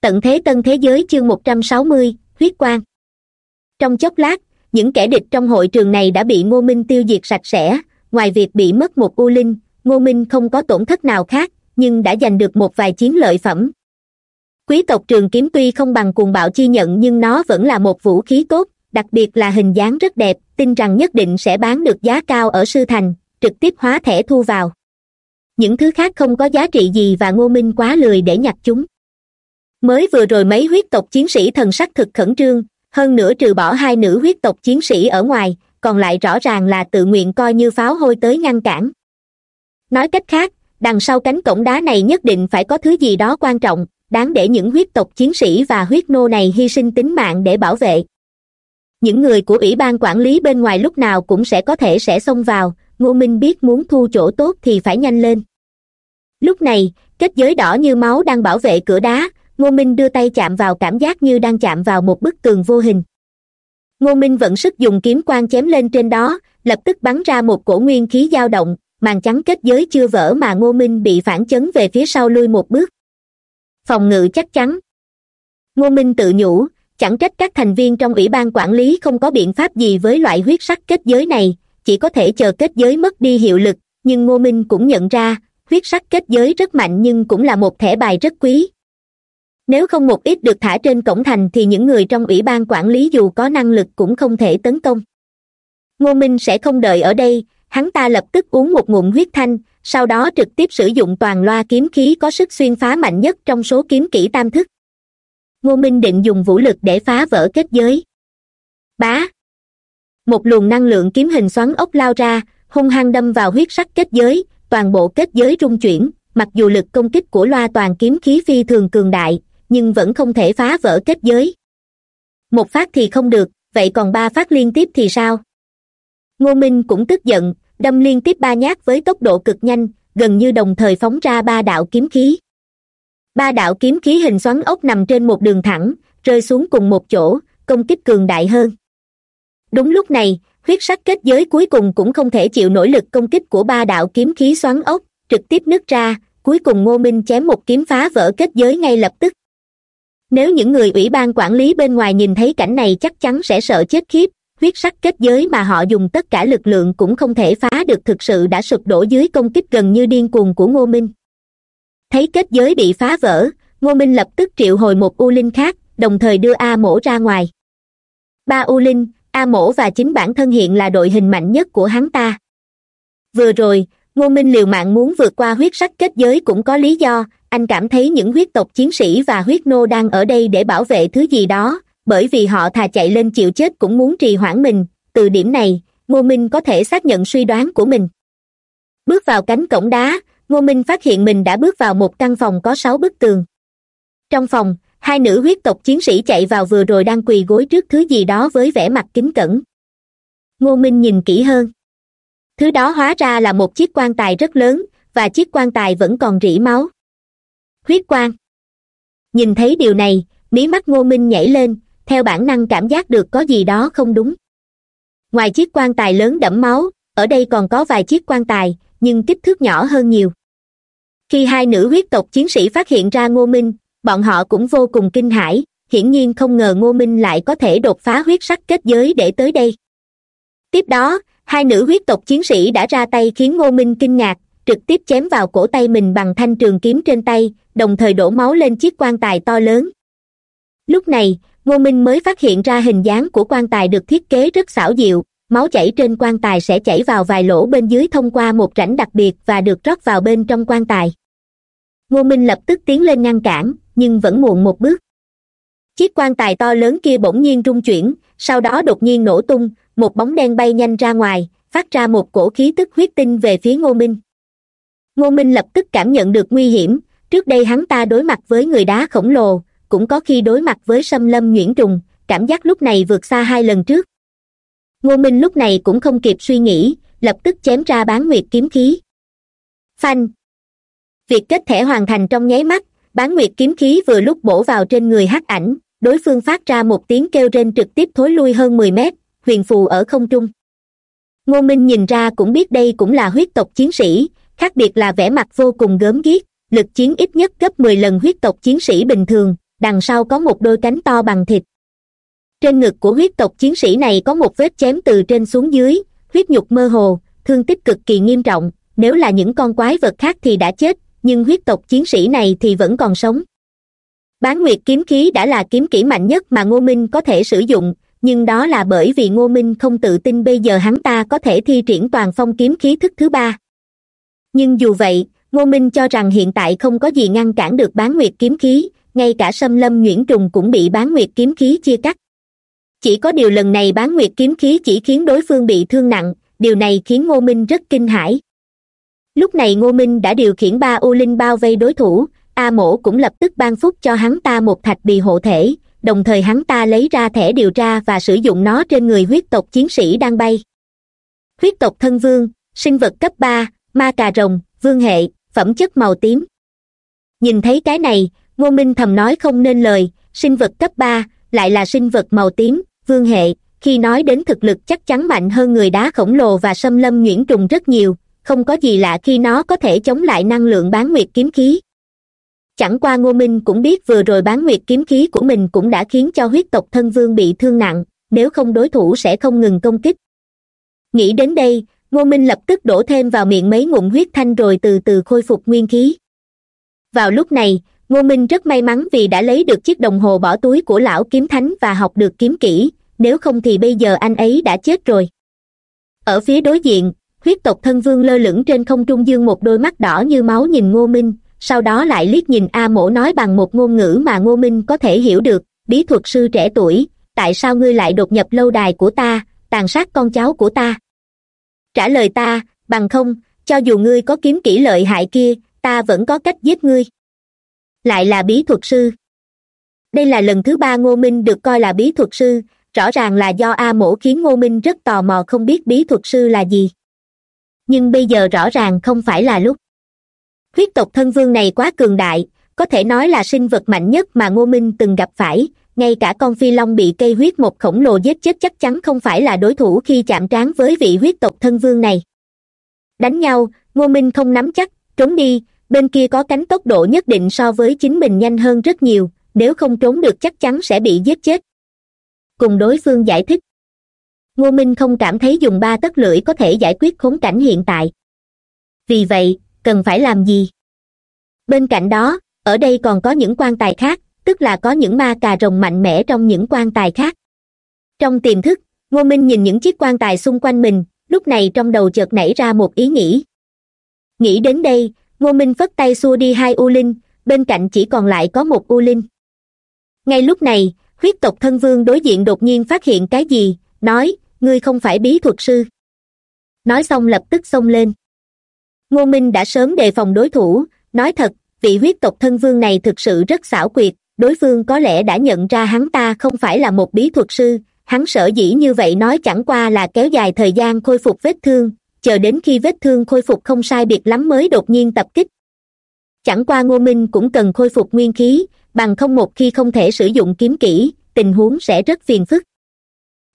tận thế tân thế giới chương một trăm sáu mươi, huyết quang. Trong chốc lát, những kẻ địch trong hội trường này đã bị ngô minh tiêu diệt sạch sẽ, ngoài việc bị mất một u linh, ngô minh không có tổn thất nào khác, nhưng đã giành được một vài chiến lợi phẩm. Quý tộc trường kiếm tuy không bằng cuồng bạo chi nhận nhưng nó vẫn là một vũ khí tốt, đặc biệt là hình dáng rất đẹp, tin rằng nhất định sẽ bán được giá cao ở sư thành, trực tiếp hóa thẻ thu vào. Những thứ khác không có giá trị gì và ngô minh quá lười để nhặt chúng mới vừa rồi mấy huyết tộc chiến sĩ thần sắc thực khẩn trương, hơn nữa trừ bỏ hai nữ huyết tộc chiến sĩ ở ngoài, còn lại rõ ràng là tự nguyện coi như pháo hôi tới ngăn cản. Nói cách khác, đằng sau cánh cổng đá này nhất định phải có thứ gì đó quan trọng, đáng để những huyết tộc chiến sĩ và huyết nô này hy sinh tính mạng để bảo vệ. Những người của ủy ban quản lý bên ngoài lúc nào cũng sẽ có thể sẽ xông vào, ngô minh biết muốn thu chỗ tốt thì phải nhanh lên. Lúc này, kết giới đỏ như máu đang bảo vệ cửa đá ngô minh đưa tay chạm vào cảm giác như đang chạm vào một bức tường vô hình. Ngô minh vẫn sức dùng kiếm quang chém lên trên đó, lập tức bắn ra một cổ nguyên khí dao động, màn trắng kết giới chưa vỡ mà ngô minh bị phản chấn về phía sau lui một bước. Phòng ngự chắc chắn. Ngô minh tự nhủ, chẳng trách các thành viên trong ủy ban quản lý không có biện pháp gì với loại huyết sắc kết giới này, chỉ có thể chờ kết giới mất đi hiệu lực, nhưng ngô minh cũng nhận ra, huyết sắc kết giới rất mạnh nhưng cũng là một thẻ bài rất quý nếu không một ít được thả trên cổng thành thì những người trong ủy ban quản lý dù có năng lực cũng không thể tấn công. Ngô minh sẽ không đợi ở đây, hắn ta lập tức uống một ngụm huyết thanh, sau đó trực tiếp sử dụng toàn loa kiếm khí có sức xuyên phá mạnh nhất trong số kiếm kỹ tam thức. Ngô minh định dùng vũ lực để phá vỡ kết giới. Bá! Một luồng năng lượng kiếm hình xoắn ốc lao ra, hung hăng đâm vào huyết sắc kết giới, toàn bộ kết giới rung chuyển, mặc dù lực công kích của loa toàn kiếm khí phi thường cường đại nhưng vẫn không thể phá vỡ kết giới. Một phát thì không được, vậy còn ba phát liên tiếp thì sao? Ngô minh cũng tức giận, đâm liên tiếp ba nhát với tốc độ cực nhanh, gần như đồng thời phóng ra ba đạo kiếm khí. Ba đạo kiếm khí hình xoắn ốc nằm trên một đường thẳng, rơi xuống cùng một chỗ, công kích cường đại hơn. Đúng lúc này, huyết sắc kết giới cuối cùng cũng không thể chịu nổi lực công kích của ba đạo kiếm khí xoắn ốc, trực tiếp nứt ra, cuối cùng ngô minh chém một kiếm phá vỡ kết giới ngay lập tức nếu những người ủy ban quản lý bên ngoài nhìn thấy cảnh này chắc chắn sẽ sợ chết khiếp, huyết sắc kết giới mà họ dùng tất cả lực lượng cũng không thể phá được thực sự đã sụp đổ dưới công kích gần như điên cuồng của ngô minh. Thấy kết giới bị phá vỡ, ngô minh lập tức triệu hồi một u linh khác, đồng thời đưa a mổ ra ngoài. Ba u linh, a mổ và chính bản thân hiện là đội hình mạnh nhất của hắn ta. Vừa rồi, ngô minh liều mạng muốn vượt qua huyết sắc kết giới cũng có lý do anh cảm thấy những huyết tộc chiến sĩ và huyết nô đang ở đây để bảo vệ thứ gì đó, bởi vì họ thà chạy lên chịu chết cũng muốn trì hoãn mình. Từ điểm này, ngô minh có thể xác nhận suy đoán của mình. Bước vào cánh cổng đá, ngô minh phát hiện mình đã bước vào một căn phòng có sáu bức tường. Trong phòng, hai nữ huyết tộc chiến sĩ chạy vào vừa rồi đang quỳ gối trước thứ gì đó với vẻ mặt kính cẩn. Ngô minh nhìn kỹ hơn. Thứ đó hóa ra là một chiếc quan tài rất lớn, và chiếc quan tài vẫn còn rỉ máu huyết quang. Nhìn thấy điều này, mí mắt ngô minh nhảy lên, theo bản năng cảm giác được có gì đó không đúng. Ngoài chiếc quan tài lớn đẫm máu, ở đây còn có vài chiếc quan tài, nhưng kích thước nhỏ hơn nhiều. Khi hai nữ huyết tộc chiến sĩ phát hiện ra ngô minh, bọn họ cũng vô cùng kinh hãi, hiển nhiên không ngờ ngô minh lại có thể đột phá huyết sắc kết giới để tới đây. Tiếp đó, hai nữ huyết tộc chiến sĩ đã ra tay khiến ngô minh kinh ngạc trực tiếp chém vào cổ tay mình bằng thanh trường kiếm trên tay, đồng thời đổ máu lên chiếc quan tài to lớn. Lúc này, ngô minh mới phát hiện ra hình dáng của quan tài được thiết kế rất xảo diệu, máu chảy trên quan tài sẽ chảy vào vài lỗ bên dưới thông qua một rãnh đặc biệt và được rót vào bên trong quan tài. Ngô minh lập tức tiến lên ngăn cản, nhưng vẫn muộn một bước. Chiếc quan tài to lớn kia bỗng nhiên rung chuyển, sau đó đột nhiên nổ tung, một bóng đen bay nhanh ra ngoài, phát ra một cổ khí tức huyết tinh về phía ngô minh ngô minh lập tức cảm nhận được nguy hiểm. Trước đây hắn ta đối mặt với người đá khổng lồ, cũng có khi đối mặt với xâm lâm nhuyễn trùng, cảm giác lúc này vượt xa hai lần trước. Ngô minh lúc này cũng không kịp suy nghĩ, lập tức chém ra bán nguyệt kiếm khí. Phanh! Việc kết thể hoàn thành trong nháy mắt, bán nguyệt kiếm khí vừa lúc bổ vào trên người hắc ảnh, đối phương phát ra một tiếng kêu trên trực tiếp thối lui hơn mười mét, huyền phù ở không trung. Ngô minh nhìn ra cũng biết đây cũng là huyết tộc chiến sĩ khác biệt là vẻ mặt vô cùng gớm ghiếc, lực chiến ít nhất gấp mười lần huyết tộc chiến sĩ bình thường, đằng sau có một đôi cánh to bằng thịt. Trên ngực của huyết tộc chiến sĩ này có một vết chém từ trên xuống dưới, huyết nhục mơ hồ, thương tích cực kỳ nghiêm trọng, nếu là những con quái vật khác thì đã chết, nhưng huyết tộc chiến sĩ này thì vẫn còn sống. Bán nguyệt kiếm khí đã là kiếm kỹ mạnh nhất mà ngô minh có thể sử dụng, nhưng đó là bởi vì ngô minh không tự tin bây giờ hắn ta có thể thi triển toàn phong kiếm khí thức thứ ba nhưng dù vậy, ngô minh cho rằng hiện tại không có gì ngăn cản được bán nguyệt kiếm khí, ngay cả xâm lâm nhuyễn trùng cũng bị bán nguyệt kiếm khí chia cắt. Chỉ có điều lần này bán nguyệt kiếm khí chỉ khiến đối phương bị thương nặng, điều này khiến ngô minh rất kinh hãi. Lúc này ngô minh đã điều khiển ba u linh bao vây đối thủ, a mổ cũng lập tức ban phúc cho hắn ta một thạch bì hộ thể, đồng thời hắn ta lấy ra thẻ điều tra và sử dụng nó trên người huyết tộc chiến sĩ đang bay. Huyết tộc thân vương, sinh vật cấp ba ma cà rồng, vương hệ, phẩm chất màu tím. Nhìn thấy cái này, ngô minh thầm nói không nên lời, sinh vật cấp ba, lại là sinh vật màu tím, vương hệ, khi nói đến thực lực chắc chắn mạnh hơn người đá khổng lồ và xâm lâm nhuyễn trùng rất nhiều, không có gì lạ khi nó có thể chống lại năng lượng bán nguyệt kiếm khí. Chẳng qua ngô minh cũng biết vừa rồi bán nguyệt kiếm khí của mình cũng đã khiến cho huyết tộc thân vương bị thương nặng, nếu không đối thủ sẽ không ngừng công kích. Nghĩ đến đây ngô minh lập tức đổ thêm vào miệng mấy ngụm huyết thanh rồi từ từ khôi phục nguyên khí. Vào lúc này, ngô minh rất may mắn vì đã lấy được chiếc đồng hồ bỏ túi của lão kiếm thánh và học được kiếm kỹ, nếu không thì bây giờ anh ấy đã chết rồi. Ở phía đối diện, huyết tộc thân vương lơ lửng trên không trung dương một đôi mắt đỏ như máu nhìn ngô minh, sau đó lại liếc nhìn a mổ nói bằng một ngôn ngữ mà ngô minh có thể hiểu được, bí thuật sư trẻ tuổi, tại sao ngươi lại đột nhập lâu đài của ta, tàn sát con cháu của ta? Trả lời ta, bằng không, cho dù ngươi có kiếm kỹ lợi hại kia, ta vẫn có cách giết ngươi. Lại là bí thuật sư. Đây là lần thứ ba ngô minh được coi là bí thuật sư, rõ ràng là do a mổ khiến ngô minh rất tò mò không biết bí thuật sư là gì. Nhưng bây giờ rõ ràng không phải là lúc. Huyết tộc thân vương này quá cường đại, có thể nói là sinh vật mạnh nhất mà ngô minh từng gặp phải ngay cả con phi long bị cây huyết một khổng lồ giết chết chắc chắn không phải là đối thủ khi chạm trán với vị huyết tộc thân vương này. Đánh nhau, ngô minh không nắm chắc, trốn đi, bên kia có cánh tốc độ nhất định so với chính mình nhanh hơn rất nhiều, nếu không trốn được chắc chắn sẽ bị giết chết. Cùng đối phương giải thích. Ngô minh không cảm thấy dùng ba tấc lưỡi có thể giải quyết khốn cảnh hiện tại. Vì vậy, cần phải làm gì? Bên cạnh đó, ở đây còn có những quan tài khác tức là có những ma cà rồng mạnh mẽ trong những quan tài khác. Trong tiềm thức, ngô minh nhìn những chiếc quan tài xung quanh mình, lúc này trong đầu chợt nảy ra một ý nghĩ. Nghĩ đến đây, ngô minh phất tay xua đi hai u linh, bên cạnh chỉ còn lại có một u linh. Ngay lúc này, huyết tộc thân vương đối diện đột nhiên phát hiện cái gì, nói, ngươi không phải bí thuật sư. Nói xong lập tức xông lên. Ngô minh đã sớm đề phòng đối thủ, nói thật, vị huyết tộc thân vương này thực sự rất xảo quyệt đối phương có lẽ đã nhận ra hắn ta không phải là một bí thuật sư. Hắn sợ dĩ như vậy nói chẳng qua là kéo dài thời gian khôi phục vết thương. Chờ đến khi vết thương khôi phục không sai biệt lắm mới đột nhiên tập kích. Chẳng qua ngô minh cũng cần khôi phục nguyên khí, bằng không một khi không thể sử dụng kiếm kỹ, tình huống sẽ rất phiền phức.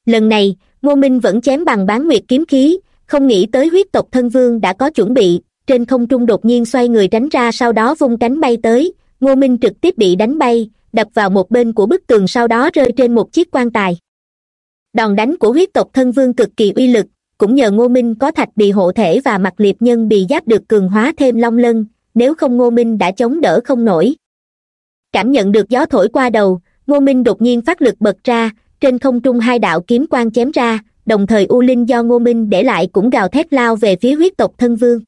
Lần này, ngô minh vẫn chém bằng bán nguyệt kiếm khí, không nghĩ tới huyết tộc thân vương đã có chuẩn bị. Trên không trung đột nhiên xoay người tránh ra, sau đó vung cánh bay tới ngô minh trực tiếp bị đánh bay, đập vào một bên của bức tường sau đó rơi trên một chiếc quan tài. Đòn đánh của huyết tộc thân vương cực kỳ uy lực, cũng nhờ ngô minh có thạch bì hộ thể và mặt liệt nhân bì giáp được cường hóa thêm long lân, nếu không ngô minh đã chống đỡ không nổi. Cảm nhận được gió thổi qua đầu, ngô minh đột nhiên phát lực bật ra, trên không trung hai đạo kiếm quang chém ra, đồng thời u linh do ngô minh để lại cũng gào thét lao về phía huyết tộc thân vương.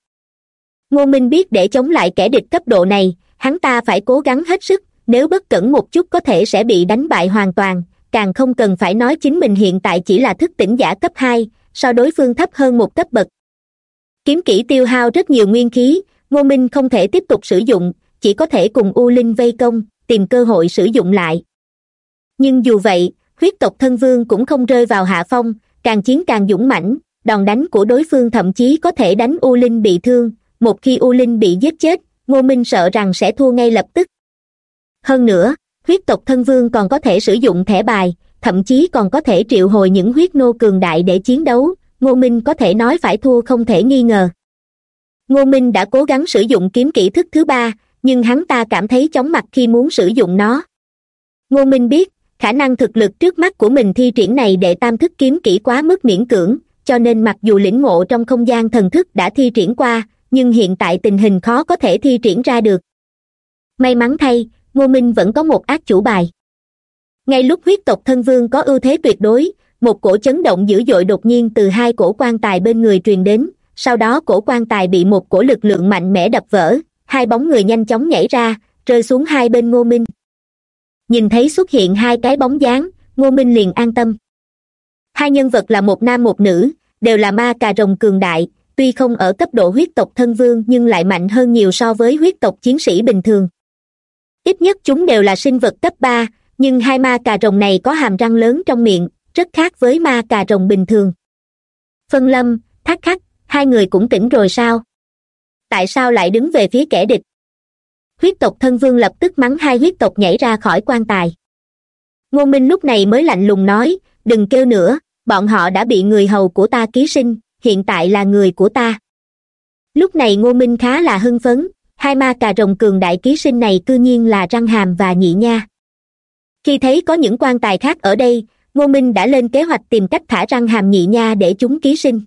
Ngô minh biết để chống lại kẻ địch cấp độ này hắn ta phải cố gắng hết sức, nếu bất cẩn một chút có thể sẽ bị đánh bại hoàn toàn, càng không cần phải nói chính mình hiện tại chỉ là thức tỉnh giả cấp hai, so đối phương thấp hơn một cấp bậc. Kiếm kỹ tiêu hao rất nhiều nguyên khí, ngô minh không thể tiếp tục sử dụng, chỉ có thể cùng u linh vây công, tìm cơ hội sử dụng lại. Nhưng dù vậy, huyết tộc thân vương cũng không rơi vào hạ phong, càng chiến càng dũng mãnh, đòn đánh của đối phương thậm chí có thể đánh u linh bị thương, một khi u linh bị giết chết ngô minh sợ rằng sẽ thua ngay lập tức. Hơn nữa, huyết tộc thân vương còn có thể sử dụng thẻ bài, thậm chí còn có thể triệu hồi những huyết nô cường đại để chiến đấu, ngô minh có thể nói phải thua không thể nghi ngờ. Ngô minh đã cố gắng sử dụng kiếm kỹ thức thứ ba, nhưng hắn ta cảm thấy chóng mặt khi muốn sử dụng nó. Ngô minh biết, khả năng thực lực trước mắt của mình thi triển này đệ tam thức kiếm kỹ quá mức miễn cưỡng, cho nên mặc dù lĩnh ngộ trong không gian thần thức đã thi triển qua nhưng hiện tại tình hình khó có thể thi triển ra được. May mắn thay, ngô minh vẫn có một ác chủ bài. Ngay lúc huyết tộc thân vương có ưu thế tuyệt đối, một cổ chấn động dữ dội đột nhiên từ hai cổ quan tài bên người truyền đến, sau đó cổ quan tài bị một cổ lực lượng mạnh mẽ đập vỡ, hai bóng người nhanh chóng nhảy ra, rơi xuống hai bên ngô minh. Nhìn thấy xuất hiện hai cái bóng dáng, ngô minh liền an tâm. Hai nhân vật là một nam một nữ, đều là ma cà rồng cường đại tuy không ở cấp độ huyết tộc thân vương nhưng lại mạnh hơn nhiều so với huyết tộc chiến sĩ bình thường. Ít nhất chúng đều là sinh vật cấp ba, nhưng hai ma cà rồng này có hàm răng lớn trong miệng, rất khác với ma cà rồng bình thường. Phân lâm, thác khắc, hai người cũng tỉnh rồi sao? Tại sao lại đứng về phía kẻ địch? Huyết tộc thân vương lập tức mắng hai huyết tộc nhảy ra khỏi quan tài. Ngô minh lúc này mới lạnh lùng nói, đừng kêu nữa, bọn họ đã bị người hầu của ta ký sinh hiện tại là người của ta. Lúc này ngô minh khá là hưng phấn, hai ma cà rồng cường đại ký sinh này cư nhiên là răng hàm và nhị nha. Khi thấy có những quan tài khác ở đây, ngô minh đã lên kế hoạch tìm cách thả răng hàm nhị nha để chúng ký sinh.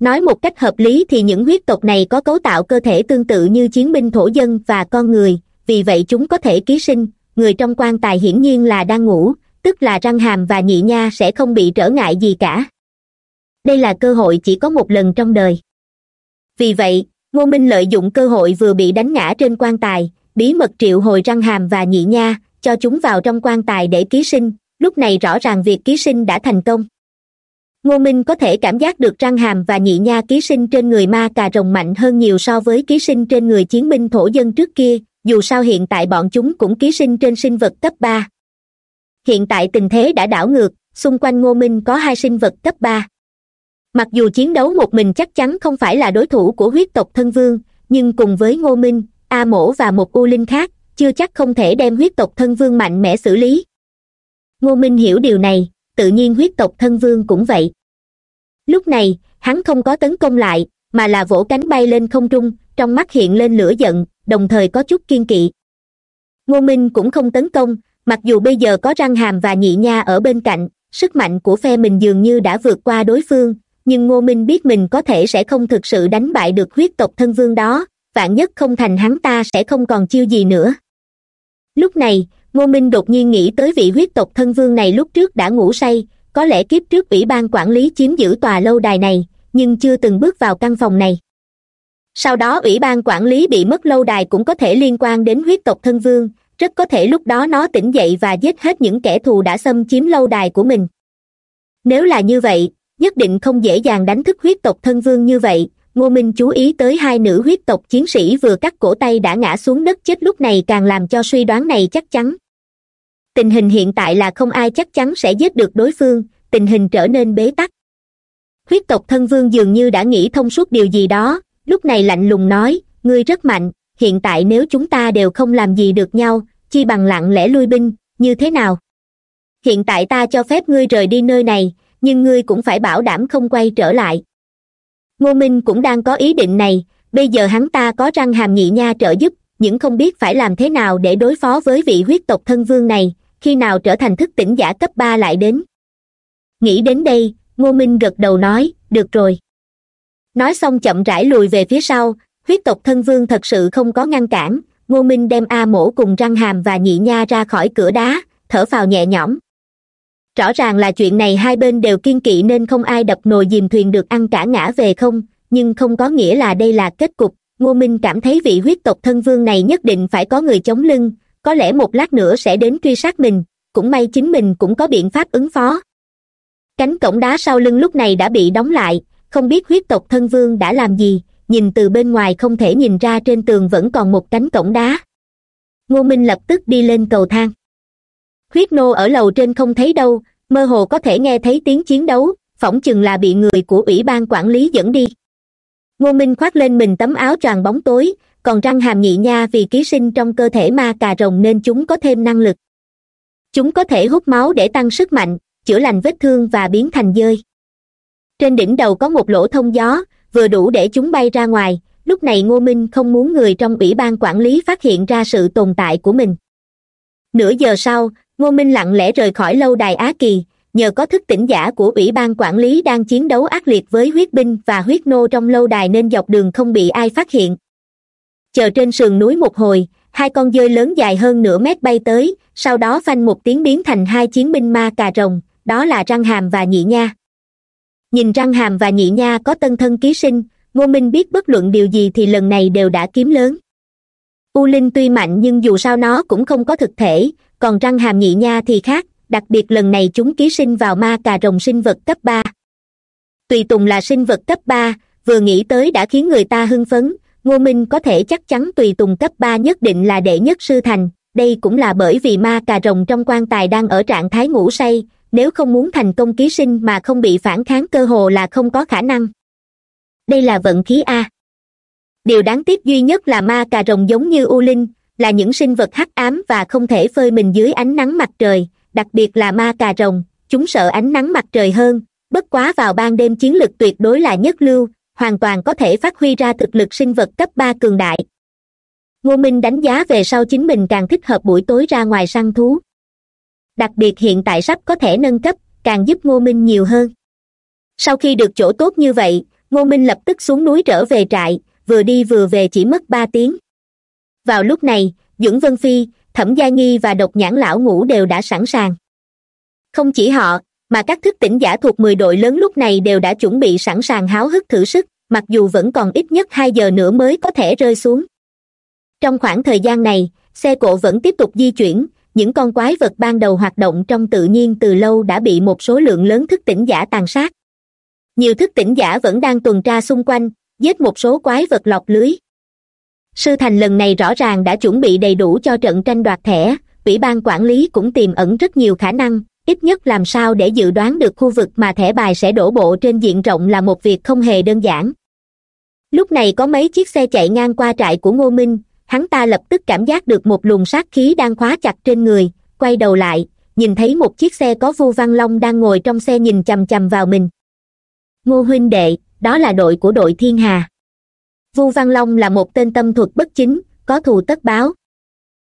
Nói một cách hợp lý thì những huyết tộc này có cấu tạo cơ thể tương tự như chiến binh thổ dân và con người, vì vậy chúng có thể ký sinh, người trong quan tài hiển nhiên là đang ngủ, tức là răng hàm và nhị nha sẽ không bị trở ngại gì cả đây là cơ hội chỉ có một lần trong đời. Vì vậy ngô minh lợi dụng cơ hội vừa bị đánh ngã trên quan tài, bí mật triệu hồi răng hàm và nhị nha, cho chúng vào trong quan tài để ký sinh. Lúc này rõ ràng việc ký sinh đã thành công. Ngô minh có thể cảm giác được răng hàm và nhị nha ký sinh trên người ma cà rồng mạnh hơn nhiều so với ký sinh trên người chiến binh thổ dân trước kia, dù sao hiện tại bọn chúng cũng ký sinh trên sinh vật cấp ba. Hiện tại tình thế đã đảo ngược, xung quanh ngô minh có hai sinh vật cấp ba mặc dù chiến đấu một mình chắc chắn không phải là đối thủ của huyết tộc thân vương, nhưng cùng với ngô minh, a mổ và một u linh khác, chưa chắc không thể đem huyết tộc thân vương mạnh mẽ xử lý. Ngô minh hiểu điều này, tự nhiên huyết tộc thân vương cũng vậy. Lúc này, hắn không có tấn công lại, mà là vỗ cánh bay lên không trung, trong mắt hiện lên lửa giận, đồng thời có chút kiên kỵ. Ngô minh cũng không tấn công, mặc dù bây giờ có răng hàm và nhị nha ở bên cạnh, sức mạnh của phe mình dường như đã vượt qua đối phương nhưng ngô minh biết mình có thể sẽ không thực sự đánh bại được huyết tộc thân vương đó, vạn nhất không thành hắn ta sẽ không còn chiêu gì nữa. Lúc này, ngô minh đột nhiên nghĩ tới vị huyết tộc thân vương này lúc trước đã ngủ say, có lẽ kiếp trước ủy ban quản lý chiếm giữ tòa lâu đài này, nhưng chưa từng bước vào căn phòng này. Sau đó ủy ban quản lý bị mất lâu đài cũng có thể liên quan đến huyết tộc thân vương, rất có thể lúc đó nó tỉnh dậy và giết hết những kẻ thù đã xâm chiếm lâu đài của mình. Nếu là như vậy nhất định không dễ dàng đánh thức huyết tộc thân vương như vậy. Ngô minh chú ý tới hai nữ huyết tộc chiến sĩ vừa cắt cổ tay đã ngã xuống đất chết lúc này càng làm cho suy đoán này chắc chắn. Tình hình hiện tại là không ai chắc chắn sẽ giết được đối phương, tình hình trở nên bế tắc. Huyết tộc thân vương dường như đã nghĩ thông suốt điều gì đó, lúc này lạnh lùng nói, ngươi rất mạnh, hiện tại nếu chúng ta đều không làm gì được nhau, chi bằng lặng lẽ lui binh, như thế nào? Hiện tại ta cho phép ngươi rời đi nơi này nhưng ngươi cũng phải bảo đảm không quay trở lại. Ngô minh cũng đang có ý định này, bây giờ hắn ta có răng hàm nhị nha trợ giúp nhưng không biết phải làm thế nào để đối phó với vị huyết tộc thân vương này, khi nào trở thành thức tỉnh giả cấp ba lại đến. Nghĩ đến đây, ngô minh gật đầu nói, được rồi. Nói xong chậm rãi lùi về phía sau, huyết tộc thân vương thật sự không có ngăn cản, ngô minh đem a mổ cùng răng hàm và nhị nha ra khỏi cửa đá, thở phào nhẹ nhõm rõ ràng là chuyện này hai bên đều kiên kỵ nên không ai đập nồi dìm thuyền được ăn cả ngã về không, nhưng không có nghĩa là đây là kết cục. Ngô minh cảm thấy vị huyết tộc thân vương này nhất định phải có người chống lưng, có lẽ một lát nữa sẽ đến truy sát mình, cũng may chính mình cũng có biện pháp ứng phó. Cánh cổng đá sau lưng lúc này đã bị đóng lại, không biết huyết tộc thân vương đã làm gì, nhìn từ bên ngoài không thể nhìn ra trên tường vẫn còn một cánh cổng đá. Ngô minh lập tức đi lên cầu thang huyết nô ở lầu trên không thấy đâu, mơ hồ có thể nghe thấy tiếng chiến đấu, phỏng chừng là bị người của ủy ban quản lý dẫn đi. Ngô minh khoác lên mình tấm áo choàng bóng tối, còn răng hàm nhị nha vì ký sinh trong cơ thể ma cà rồng nên chúng có thêm năng lực. Chúng có thể hút máu để tăng sức mạnh, chữa lành vết thương và biến thành dơi. Trên đỉnh đầu có một lỗ thông gió, vừa đủ để chúng bay ra ngoài, lúc này ngô minh không muốn người trong ủy ban quản lý phát hiện ra sự tồn tại của mình. Nửa giờ sau ngô minh lặng lẽ rời khỏi lâu đài á kỳ, nhờ có thức tỉnh giả của ủy ban quản lý đang chiến đấu ác liệt với huyết binh và huyết nô trong lâu đài nên dọc đường không bị ai phát hiện. Chờ trên sườn núi một hồi, hai con dơi lớn dài hơn nửa mét bay tới, sau đó phanh một tiếng biến thành hai chiến binh ma cà rồng, đó là răng hàm và nhị nha. Nhìn răng hàm và nhị nha có tân thân ký sinh, ngô minh biết bất luận điều gì thì lần này đều đã kiếm lớn u linh tuy mạnh nhưng dù sao nó cũng không có thực thể, còn răng hàm nhị nha thì khác, đặc biệt lần này chúng ký sinh vào ma cà rồng sinh vật cấp ba. Tùy tùng là sinh vật cấp ba, vừa nghĩ tới đã khiến người ta hưng phấn, ngô minh có thể chắc chắn tùy tùng cấp ba nhất định là đệ nhất sư thành, đây cũng là bởi vì ma cà rồng trong quan tài đang ở trạng thái ngủ say, nếu không muốn thành công ký sinh mà không bị phản kháng cơ hồ là không có khả năng. Đây là vận khí a điều đáng tiếc duy nhất là ma cà rồng giống như u linh, là những sinh vật hắc ám và không thể phơi mình dưới ánh nắng mặt trời, đặc biệt là ma cà rồng, chúng sợ ánh nắng mặt trời hơn. Bất quá vào ban đêm chiến lực tuyệt đối là nhất lưu, hoàn toàn có thể phát huy ra thực lực sinh vật cấp ba cường đại. Ngô minh đánh giá về sau chính mình càng thích hợp buổi tối ra ngoài săn thú. Đặc biệt hiện tại sắp có thể nâng cấp, càng giúp ngô minh nhiều hơn. Sau khi được chỗ tốt như vậy, ngô minh lập tức xuống núi trở về trại vừa đi vừa về chỉ mất ba tiếng. Vào lúc này dưỡng vân phi, thẩm gia nghi và độc nhãn lão ngũ đều đã sẵn sàng. Không chỉ họ, mà các thức tỉnh giả thuộc mười đội lớn lúc này đều đã chuẩn bị sẵn sàng háo hức thử sức, mặc dù vẫn còn ít nhất hai giờ nữa mới có thể rơi xuống. Trong khoảng thời gian này, xe cộ vẫn tiếp tục di chuyển, những con quái vật ban đầu hoạt động trong tự nhiên từ lâu đã bị một số lượng lớn thức tỉnh giả tàn sát. Nhiều thức tỉnh giả vẫn đang tuần tra xung quanh giết một số quái vật lọc lưới. Sư thành lần này rõ ràng đã chuẩn bị đầy đủ cho trận tranh đoạt thẻ, ủy ban quản lý cũng tiềm ẩn rất nhiều khả năng, ít nhất làm sao để dự đoán được khu vực mà thẻ bài sẽ đổ bộ trên diện rộng là một việc không hề đơn giản. Lúc này có mấy chiếc xe chạy ngang qua trại của ngô minh, hắn ta lập tức cảm giác được một luồng sát khí đang khóa chặt trên người, quay đầu lại, nhìn thấy một chiếc xe có vu văn long đang ngồi trong xe nhìn chằm chằm vào mình. Ngô huynh đệ đó là đội của đội thiên hà. Vu văn long là một tên tâm thuật bất chính, có thù tất báo.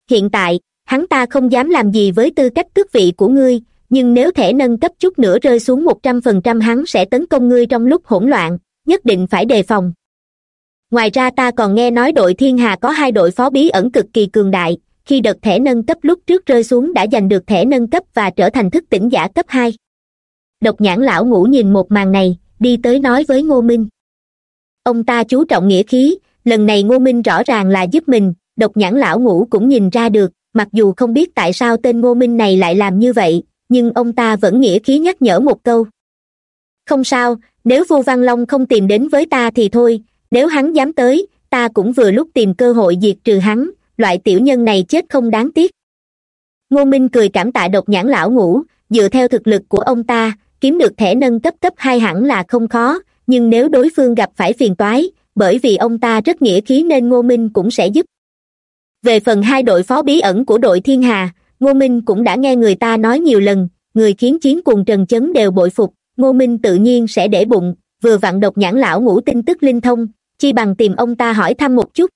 Hiện tại, hắn ta không dám làm gì với tư cách tước vị của ngươi, nhưng nếu thể nâng cấp chút nữa rơi xuống một trăm phần trăm hắn sẽ tấn công ngươi trong lúc hỗn loạn, nhất định phải đề phòng. Ngoài ra ta còn nghe nói đội thiên hà có hai đội phó bí ẩn cực kỳ cường đại, khi đợt thẻ nâng cấp lúc trước rơi xuống đã giành được thẻ nâng cấp và trở thành thức tỉnh giả cấp hai. Độc nhãn lão ngủ nhìn một màn này đi tới nói với ngô minh. Ông ta chú trọng nghĩa khí lần này ngô minh rõ ràng là giúp mình độc nhãn lão ngũ cũng nhìn ra được mặc dù không biết tại sao tên ngô minh này lại làm như vậy nhưng ông ta vẫn nghĩa khí nhắc nhở một câu. Không sao nếu vô văn long không tìm đến với ta thì thôi nếu hắn dám tới ta cũng vừa lúc tìm cơ hội diệt trừ hắn loại tiểu nhân này chết không đáng tiếc. Ngô minh cười cảm tạ độc nhãn lão ngũ, dựa theo thực lực của ông ta kiếm được thẻ nâng cấp cấp hai hẳn là không khó, nhưng nếu đối phương gặp phải phiền toái, bởi vì ông ta rất nghĩa khí nên ngô minh cũng sẽ giúp. Về phần hai đội phó bí ẩn của đội thiên hà, ngô minh cũng đã nghe người ta nói nhiều lần, người khiến chiến cùng trần chấn đều bội phục, ngô minh tự nhiên sẽ để bụng, vừa vặn độc nhãn lão ngủ tin tức linh thông, chi bằng tìm ông ta hỏi thăm một chút.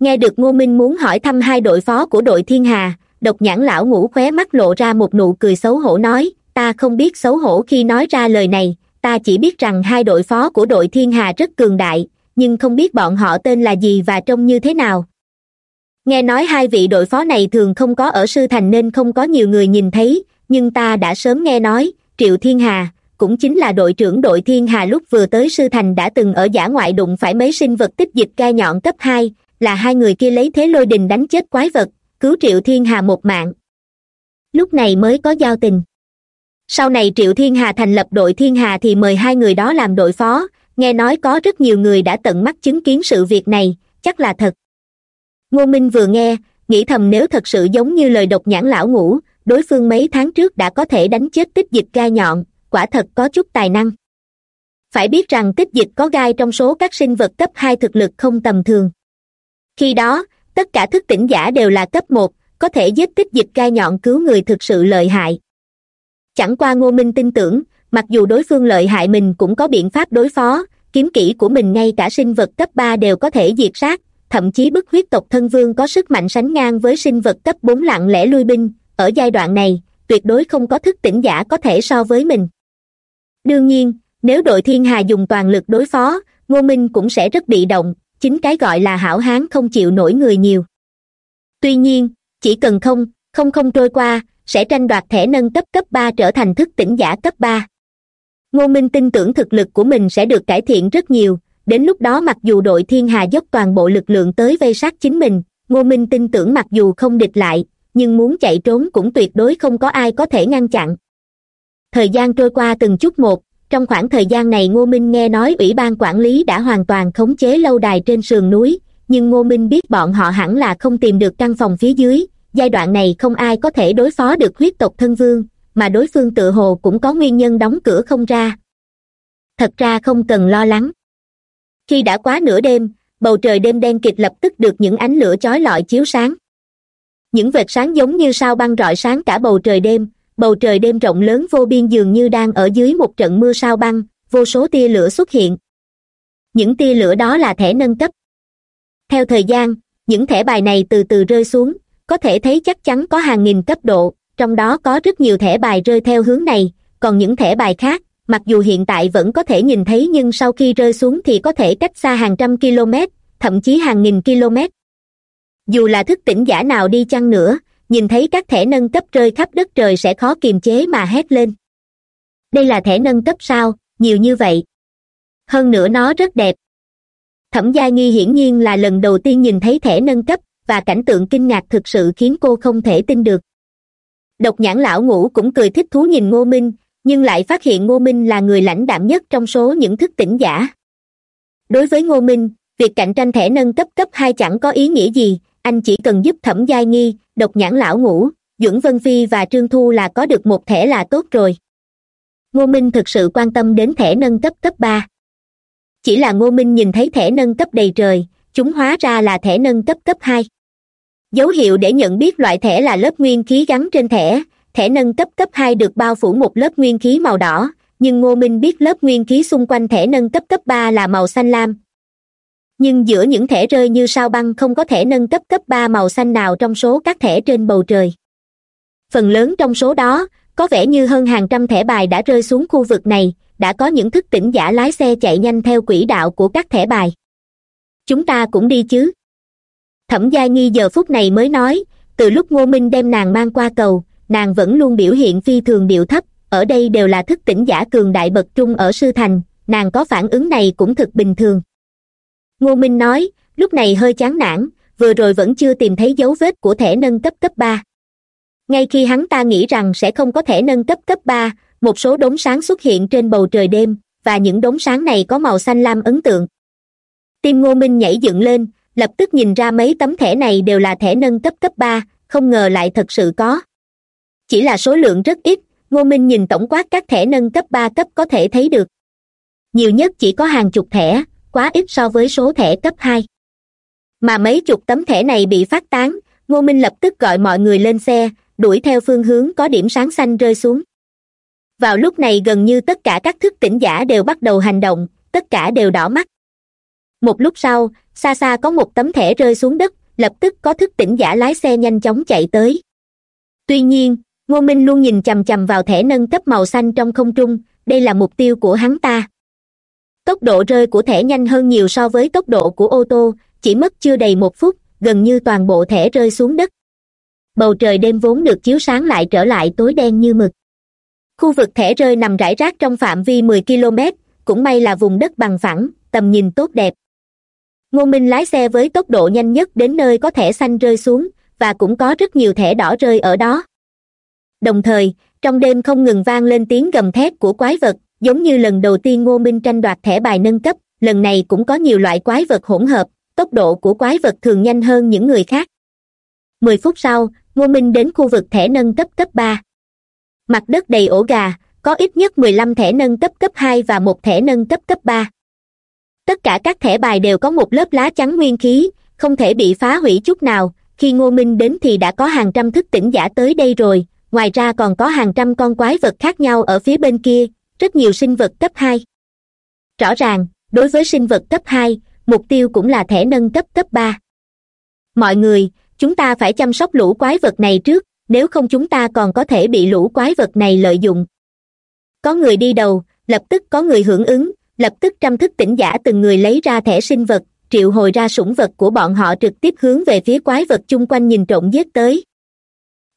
Nghe được ngô minh muốn hỏi thăm hai đội phó của đội thiên hà, độc nhãn lão ngủ khóe mắt lộ ra một nụ cười xấu hổ nói ta không biết xấu hổ khi nói ra lời này, ta chỉ biết rằng hai đội phó của đội thiên hà rất cường đại, nhưng không biết bọn họ tên là gì và trông như thế nào. Nghe nói hai vị đội phó này thường không có ở sư thành nên không có nhiều người nhìn thấy, nhưng ta đã sớm nghe nói, triệu thiên hà, cũng chính là đội trưởng đội thiên hà lúc vừa tới sư thành đã từng ở giả ngoại đụng phải mấy sinh vật tích dịch ca nhọn cấp hai, là hai người kia lấy thế lôi đình đánh chết quái vật, cứu triệu thiên hà một mạng. Lúc này mới có giao tình sau này triệu thiên hà thành lập đội thiên hà thì mời hai người đó làm đội phó. Nghe nói có rất nhiều người đã tận mắt chứng kiến sự việc này, chắc là thật. Ngô minh vừa nghe, nghĩ thầm nếu thật sự giống như lời độc nhãn lão ngủ đối phương mấy tháng trước đã có thể đánh chết tích dịch gai nhọn, quả thật có chút tài năng. Phải biết rằng tích dịch có gai trong số các sinh vật cấp hai thực lực không tầm thường. Khi đó, tất cả thức tỉnh giả đều là cấp một, có thể giết tích dịch gai nhọn cứu người thực sự lợi hại chẳng qua ngô minh tin tưởng, mặc dù đối phương lợi hại mình cũng có biện pháp đối phó, kiếm kỹ của mình ngay cả sinh vật cấp ba đều có thể diệt sát, thậm chí bức huyết tộc thân vương có sức mạnh sánh ngang với sinh vật cấp bốn lặng lẽ lui binh. Ở giai đoạn này, tuyệt đối không có thức tỉnh giả có thể so với mình. Đương nhiên, nếu đội thiên hà dùng toàn lực đối phó, ngô minh cũng sẽ rất bị động, chính cái gọi là hảo hán không chịu nổi người nhiều. Tuy nhiên, chỉ cần không không không trôi qua sẽ tranh đoạt thẻ nâng cấp cấp ba trở thành thức tỉnh giả cấp ba. Ngô minh tin tưởng thực lực của mình sẽ được cải thiện rất nhiều. Đến lúc đó mặc dù đội thiên hà dốc toàn bộ lực lượng tới vây sát chính mình, ngô minh tin tưởng mặc dù không địch lại, nhưng muốn chạy trốn cũng tuyệt đối không có ai có thể ngăn chặn. Thời gian trôi qua từng chút một, trong khoảng thời gian này ngô minh nghe nói ủy ban quản lý đã hoàn toàn khống chế lâu đài trên sườn núi, nhưng ngô minh biết bọn họ hẳn là không tìm được căn phòng phía dưới giai đoạn này không ai có thể đối phó được huyết tộc thân vương, mà đối phương tự hồ cũng có nguyên nhân đóng cửa không ra. Thật ra không cần lo lắng. Khi đã quá nửa đêm, bầu trời đêm đen kịt lập tức được những ánh lửa chói lọi chiếu sáng. Những vệt sáng giống như sao băng rọi sáng cả bầu trời đêm, bầu trời đêm rộng lớn vô biên dường như đang ở dưới một trận mưa sao băng, vô số tia lửa xuất hiện. Những tia lửa đó là thẻ nâng cấp. Theo thời gian, những thẻ bài này từ từ rơi xuống có thể thấy chắc chắn có hàng nghìn cấp độ, trong đó có rất nhiều thẻ bài rơi theo hướng này. Còn những thẻ bài khác, mặc dù hiện tại vẫn có thể nhìn thấy nhưng sau khi rơi xuống thì có thể cách xa hàng trăm km, thậm chí hàng nghìn km. Dù là thức tỉnh giả nào đi chăng nữa, nhìn thấy các thẻ nâng cấp rơi khắp đất trời sẽ khó kiềm chế mà hét lên. Đây là thẻ nâng cấp sao? Nhiều như vậy. Hơn nữa nó rất đẹp. Thẩm gia nghi hiển nhiên là lần đầu tiên nhìn thấy thẻ nâng cấp và cảnh tượng kinh ngạc thực sự khiến cô không thể tin được. Độc nhãn lão ngũ cũng cười thích thú nhìn ngô minh, nhưng lại phát hiện ngô minh là người lãnh đạm nhất trong số những thức tỉnh giả. Đối với ngô minh, việc cạnh tranh thẻ nâng cấp cấp hai chẳng có ý nghĩa gì, anh chỉ cần giúp thẩm giai nghi, độc nhãn lão ngũ, duẩn vân phi và trương thu là có được một thẻ là tốt rồi. Ngô minh thực sự quan tâm đến thẻ nâng cấp cấp ba. Chỉ là ngô minh nhìn thấy thẻ nâng cấp đầy trời, chúng hóa ra là thẻ nâng cấp cấp hai dấu hiệu để nhận biết loại thẻ là lớp nguyên khí gắn trên thẻ. Thẻ nâng cấp cấp hai được bao phủ một lớp nguyên khí màu đỏ, nhưng ngô minh biết lớp nguyên khí xung quanh thẻ nâng cấp cấp ba là màu xanh lam. Nhưng giữa những thẻ rơi như sao băng không có thẻ nâng cấp cấp ba màu xanh nào trong số các thẻ trên bầu trời. Phần lớn trong số đó, có vẻ như hơn hàng trăm thẻ bài đã rơi xuống khu vực này, đã có những thức tỉnh giả lái xe chạy nhanh theo quỹ đạo của các thẻ bài. Chúng ta cũng đi chứ? Thẩm gia nghi giờ phút này mới nói, từ lúc ngô minh đem nàng mang qua cầu, nàng vẫn luôn biểu hiện phi thường điệu thấp, ở đây đều là thức tỉnh giả cường đại bậc trung ở sư thành, nàng có phản ứng này cũng thực bình thường. Ngô minh nói, lúc này hơi chán nản, vừa rồi vẫn chưa tìm thấy dấu vết của thẻ nâng cấp cấp ba. Ngay khi hắn ta nghĩ rằng sẽ không có thẻ nâng cấp cấp ba, một số đống sáng xuất hiện trên bầu trời đêm, và những đống sáng này có màu xanh lam ấn tượng. Tim ngô minh nhảy dựng lên lập tức nhìn ra mấy tấm thẻ này đều là thẻ nâng cấp cấp ba, không ngờ lại thật sự có. Chỉ là số lượng rất ít, ngô minh nhìn tổng quát các thẻ nâng cấp ba cấp có thể thấy được. Nhiều nhất chỉ có hàng chục thẻ, quá ít so với số thẻ cấp hai. Mà mấy chục tấm thẻ này bị phát tán, ngô minh lập tức gọi mọi người lên xe, đuổi theo phương hướng có điểm sáng xanh rơi xuống. Vào lúc này gần như tất cả các thức tỉnh giả đều bắt đầu hành động, tất cả đều đỏ mắt một lúc sau xa xa có một tấm thẻ rơi xuống đất, lập tức có thức tỉnh giả lái xe nhanh chóng chạy tới. Tuy nhiên, ngô minh luôn nhìn chằm chằm vào thẻ nâng cấp màu xanh trong không trung, đây là mục tiêu của hắn ta. Tốc độ rơi của thẻ nhanh hơn nhiều so với tốc độ của ô tô, chỉ mất chưa đầy một phút, gần như toàn bộ thẻ rơi xuống đất. Bầu trời đêm vốn được chiếu sáng lại trở lại tối đen như mực. Khu vực thẻ rơi nằm rải rác trong phạm vi mười km cũng may là vùng đất bằng phẳng, tầm nhìn tốt đẹp ngô minh lái xe với tốc độ nhanh nhất đến nơi có thẻ xanh rơi xuống, và cũng có rất nhiều thẻ đỏ rơi ở đó. Đồng thời, trong đêm không ngừng vang lên tiếng gầm thét của quái vật, giống như lần đầu tiên ngô minh tranh đoạt thẻ bài nâng cấp, lần này cũng có nhiều loại quái vật hỗn hợp, tốc độ của quái vật thường nhanh hơn những người khác. Mười phút sau, ngô minh đến khu vực thẻ nâng cấp cấp ba. Mặt đất đầy ổ gà, có ít nhất mười lăm thẻ nâng cấp cấp hai và một thẻ nâng cấp cấp ba tất cả các thẻ bài đều có một lớp lá chắn nguyên khí, không thể bị phá hủy chút nào. Khi ngô minh đến thì đã có hàng trăm thức tỉnh giả tới đây rồi. Ngoài ra còn có hàng trăm con quái vật khác nhau ở phía bên kia. Rất nhiều sinh vật cấp hai. Rõ ràng, đối với sinh vật cấp hai, mục tiêu cũng là thẻ nâng cấp cấp ba. Mọi người, chúng ta phải chăm sóc lũ quái vật này trước, nếu không chúng ta còn có thể bị lũ quái vật này lợi dụng. Có người đi đầu, lập tức có người hưởng ứng lập tức trăm thức tỉnh giả từng người lấy ra thẻ sinh vật, triệu hồi ra sủng vật của bọn họ trực tiếp hướng về phía quái vật chung quanh nhìn trộm giết tới.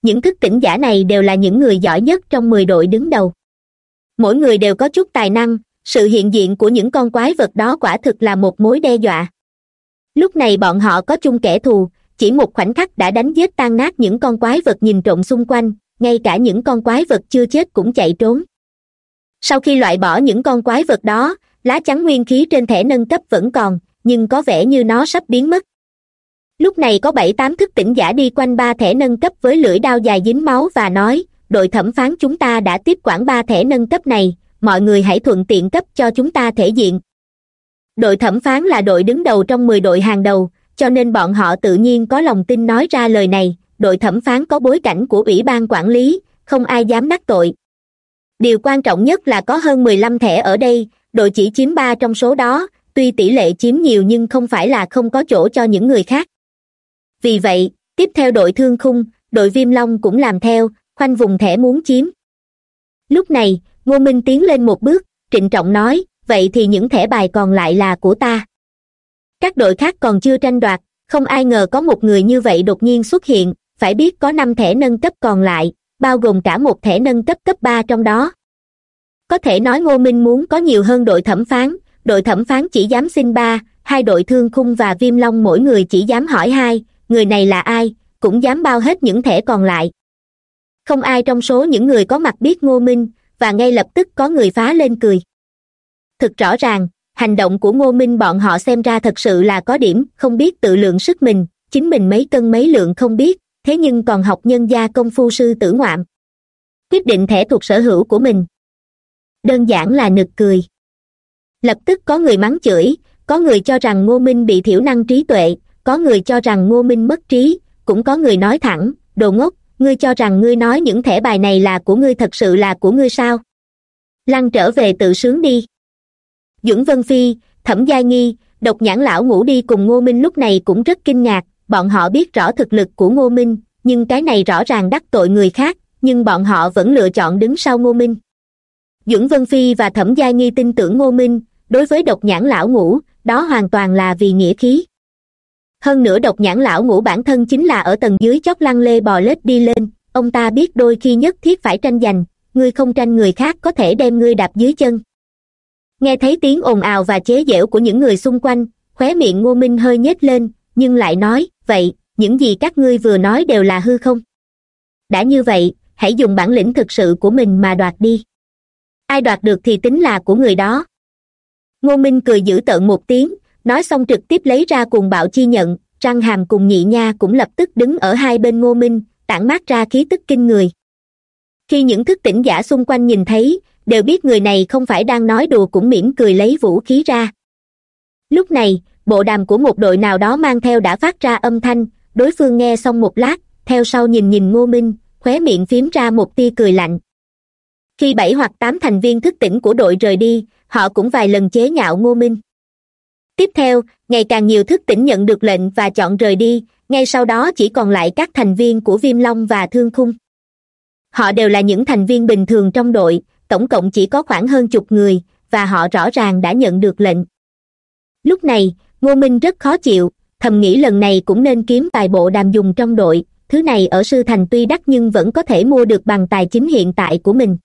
Những thức tỉnh giả này đều là những người giỏi nhất trong mười đội đứng đầu. Mỗi người đều có chút tài năng, sự hiện diện của những con quái vật đó quả thực là một mối đe dọa. Lúc này bọn họ có chung kẻ thù, chỉ một khoảnh khắc đã đánh giết tan nát những con quái vật nhìn trộm xung quanh, ngay cả những con quái vật chưa chết cũng chạy trốn. Sau khi loại bỏ những con quái vật đó lá chắn nguyên khí trên thẻ nâng cấp vẫn còn, nhưng có vẻ như nó sắp biến mất. Lúc này có bảy tám thức tỉnh giả đi quanh ba thẻ nâng cấp với lưỡi đao dài dính máu và nói, đội thẩm phán chúng ta đã tiếp quản ba thẻ nâng cấp này, mọi người hãy thuận tiện cấp cho chúng ta thể diện. Đội thẩm phán là đội đứng đầu trong mười đội hàng đầu, cho nên bọn họ tự nhiên có lòng tin nói ra lời này. Đội thẩm phán có bối cảnh của ủy ban quản lý, không ai dám đắc tội. Điều quan trọng nhất là có hơn mười lăm thẻ ở đây đội chỉ chiếm ba trong số đó, tuy tỷ lệ chiếm nhiều nhưng không phải là không có chỗ cho những người khác. Vì vậy, tiếp theo đội thương khung, đội viêm long cũng làm theo, khoanh vùng thẻ muốn chiếm. Lúc này, ngô minh tiến lên một bước, trịnh trọng nói, vậy thì những thẻ bài còn lại là của ta. Các đội khác còn chưa tranh đoạt, không ai ngờ có một người như vậy đột nhiên xuất hiện, phải biết có năm thẻ nâng cấp còn lại, bao gồm cả một thẻ nâng cấp cấp ba trong đó có thể nói ngô minh muốn có nhiều hơn đội thẩm phán. Đội thẩm phán chỉ dám xin ba, hai đội thương khung và viêm long mỗi người chỉ dám hỏi hai, người này là ai, cũng dám bao hết những thẻ còn lại. Không ai trong số những người có mặt biết ngô minh, và ngay lập tức có người phá lên cười. Thực rõ ràng, hành động của ngô minh bọn họ xem ra thật sự là có điểm, không biết tự lượng sức mình, chính mình mấy cân mấy lượng không biết, thế nhưng còn học nhân gia công phu sư tử ngoạm. Quyết định thẻ thuộc sở hữu của mình đơn giản là nực cười. Lập tức có người mắng chửi, có người cho rằng ngô minh bị thiểu năng trí tuệ, có người cho rằng ngô minh mất trí, cũng có người nói thẳng, đồ ngốc, ngươi cho rằng ngươi nói những thẻ bài này là của ngươi thật sự là của ngươi sao? Lăn trở về tự sướng đi. Dưỡng vân phi, thẩm gia nghi, độc nhãn lão ngủ đi cùng ngô minh lúc này cũng rất kinh ngạc, bọn họ biết rõ thực lực của ngô minh, nhưng cái này rõ ràng đắc tội người khác, nhưng bọn họ vẫn lựa chọn đứng sau ngô minh dưỡng vân phi và thẩm giai nghi tin tưởng ngô minh, đối với độc nhãn lão ngũ, đó hoàn toàn là vì nghĩa khí. Hơn nữa độc nhãn lão ngũ bản thân chính là ở tầng dưới chót lăng lê bò lết đi lên, ông ta biết đôi khi nhất thiết phải tranh giành, ngươi không tranh người khác có thể đem ngươi đạp dưới chân. Nghe thấy tiếng ồn ào và chế giễu của những người xung quanh, khóe miệng ngô minh hơi nhếch lên, nhưng lại nói, vậy, những gì các ngươi vừa nói đều là hư không? Đã như vậy, hãy dùng bản lĩnh thực sự của mình mà đoạt đi ai đoạt được thì tính là của người đó. Ngô minh cười dữ tợn một tiếng, nói xong trực tiếp lấy ra cùng bạo chi nhận răng hàm cùng nhị nha cũng lập tức đứng ở hai bên ngô minh, tản mát ra khí tức kinh người. Khi những thức tỉnh giả xung quanh nhìn thấy, đều biết người này không phải đang nói đùa cũng mỉm cười lấy vũ khí ra. Lúc này, bộ đàm của một đội nào đó mang theo đã phát ra âm thanh, đối phương nghe xong một lát, theo sau nhìn nhìn ngô minh, khóe miệng phím ra một tia cười lạnh khi bảy hoặc tám thành viên thức tỉnh của đội rời đi, họ cũng vài lần chế nhạo ngô minh. Tiếp theo, ngày càng nhiều thức tỉnh nhận được lệnh và chọn rời đi, ngay sau đó chỉ còn lại các thành viên của viêm long và thương khung. Họ đều là những thành viên bình thường trong đội, tổng cộng chỉ có khoảng hơn chục người, và họ rõ ràng đã nhận được lệnh. Lúc này, ngô minh rất khó chịu, thầm nghĩ lần này cũng nên kiếm vài bộ đàm dùng trong đội, thứ này ở sư thành tuy đắt nhưng vẫn có thể mua được bằng tài chính hiện tại của mình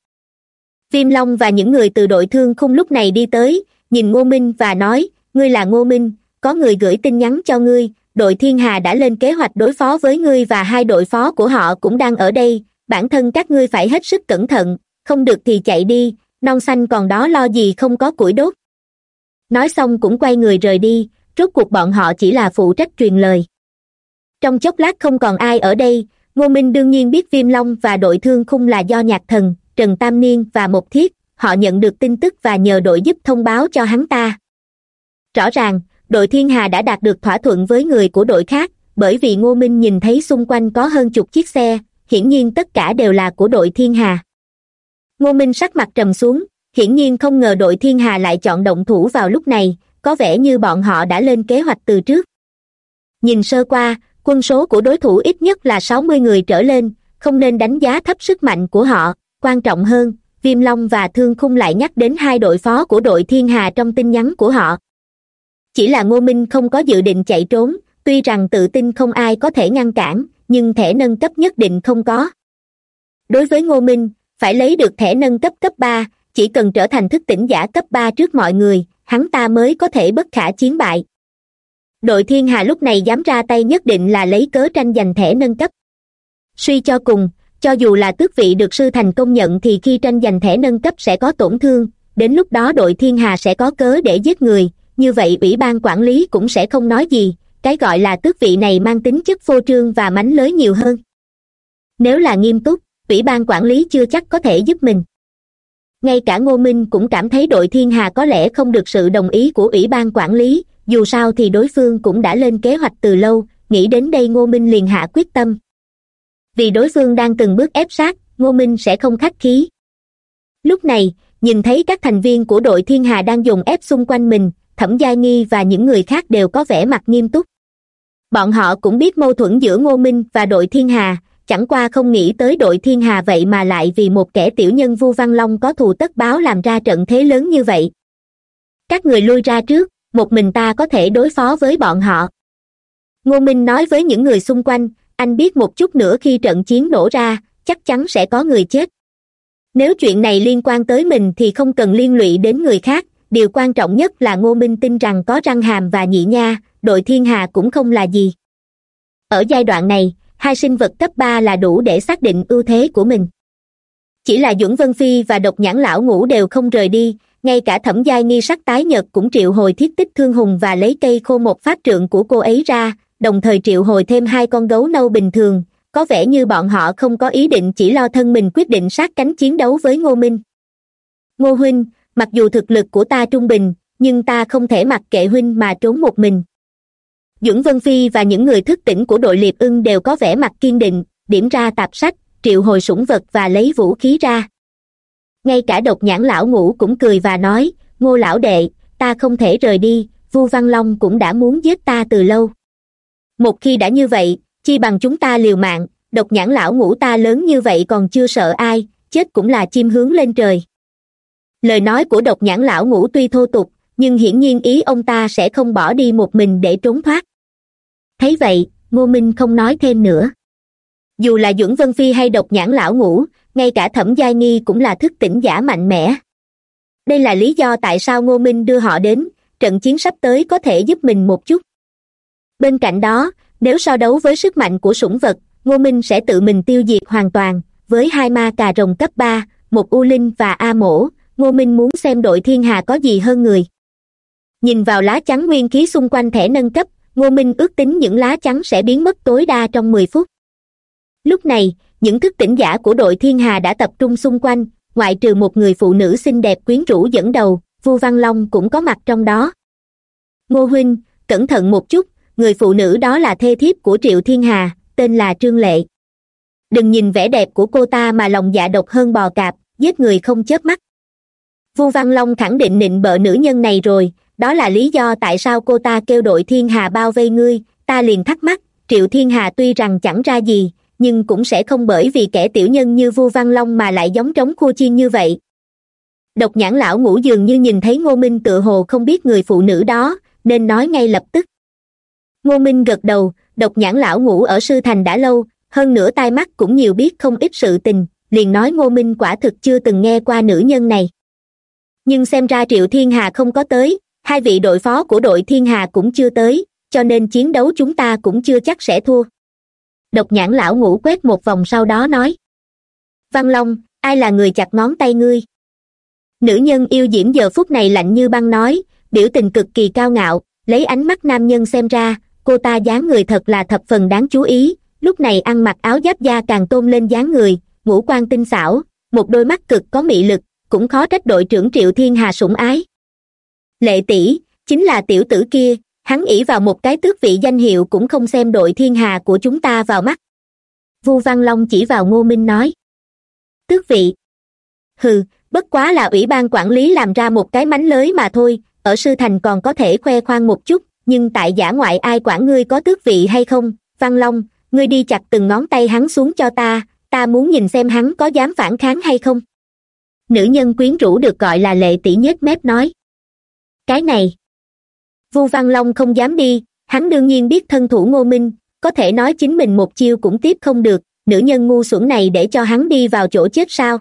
viêm long và những người từ đội thương khung lúc này đi tới, nhìn ngô minh và nói, ngươi là ngô minh, có người gửi tin nhắn cho ngươi, đội thiên hà đã lên kế hoạch đối phó với ngươi và hai đội phó của họ cũng đang ở đây, bản thân các ngươi phải hết sức cẩn thận, không được thì chạy đi, non xanh còn đó lo gì không có củi đốt. Nói xong cũng quay người rời đi, rốt cuộc bọn họ chỉ là phụ trách truyền lời. Trong chốc lát không còn ai ở đây, ngô minh đương nhiên biết viêm long và đội thương khung là do nhạc thần trần tam niên và một thiết, họ nhận được tin tức và nhờ đội giúp thông báo cho hắn ta. Rõ ràng, đội thiên hà đã đạt được thỏa thuận với người của đội khác, bởi vì ngô minh nhìn thấy xung quanh có hơn chục chiếc xe, hiển nhiên tất cả đều là của đội thiên hà. Ngô minh sắc mặt trầm xuống, hiển nhiên không ngờ đội thiên hà lại chọn động thủ vào lúc này, có vẻ như bọn họ đã lên kế hoạch từ trước. Nhìn sơ qua, quân số của đối thủ ít nhất là sáu mươi người trở lên, không nên đánh giá thấp sức mạnh của họ quan trọng hơn, viêm long và thương khung lại nhắc đến hai đội phó của đội thiên hà trong tin nhắn của họ. Chỉ là ngô minh không có dự định chạy trốn, tuy rằng tự tin không ai có thể ngăn cản, nhưng thẻ nâng cấp nhất định không có. Đối với ngô minh, phải lấy được thẻ nâng cấp cấp ba, chỉ cần trở thành thức tỉnh giả cấp ba trước mọi người, hắn ta mới có thể bất khả chiến bại. Đội thiên hà lúc này dám ra tay nhất định là lấy cớ tranh giành thẻ nâng cấp. Suy cho cùng cho dù là tước vị được sư thành công nhận thì khi tranh giành thẻ nâng cấp sẽ có tổn thương, đến lúc đó đội thiên hà sẽ có cớ để giết người, như vậy ủy ban quản lý cũng sẽ không nói gì, cái gọi là tước vị này mang tính chất phô trương và mánh lới nhiều hơn. Nếu là nghiêm túc, ủy ban quản lý chưa chắc có thể giúp mình. Ngay cả ngô minh cũng cảm thấy đội thiên hà có lẽ không được sự đồng ý của ủy ban quản lý, dù sao thì đối phương cũng đã lên kế hoạch từ lâu, nghĩ đến đây ngô minh liền hạ quyết tâm vì đối phương đang từng bước ép sát, ngô minh sẽ không khách khí. Lúc này, nhìn thấy các thành viên của đội thiên hà đang dùng ép xung quanh mình, thẩm gia nghi và những người khác đều có vẻ mặt nghiêm túc. Bọn họ cũng biết mâu thuẫn giữa ngô minh và đội thiên hà, chẳng qua không nghĩ tới đội thiên hà vậy mà lại vì một kẻ tiểu nhân vu văn long có thù tất báo làm ra trận thế lớn như vậy. Các người lui ra trước, một mình ta có thể đối phó với bọn họ. Ngô minh nói với những người xung quanh anh biết một chút nữa khi trận chiến nổ ra, chắc chắn sẽ có người chết. Nếu chuyện này liên quan tới mình thì không cần liên lụy đến người khác, điều quan trọng nhất là ngô minh tin rằng có răng hàm và nhị nha, đội thiên hà cũng không là gì. Ở giai đoạn này, hai sinh vật cấp ba là đủ để xác định ưu thế của mình. Chỉ là duẩn vân phi và độc nhãn lão ngũ đều không rời đi, ngay cả thẩm giai nghi sắc tái nhật cũng triệu hồi thiết tích thương hùng và lấy cây khô một pháp trượng của cô ấy ra đồng thời triệu hồi thêm hai con gấu nâu bình thường. Có vẻ như bọn họ không có ý định chỉ lo thân mình quyết định sát cánh chiến đấu với ngô minh. Ngô huynh, mặc dù thực lực của ta trung bình, nhưng ta không thể mặc kệ huynh mà trốn một mình. Dưỡng vân phi và những người thức tỉnh của đội liệp ưng đều có vẻ mặt kiên định, điểm ra tạp sách, triệu hồi sủng vật và lấy vũ khí ra. Ngay cả độc nhãn lão ngũ cũng cười và nói, ngô lão đệ, ta không thể rời đi, vu văn long cũng đã muốn giết ta từ lâu một khi đã như vậy, chi bằng chúng ta liều mạng, độc nhãn lão ngũ ta lớn như vậy còn chưa sợ ai, chết cũng là chim hướng lên trời. Lời nói của độc nhãn lão ngũ tuy thô tục, nhưng hiển nhiên ý ông ta sẽ không bỏ đi một mình để trốn thoát. Thấy vậy, ngô minh không nói thêm nữa. Dù là duẩn vân phi hay độc nhãn lão ngũ, ngay cả thẩm giai nghi cũng là thức tỉnh giả mạnh mẽ. Đây là lý do tại sao ngô minh đưa họ đến, trận chiến sắp tới có thể giúp mình một chút bên cạnh đó, nếu so đấu với sức mạnh của sủng vật, ngô minh sẽ tự mình tiêu diệt hoàn toàn. Với hai ma cà rồng cấp ba, một u linh và a mổ, ngô minh muốn xem đội thiên hà có gì hơn người. Nhìn vào lá chắn nguyên khí xung quanh thẻ nâng cấp, ngô minh ước tính những lá chắn sẽ biến mất tối đa trong mười phút. Lúc này, những thức tỉnh giả của đội thiên hà đã tập trung xung quanh, ngoại trừ một người phụ nữ xinh đẹp quyến rũ dẫn đầu, vu văn long cũng có mặt trong đó. Ngô huynh, cẩn thận một chút người phụ nữ đó là thê thiếp của triệu thiên hà, tên là trương lệ. Đừng nhìn vẻ đẹp của cô ta mà lòng dạ độc hơn bò cạp, giết người không chớp mắt. Vu văn long khẳng định nịnh bợ nữ nhân này rồi, đó là lý do tại sao cô ta kêu đội thiên hà bao vây ngươi, ta liền thắc mắc, triệu thiên hà tuy rằng chẳng ra gì, nhưng cũng sẽ không bởi vì kẻ tiểu nhân như vu văn long mà lại giống trống khua chiên như vậy. Độc nhãn lão ngủ dường như nhìn thấy ngô minh tự hồ không biết người phụ nữ đó, nên nói ngay lập tức ngô minh gật đầu, độc nhãn lão ngủ ở sư thành đã lâu, hơn nữa tai mắt cũng nhiều biết không ít sự tình, liền nói ngô minh quả thực chưa từng nghe qua nữ nhân này. Nhưng xem ra triệu thiên hà không có tới, hai vị đội phó của đội thiên hà cũng chưa tới, cho nên chiến đấu chúng ta cũng chưa chắc sẽ thua. Độc nhãn lão ngủ quét một vòng sau đó nói. Văn long, ai là người chặt ngón tay ngươi? Nữ nhân yêu diễm giờ phút này lạnh như băng nói, biểu tình cực kỳ cao ngạo, lấy ánh mắt nam nhân xem ra cô ta dáng người thật là thập phần đáng chú ý. Lúc này ăn mặc áo giáp da càng tôn lên dáng người, ngũ quan tinh xảo, một đôi mắt cực có mị lực, cũng khó trách đội trưởng triệu thiên hà sủng ái. Lệ tỷ, chính là tiểu tử kia, hắn ỷ vào một cái tước vị danh hiệu cũng không xem đội thiên hà của chúng ta vào mắt. Vu văn long chỉ vào ngô minh nói. Tước vị. Hừ, bất quá là ủy ban quản lý làm ra một cái mánh lới mà thôi, ở sư thành còn có thể khoe khoang một chút nhưng tại giả ngoại ai quản ngươi có tước vị hay không? Văn long, ngươi đi chặt từng ngón tay hắn xuống cho ta ta muốn nhìn xem hắn có dám phản kháng hay không. Nữ nhân quyến rũ được gọi là lệ tỷ nhếch mép nói. Cái này. Vu văn long không dám đi, hắn đương nhiên biết thân thủ ngô minh, có thể nói chính mình một chiêu cũng tiếp không được, nữ nhân ngu xuẩn này để cho hắn đi vào chỗ chết sao?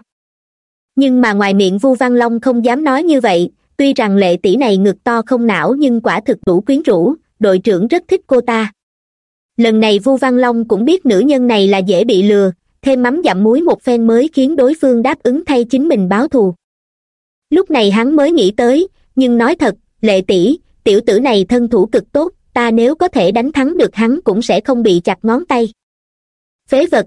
Nhưng mà ngoài miệng vu văn long không dám nói như vậy tuy rằng lệ tỷ này ngực to không não nhưng quả thực đủ quyến rũ, đội trưởng rất thích cô ta. Lần này vu văn long cũng biết nữ nhân này là dễ bị lừa, thêm mắm dặm muối một phen mới khiến đối phương đáp ứng thay chính mình báo thù. Lúc này hắn mới nghĩ tới, nhưng nói thật, lệ tỷ, tiểu tử này thân thủ cực tốt, ta nếu có thể đánh thắng được hắn cũng sẽ không bị chặt ngón tay. Phế vật.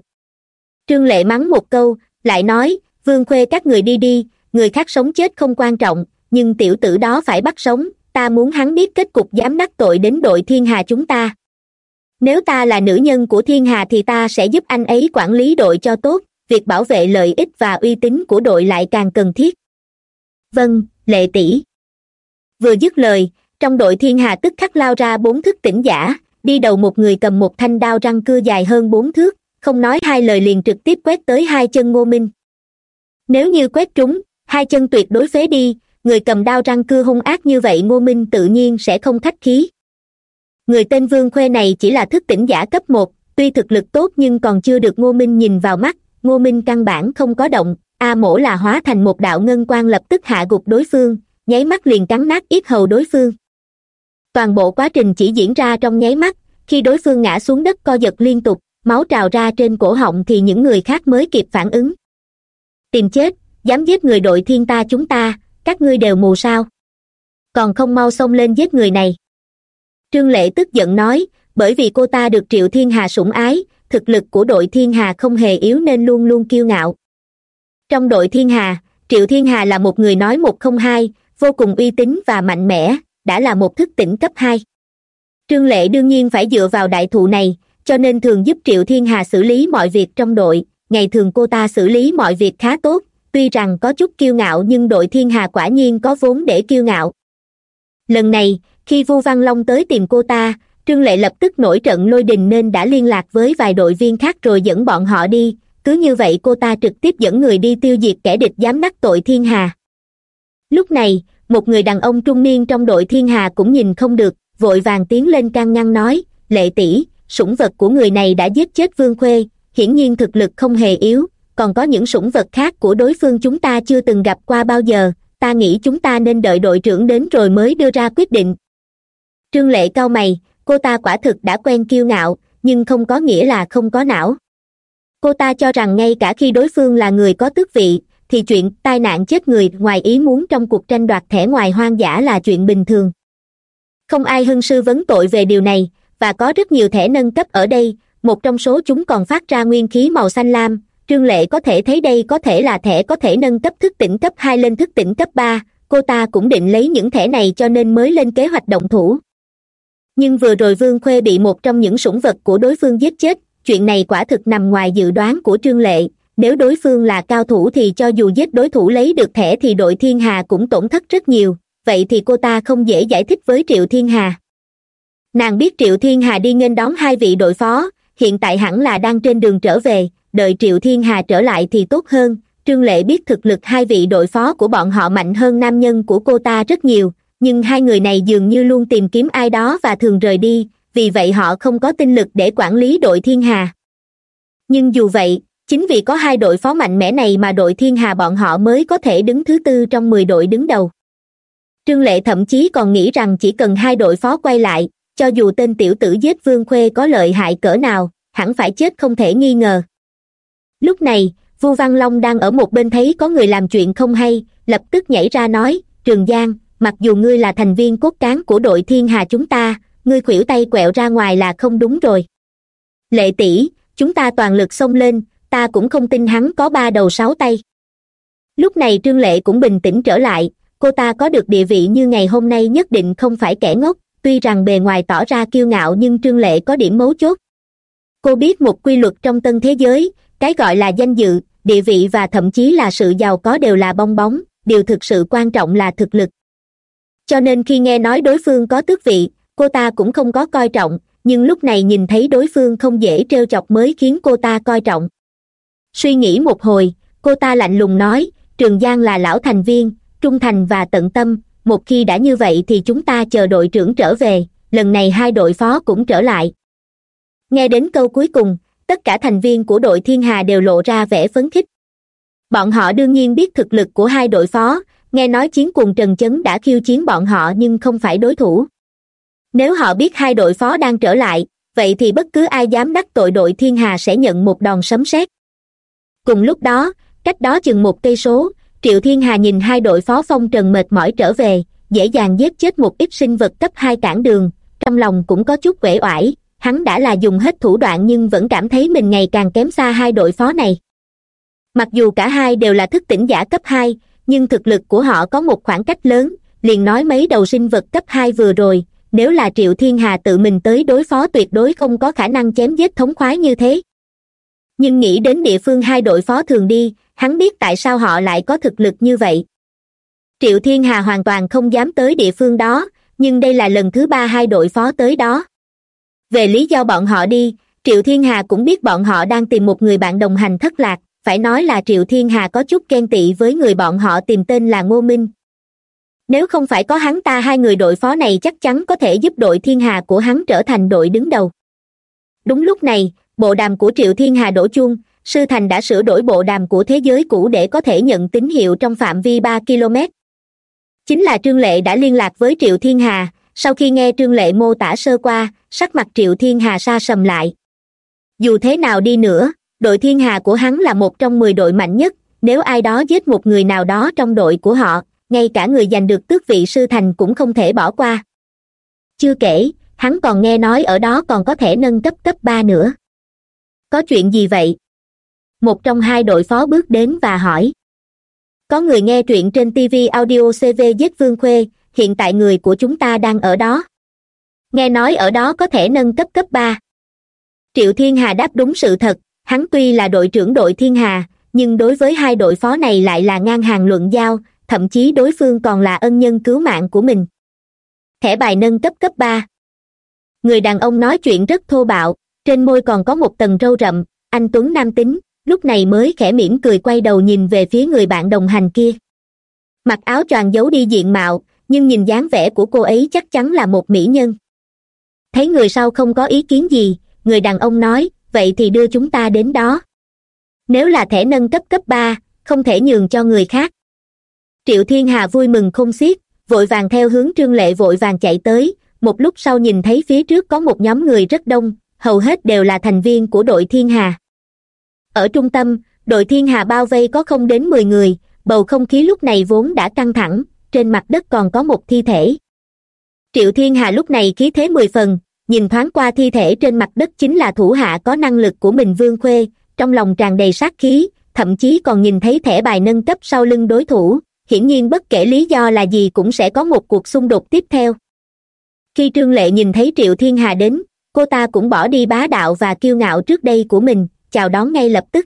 Trương lệ mắng một câu, lại nói, vương khuê các người đi đi, người khác sống chết không quan trọng nhưng tiểu tử đó phải bắt sống, ta muốn hắn biết kết cục dám đắc tội đến đội thiên hà chúng ta. Nếu ta là nữ nhân của thiên hà thì ta sẽ giúp anh ấy quản lý đội cho tốt, việc bảo vệ lợi ích và uy tín của đội lại càng cần thiết. Vâng lệ tỷ. Vừa dứt lời, trong đội thiên hà tức khắc lao ra bốn thức tỉnh giả, đi đầu một người cầm một thanh đao răng cưa dài hơn bốn thước, không nói hai lời liền trực tiếp quét tới hai chân ngô minh. Nếu như quét trúng, hai chân tuyệt đối phế đi người cầm đao răng cưa hung ác như vậy ngô minh tự nhiên sẽ không khách khí. Người tên vương khuê này chỉ là thức tỉnh giả cấp một, tuy thực lực tốt nhưng còn chưa được ngô minh nhìn vào mắt. Ngô minh căn bản không có động, a mổ là hóa thành một đạo ngân quan lập tức hạ gục đối phương, nháy mắt liền cắn nát yết hầu đối phương. Toàn bộ quá trình chỉ diễn ra trong nháy mắt, khi đối phương ngã xuống đất co giật liên tục, máu trào ra trên cổ họng thì những người khác mới kịp phản ứng. Tìm chết, dám giết người đội thiên ta chúng ta các ngươi đều mù sao? Còn không mau xông lên giết người này. Trương lệ tức giận nói, bởi vì cô ta được triệu thiên hà sủng ái, thực lực của đội thiên hà không hề yếu nên luôn luôn kiêu ngạo. Trong đội thiên hà, triệu thiên hà là một người nói một không hai, vô cùng uy tín và mạnh mẽ, đã là một thức tỉnh cấp hai. Trương lệ đương nhiên phải dựa vào đại thụ này, cho nên thường giúp triệu thiên hà xử lý mọi việc trong đội, ngày thường cô ta xử lý mọi việc khá tốt tuy rằng có chút kiêu ngạo nhưng đội thiên hà quả nhiên có vốn để kiêu ngạo. Lần này, khi vu văn long tới tìm cô ta, trương lệ lập tức nổi trận lôi đình nên đã liên lạc với vài đội viên khác rồi dẫn bọn họ đi. Cứ như vậy cô ta trực tiếp dẫn người đi tiêu diệt kẻ địch dám đắc tội thiên hà. Lúc này, một người đàn ông trung niên trong đội thiên hà cũng nhìn không được, vội vàng tiến lên can ngăn nói, lệ tỷ, sủng vật của người này đã giết chết vương khuê, hiển nhiên thực lực không hề yếu còn có những sủng vật khác của đối phương chúng ta chưa từng gặp qua bao giờ, ta nghĩ chúng ta nên đợi đội trưởng đến rồi mới đưa ra quyết định. Trương lệ cau mày, cô ta quả thực đã quen kiêu ngạo, nhưng không có nghĩa là không có não. Cô ta cho rằng ngay cả khi đối phương là người có tước vị, thì chuyện tai nạn chết người ngoài ý muốn trong cuộc tranh đoạt thẻ ngoài hoang dã là chuyện bình thường. Không ai hưng sư vấn tội về điều này, và có rất nhiều thẻ nâng cấp ở đây, một trong số chúng còn phát ra nguyên khí màu xanh lam trương lệ có thể thấy đây có thể là thẻ có thể nâng cấp thức tỉnh cấp hai lên thức tỉnh cấp ba, cô ta cũng định lấy những thẻ này cho nên mới lên kế hoạch động thủ. Nhưng vừa rồi vương khuê bị một trong những sủng vật của đối phương giết chết, chuyện này quả thực nằm ngoài dự đoán của trương lệ. Nếu đối phương là cao thủ thì cho dù giết đối thủ lấy được thẻ thì đội thiên hà cũng tổn thất rất nhiều, vậy thì cô ta không dễ giải thích với triệu thiên hà. Nàng biết triệu thiên hà đi nghênh đón hai vị đội phó, hiện tại hẳn là đang trên đường trở về đợi triệu thiên hà trở lại thì tốt hơn. Trương lệ biết thực lực hai vị đội phó của bọn họ mạnh hơn nam nhân của cô ta rất nhiều, nhưng hai người này dường như luôn tìm kiếm ai đó và thường rời đi, vì vậy họ không có tinh lực để quản lý đội thiên hà. Nhưng dù vậy, chính vì có hai đội phó mạnh mẽ này mà đội thiên hà bọn họ mới có thể đứng thứ tư trong mười đội đứng đầu. Trương lệ thậm chí còn nghĩ rằng chỉ cần hai đội phó quay lại, cho dù tên tiểu tử giết vương khuê có lợi hại cỡ nào, hẳn phải chết không thể nghi ngờ lúc này, vu văn long đang ở một bên thấy có người làm chuyện không hay, lập tức nhảy ra nói, trường giang, mặc dù ngươi là thành viên cốt cán của đội thiên hà chúng ta, ngươi khuỷu tay quẹo ra ngoài là không đúng rồi. Lệ tỷ, chúng ta toàn lực xông lên, ta cũng không tin hắn có ba đầu sáu tay. Lúc này trương lệ cũng bình tĩnh trở lại, cô ta có được địa vị như ngày hôm nay nhất định không phải kẻ ngốc, tuy rằng bề ngoài tỏ ra kiêu ngạo nhưng trương lệ có điểm mấu chốt. Cô biết một quy luật trong tân thế giới cái gọi là danh dự, địa vị và thậm chí là sự giàu có đều là bong bóng, điều thực sự quan trọng là thực lực. Cho nên khi nghe nói đối phương có tước vị, cô ta cũng không có coi trọng, nhưng lúc này nhìn thấy đối phương không dễ trêu chọc mới khiến cô ta coi trọng. Suy nghĩ một hồi, cô ta lạnh lùng nói, trường giang là lão thành viên, trung thành và tận tâm, một khi đã như vậy thì chúng ta chờ đội trưởng trở về, lần này hai đội phó cũng trở lại. Nghe đến câu cuối cùng tất cả thành viên của đội thiên hà đều lộ ra vẻ phấn khích. Bọn họ đương nhiên biết thực lực của hai đội phó, nghe nói chiến cùng trần chấn đã khiêu chiến bọn họ nhưng không phải đối thủ. Nếu họ biết hai đội phó đang trở lại, vậy thì bất cứ ai dám đắc tội đội thiên hà sẽ nhận một đòn sấm sét. Cùng lúc đó, cách đó chừng một cây số, triệu thiên hà nhìn hai đội phó phong trần mệt mỏi trở về, dễ dàng giết chết một ít sinh vật cấp hai cản đường, trong lòng cũng có chút uể oải hắn đã là dùng hết thủ đoạn nhưng vẫn cảm thấy mình ngày càng kém xa hai đội phó này. Mặc dù cả hai đều là thức tỉnh giả cấp hai, nhưng thực lực của họ có một khoảng cách lớn, liền nói mấy đầu sinh vật cấp hai vừa rồi, nếu là triệu thiên hà tự mình tới đối phó tuyệt đối không có khả năng chém giết thống khoái như thế. Nhưng nghĩ đến địa phương hai đội phó thường đi, hắn biết tại sao họ lại có thực lực như vậy. Triệu thiên hà hoàn toàn không dám tới địa phương đó, nhưng đây là lần thứ ba hai đội phó tới đó về lý do bọn họ đi, triệu thiên hà cũng biết bọn họ đang tìm một người bạn đồng hành thất lạc, phải nói là triệu thiên hà có chút ghen tị với người bọn họ tìm tên là ngô minh. Nếu không phải có hắn ta, hai người đội phó này chắc chắn có thể giúp đội thiên hà của hắn trở thành đội đứng đầu. Đúng lúc này, bộ đàm của triệu thiên hà đổ chuông, sư thành đã sửa đổi bộ đàm của thế giới cũ để có thể nhận tín hiệu trong phạm vi ba km chính là trương lệ đã liên lạc với triệu thiên hà sau khi nghe trương lệ mô tả sơ qua, sắc mặt triệu thiên hà sa sầm lại. Dù thế nào đi nữa, đội thiên hà của hắn là một trong mười đội mạnh nhất, nếu ai đó giết một người nào đó trong đội của họ, ngay cả người giành được tước vị sư thành cũng không thể bỏ qua. Chưa kể, hắn còn nghe nói ở đó còn có thể nâng cấp cấp ba nữa. Có chuyện gì vậy? Một trong hai đội phó bước đến và hỏi. Có người nghe truyện trên tv audio cv giết vương khuê hiện tại người của chúng ta đang ở đó. Nghe nói ở đó có thể nâng cấp cấp ba. Triệu thiên hà đáp đúng sự thật, hắn tuy là đội trưởng đội thiên hà, nhưng đối với hai đội phó này lại là ngang hàng luận giao, thậm chí đối phương còn là ân nhân cứu mạng của mình. Thẻ bài nâng cấp cấp ba. Người đàn ông nói chuyện rất thô bạo, trên môi còn có một tầng râu rậm, anh tuấn nam tính, lúc này mới khẽ mỉm cười quay đầu nhìn về phía người bạn đồng hành kia. Mặc áo choàng giấu đi diện mạo nhưng nhìn dáng vẻ của cô ấy chắc chắn là một mỹ nhân. Thấy người sau không có ý kiến gì, người đàn ông nói, vậy thì đưa chúng ta đến đó. Nếu là thẻ nâng cấp cấp ba, không thể nhường cho người khác. Triệu thiên hà vui mừng không xiết, vội vàng theo hướng trương lệ vội vàng chạy tới. Một lúc sau nhìn thấy phía trước có một nhóm người rất đông, hầu hết đều là thành viên của đội thiên hà. Ở trung tâm, đội thiên hà bao vây có không đến mười người, bầu không khí lúc này vốn đã căng thẳng trên mặt đất còn có một thi thể. Triệu thiên hà lúc này khí thế mười phần, nhìn thoáng qua thi thể trên mặt đất chính là thủ hạ có năng lực của mình vương khuê, trong lòng tràn đầy sát khí, thậm chí còn nhìn thấy thẻ bài nâng cấp sau lưng đối thủ, hiển nhiên bất kể lý do là gì cũng sẽ có một cuộc xung đột tiếp theo. Khi trương lệ nhìn thấy triệu thiên hà đến, cô ta cũng bỏ đi bá đạo và kiêu ngạo trước đây của mình, chào đón ngay lập tức.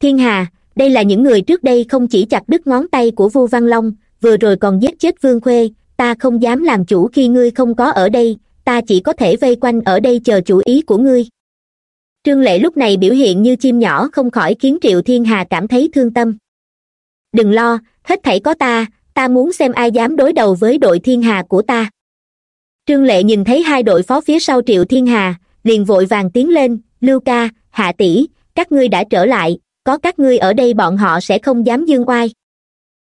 Thiên hà, đây là những người trước đây không chỉ chặt đứt ngón tay của vu văn long vừa rồi còn giết chết vương khuê, ta không dám làm chủ khi ngươi không có ở đây, ta chỉ có thể vây quanh ở đây chờ chủ ý của ngươi. Trương lệ lúc này biểu hiện như chim nhỏ không khỏi khiến triệu thiên hà cảm thấy thương tâm. Đừng lo, hết thảy có ta ta muốn xem ai dám đối đầu với đội thiên hà của ta. Trương lệ nhìn thấy hai đội phó phía sau triệu thiên hà, liền vội vàng tiến lên, lưu ca, hạ tỷ, các ngươi đã trở lại, có các ngươi ở đây bọn họ sẽ không dám dương oai.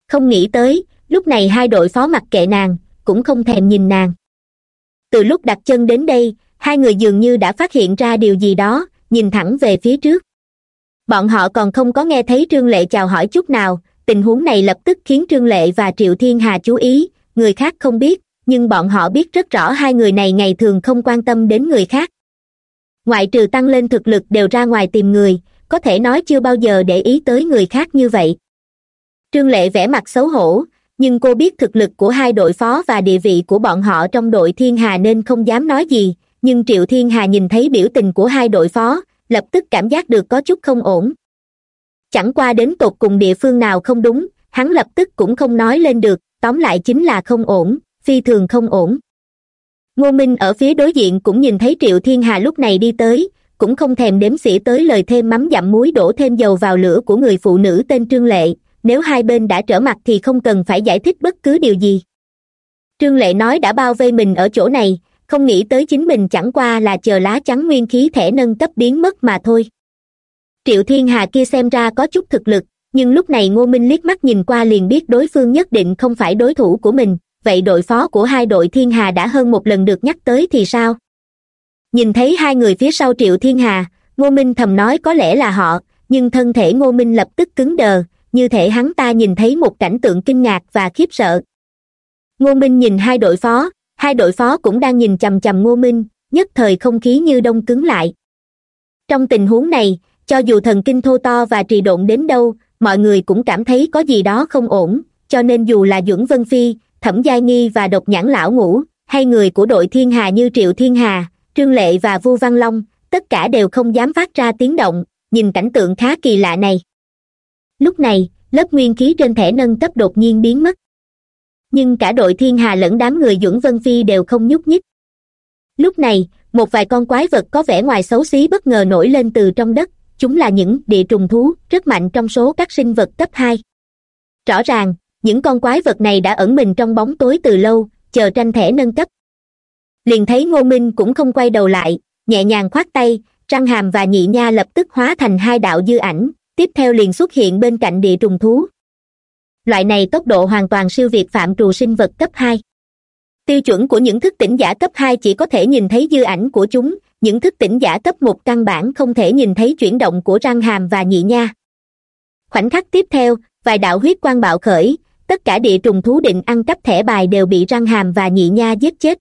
Không nghĩ tới lúc này hai đội phó mặc kệ nàng, cũng không thèm nhìn nàng. Từ lúc đặt chân đến đây, hai người dường như đã phát hiện ra điều gì đó, nhìn thẳng về phía trước. Bọn họ còn không có nghe thấy trương lệ chào hỏi chút nào, tình huống này lập tức khiến trương lệ và triệu thiên hà chú ý, người khác không biết, nhưng bọn họ biết rất rõ hai người này ngày thường không quan tâm đến người khác. Ngoại trừ tăng lên thực lực đều ra ngoài tìm người, có thể nói chưa bao giờ để ý tới người khác như vậy. Trương lệ vẻ mặt xấu hổ nhưng cô biết thực lực của hai đội phó và địa vị của bọn họ trong đội thiên hà nên không dám nói gì, nhưng triệu thiên hà nhìn thấy biểu tình của hai đội phó, lập tức cảm giác được có chút không ổn. Chẳng qua đến tột cùng địa phương nào không đúng, hắn lập tức cũng không nói lên được, tóm lại chính là không ổn, phi thường không ổn. Ngô minh ở phía đối diện cũng nhìn thấy triệu thiên hà lúc này đi tới, cũng không thèm đếm xỉa tới lời thêm mắm dặm muối đổ thêm dầu vào lửa của người phụ nữ tên trương lệ nếu hai bên đã trở mặt thì không cần phải giải thích bất cứ điều gì. Trương lệ nói đã bao vây mình ở chỗ này, không nghĩ tới chính mình chẳng qua là chờ lá chắn nguyên khí thẻ nâng cấp biến mất mà thôi. Triệu thiên hà kia xem ra có chút thực lực, nhưng lúc này ngô minh liếc mắt nhìn qua liền biết đối phương nhất định không phải đối thủ của mình, vậy đội phó của hai đội thiên hà đã hơn một lần được nhắc tới thì sao? Nhìn thấy hai người phía sau triệu thiên hà, ngô minh thầm nói có lẽ là họ, nhưng thân thể ngô minh lập tức cứng đờ như thể hắn ta nhìn thấy một cảnh tượng kinh ngạc và khiếp sợ. Ngô minh nhìn hai đội phó, hai đội phó cũng đang nhìn chằm chằm ngô minh, nhất thời không khí như đông cứng lại. Trong tình huống này, cho dù thần kinh thô to và trì độn đến đâu, mọi người cũng cảm thấy có gì đó không ổn, cho nên dù là duẩn vân phi, thẩm giai nghi và độc nhãn lão ngũ, hay người của đội thiên hà như triệu thiên hà, trương lệ và vu văn long, tất cả đều không dám phát ra tiếng động, nhìn cảnh tượng khá kỳ lạ này lúc này, lớp nguyên khí trên thẻ nâng cấp đột nhiên biến mất. Nhưng cả đội thiên hà lẫn đám người duẩn vân phi đều không nhúc nhích. Lúc này, một vài con quái vật có vẻ ngoài xấu xí bất ngờ nổi lên từ trong đất, chúng là những địa trùng thú, rất mạnh trong số các sinh vật cấp hai. Rõ ràng, những con quái vật này đã ẩn mình trong bóng tối từ lâu, chờ tranh thẻ nâng cấp. Liền thấy ngô minh cũng không quay đầu lại, nhẹ nhàng khoát tay, răng hàm và nhị nha lập tức hóa thành hai đạo dư ảnh tiếp theo liền xuất hiện bên cạnh địa trùng thú. Loại này tốc độ hoàn toàn siêu việt phạm trù sinh vật cấp hai. Tiêu chuẩn của những thức tỉnh giả cấp hai chỉ có thể nhìn thấy dư ảnh của chúng, những thức tỉnh giả cấp một căn bản không thể nhìn thấy chuyển động của răng hàm và nhị nha. Khoảnh khắc tiếp theo, vài đạo huyết quang bạo khởi, tất cả địa trùng thú định ăn cắp thẻ bài đều bị răng hàm và nhị nha giết chết.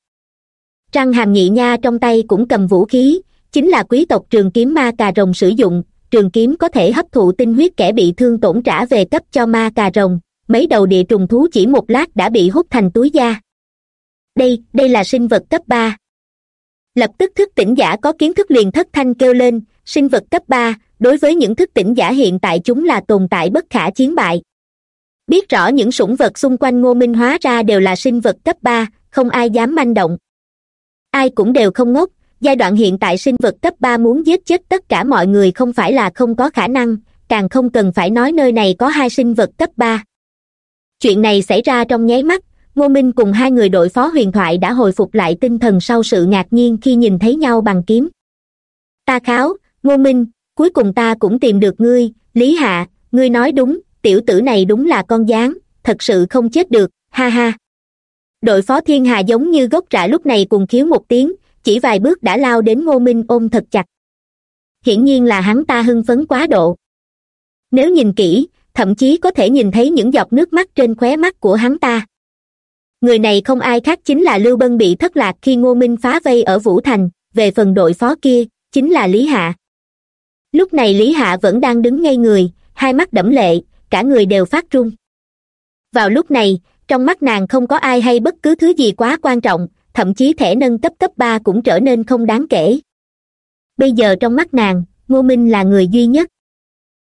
Răng hàm nhị nha trong tay cũng cầm vũ khí, chính là quý tộc trường kiếm ma cà rồng sử dụng trường kiếm có thể hấp thụ tinh huyết kẻ bị thương tổn trả về cấp cho ma cà rồng. Mấy đầu địa trùng thú chỉ một lát đã bị hút thành túi da. Đây đây là sinh vật cấp ba. Lập tức thức tỉnh giả có kiến thức liền thất thanh kêu lên, sinh vật cấp ba, đối với những thức tỉnh giả hiện tại chúng là tồn tại bất khả chiến bại. Biết rõ những sủng vật xung quanh ngô minh hóa ra đều là sinh vật cấp ba, không ai dám manh động. Ai cũng đều không ngốc giai đoạn hiện tại sinh vật cấp ba muốn giết chết tất cả mọi người không phải là không có khả năng, càng không cần phải nói nơi này có hai sinh vật cấp ba. Chuyện này xảy ra trong nháy mắt, ngô minh cùng hai người đội phó huyền thoại đã hồi phục lại tinh thần sau sự ngạc nhiên khi nhìn thấy nhau bằng kiếm. Ta kháo, ngô minh, cuối cùng ta cũng tìm được ngươi, lý hạ, ngươi nói đúng, tiểu tử này đúng là con gián, thật sự không chết được, ha ha. Đội phó thiên hà giống như gốc rạ lúc này cùng khiếu một tiếng chỉ vài bước đã lao đến ngô minh ôm thật chặt. Hiển nhiên là hắn ta hưng phấn quá độ. Nếu nhìn kỹ, thậm chí có thể nhìn thấy những giọt nước mắt trên khóe mắt của hắn ta. Người này không ai khác chính là lưu bân bị thất lạc khi ngô minh phá vây ở vũ thành, về phần đội phó kia, chính là lý hạ. Lúc này lý hạ vẫn đang đứng ngay người, hai mắt đẫm lệ, cả người đều phát run. Vào lúc này, trong mắt nàng không có ai hay bất cứ thứ gì quá quan trọng thậm chí thẻ nâng cấp cấp ba cũng trở nên không đáng kể. Bây giờ trong mắt nàng, ngô minh là người duy nhất.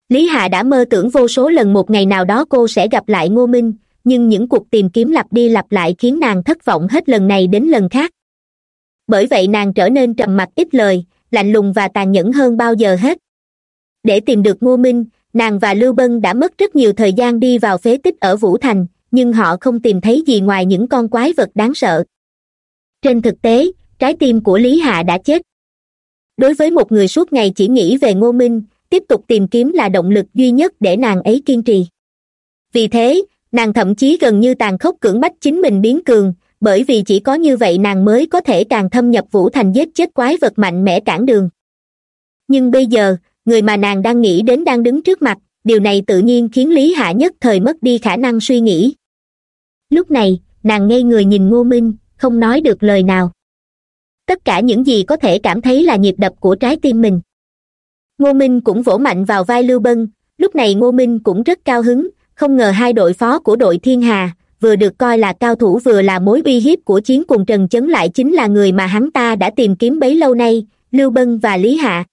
Lý hạ đã mơ tưởng vô số lần một ngày nào đó cô sẽ gặp lại ngô minh, nhưng những cuộc tìm kiếm lặp đi lặp lại khiến nàng thất vọng hết lần này đến lần khác. Bởi vậy nàng trở nên trầm mặc ít lời, lạnh lùng và tàn nhẫn hơn bao giờ hết. Để tìm được ngô minh, nàng và lưu bân đã mất rất nhiều thời gian đi vào phế tích ở vũ thành, nhưng họ không tìm thấy gì ngoài những con quái vật đáng sợ trên thực tế, trái tim của lý hạ đã chết. Đối với một người suốt ngày chỉ nghĩ về ngô minh, tiếp tục tìm kiếm là động lực duy nhất để nàng ấy kiên trì. Vì thế, nàng thậm chí gần như tàn khốc cưỡng bách chính mình biến cường, bởi vì chỉ có như vậy nàng mới có thể càng thâm nhập vũ thành giết chết quái vật mạnh mẽ cản đường. Nhưng bây giờ, người mà nàng đang nghĩ đến đang đứng trước mặt, điều này tự nhiên khiến lý hạ nhất thời mất đi khả năng suy nghĩ. Lúc này, nàng ngây người nhìn ngô minh không nói được lời nào. Tất cả những gì có thể cảm thấy là nhịp đập của trái tim mình. Ngô minh cũng vỗ mạnh vào vai lưu bân, lúc này ngô minh cũng rất cao hứng, không ngờ hai đội phó của đội thiên hà, vừa được coi là cao thủ vừa là mối uy hiếp của chiến cùng trần chấn lại chính là người mà hắn ta đã tìm kiếm bấy lâu nay, lưu bân và lý hạ.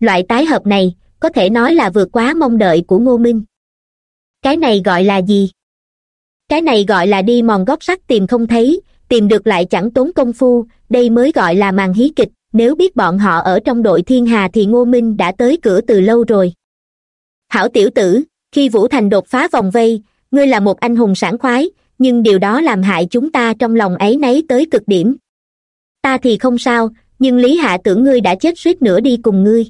Loại tái hợp này, có thể nói là vượt quá mong đợi của ngô minh. Cái này gọi là gì? Cái này gọi là đi mòn góc sắt tìm không thấy tìm được lại chẳng tốn công phu, đây mới gọi là màn hí kịch, nếu biết bọn họ ở trong đội thiên hà thì ngô minh đã tới cửa từ lâu rồi. Hảo tiểu tử, khi vũ thành đột phá vòng vây, ngươi là một anh hùng sảng khoái, nhưng điều đó làm hại chúng ta trong lòng ấy nấy tới cực điểm. Ta thì không sao, nhưng lý hạ tưởng ngươi đã chết suýt nữa đi cùng ngươi.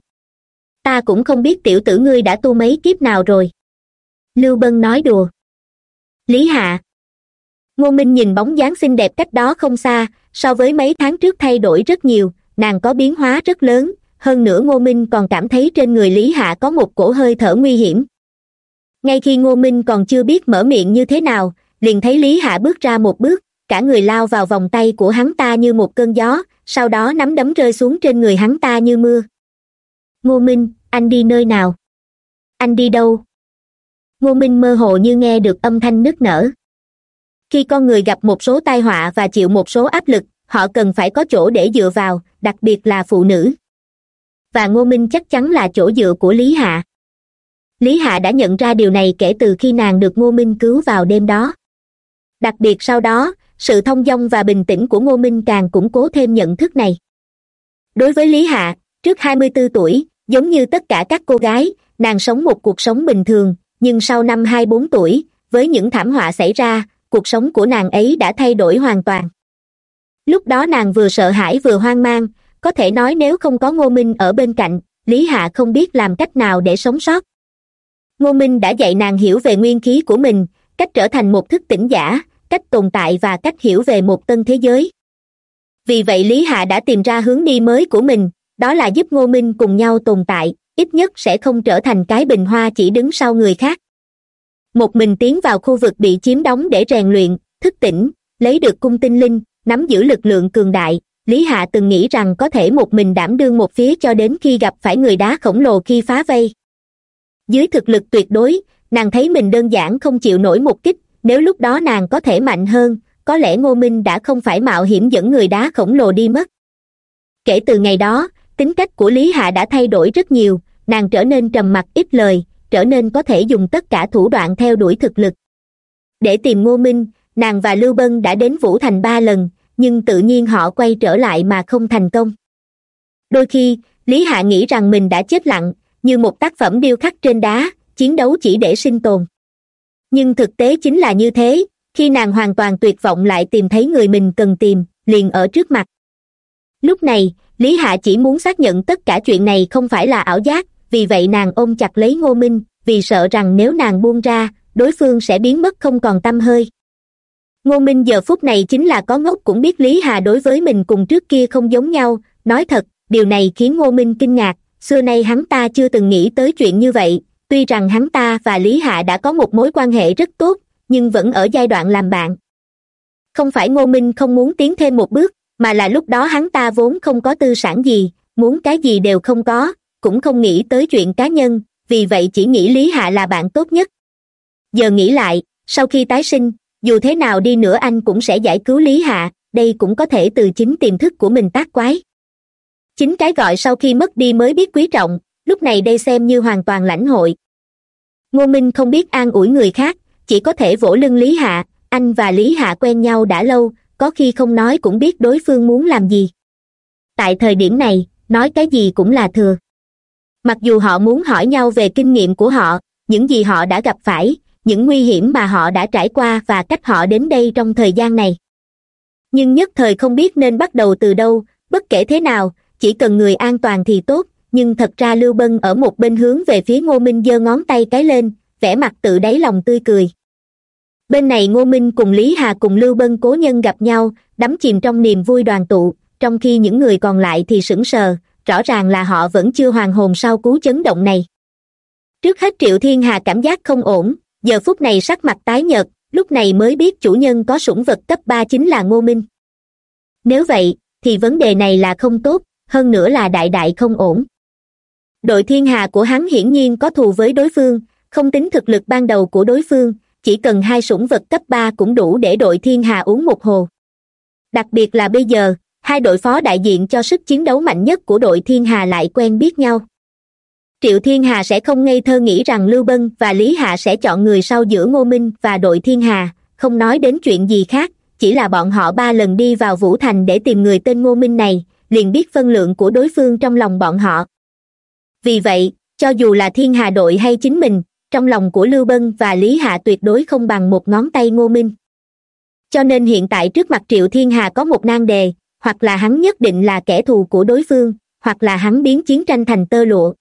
Ta cũng không biết tiểu tử ngươi đã tu mấy kiếp nào rồi. Lưu bân nói đùa. Lý hạ ngô minh nhìn bóng dáng xinh đẹp cách đó không xa, so với mấy tháng trước thay đổi rất nhiều, nàng có biến hóa rất lớn, hơn nữa ngô minh còn cảm thấy trên người lý hạ có một cổ hơi thở nguy hiểm. Ngay khi ngô minh còn chưa biết mở miệng như thế nào, liền thấy lý hạ bước ra một bước, cả người lao vào vòng tay của hắn ta như một cơn gió, sau đó nắm đấm rơi xuống trên người hắn ta như mưa. Ngô minh, anh đi nơi nào? Anh đi đâu? Ngô minh mơ hồ như nghe được âm thanh nức nở khi con người gặp một số tai họa và chịu một số áp lực, họ cần phải có chỗ để dựa vào, đặc biệt là phụ nữ. Và ngô minh chắc chắn là chỗ dựa của lý hạ. Lý hạ đã nhận ra điều này kể từ khi nàng được ngô minh cứu vào đêm đó. Đặc biệt sau đó, sự thông dong và bình tĩnh của ngô minh càng củng cố thêm nhận thức này. Đối với lý hạ, trước hai mươi bốn tuổi, giống như tất cả các cô gái, nàng sống một cuộc sống bình thường, nhưng sau năm hai bốn tuổi, với những thảm họa xảy ra cuộc sống của nàng ấy đã thay đổi hoàn toàn. Lúc đó nàng vừa sợ hãi vừa hoang mang, có thể nói nếu không có ngô minh ở bên cạnh, lý hạ không biết làm cách nào để sống sót. Ngô minh đã dạy nàng hiểu về nguyên khí của mình, cách trở thành một thức tỉnh giả, cách tồn tại và cách hiểu về một tân thế giới. Vì vậy lý hạ đã tìm ra hướng đi mới của mình, đó là giúp ngô minh cùng nhau tồn tại, ít nhất sẽ không trở thành cái bình hoa chỉ đứng sau người khác một mình tiến vào khu vực bị chiếm đóng để rèn luyện, thức tỉnh, lấy được cung tinh linh, nắm giữ lực lượng cường đại. Lý hạ từng nghĩ rằng có thể một mình đảm đương một phía cho đến khi gặp phải người đá khổng lồ khi phá vây. Dưới thực lực tuyệt đối, nàng thấy mình đơn giản không chịu nổi một kích, nếu lúc đó nàng có thể mạnh hơn, có lẽ ngô minh đã không phải mạo hiểm dẫn người đá khổng lồ đi mất. Kể từ ngày đó, tính cách của lý hạ đã thay đổi rất nhiều, nàng trở nên trầm mặc ít lời trở nên có thể dùng tất cả thủ đoạn theo đuổi thực lực. Để tìm ngô minh, nàng và lưu bân đã đến vũ thành ba lần, nhưng tự nhiên họ quay trở lại mà không thành công. Đôi khi, lý hạ nghĩ rằng mình đã chết lặng, như một tác phẩm điêu khắc trên đá, chiến đấu chỉ để sinh tồn. Nhưng thực tế chính là như thế, khi nàng hoàn toàn tuyệt vọng lại tìm thấy người mình cần tìm, liền ở trước mặt. Lúc này, lý hạ chỉ muốn xác nhận tất cả chuyện này không phải là ảo giác vì vậy nàng ôm chặt lấy ngô minh, vì sợ rằng nếu nàng buông ra, đối phương sẽ biến mất không còn t hơi. Ngô minh giờ phút này chính là có ngốc cũng biết lý hà đối với mình cùng trước kia không giống nhau. Nói thật, điều này khiến ngô minh kinh ngạc. Xưa nay hắn ta chưa từng nghĩ tới chuyện như vậy. Tuy rằng hắn ta và lý hạ đã có một mối quan hệ rất tốt, nhưng vẫn ở giai đoạn làm bạn. Không phải ngô minh không muốn tiến thêm một bước, mà là lúc đó hắn ta vốn không có tư sản gì, muốn cái gì đều không có cũng không nghĩ tới chuyện cá nhân, vì vậy chỉ nghĩ lý hạ là bạn tốt nhất. Giờ nghĩ lại, sau khi tái sinh, dù thế nào đi nữa anh cũng sẽ giải cứu lý hạ, đây cũng có thể từ chính tiềm thức của mình tác quái. Chính cái gọi sau khi mất đi mới biết quý trọng, lúc này đây xem như hoàn toàn lãnh hội. Ngô minh không biết an ủi người khác, chỉ có thể vỗ lưng lý hạ, anh và lý hạ quen nhau đã lâu, có khi không nói cũng biết đối phương muốn làm gì. Tại thời điểm này, nói cái gì cũng là thừa mặc dù họ muốn hỏi nhau về kinh nghiệm của họ, những gì họ đã gặp phải, những nguy hiểm mà họ đã trải qua và cách họ đến đây trong thời gian này. Nhưng nhất thời không biết nên bắt đầu từ đâu, bất kể thế nào, chỉ cần người an toàn thì tốt, nhưng thật ra lưu bân ở một bên hướng về phía ngô minh giơ ngón tay cái lên, vẻ mặt tự đáy lòng tươi cười. Bên này ngô minh cùng lý hà cùng lưu bân cố nhân gặp nhau, đắm chìm trong niềm vui đoàn tụ, trong khi những người còn lại thì sững sờ rõ ràng là họ vẫn chưa hoàn hồn sau cú chấn động này. Trước hết triệu thiên hà cảm giác không ổn, giờ phút này sắc mặt tái nhợt, lúc này mới biết chủ nhân có sủng vật cấp ba chính là ngô minh. Nếu vậy, thì vấn đề này là không tốt, hơn nữa là đại đại không ổn. Đội thiên hà của hắn hiển nhiên có thù với đối phương, không tính thực lực ban đầu của đối phương, chỉ cần hai sủng vật cấp ba cũng đủ để đội thiên hà uống một hồ. Đặc biệt là bây giờ hai đội phó đại diện cho sức chiến đấu mạnh nhất của đội thiên hà lại quen biết nhau. Triệu thiên hà sẽ không ngây thơ nghĩ rằng lưu bân và lý hạ sẽ chọn người sau giữa ngô minh và đội thiên hà, không nói đến chuyện gì khác, chỉ là bọn họ ba lần đi vào vũ thành để tìm người tên ngô minh này, liền biết phân lượng của đối phương trong lòng bọn họ. Vì vậy, cho dù là thiên hà đội hay chính mình, trong lòng của lưu bân và lý hạ tuyệt đối không bằng một ngón tay ngô minh. Cho nên hiện tại trước mặt triệu thiên hà có một nan đề hoặc là hắn nhất định là kẻ thù của đối phương, hoặc là hắn biến chiến tranh thành tơ lụa.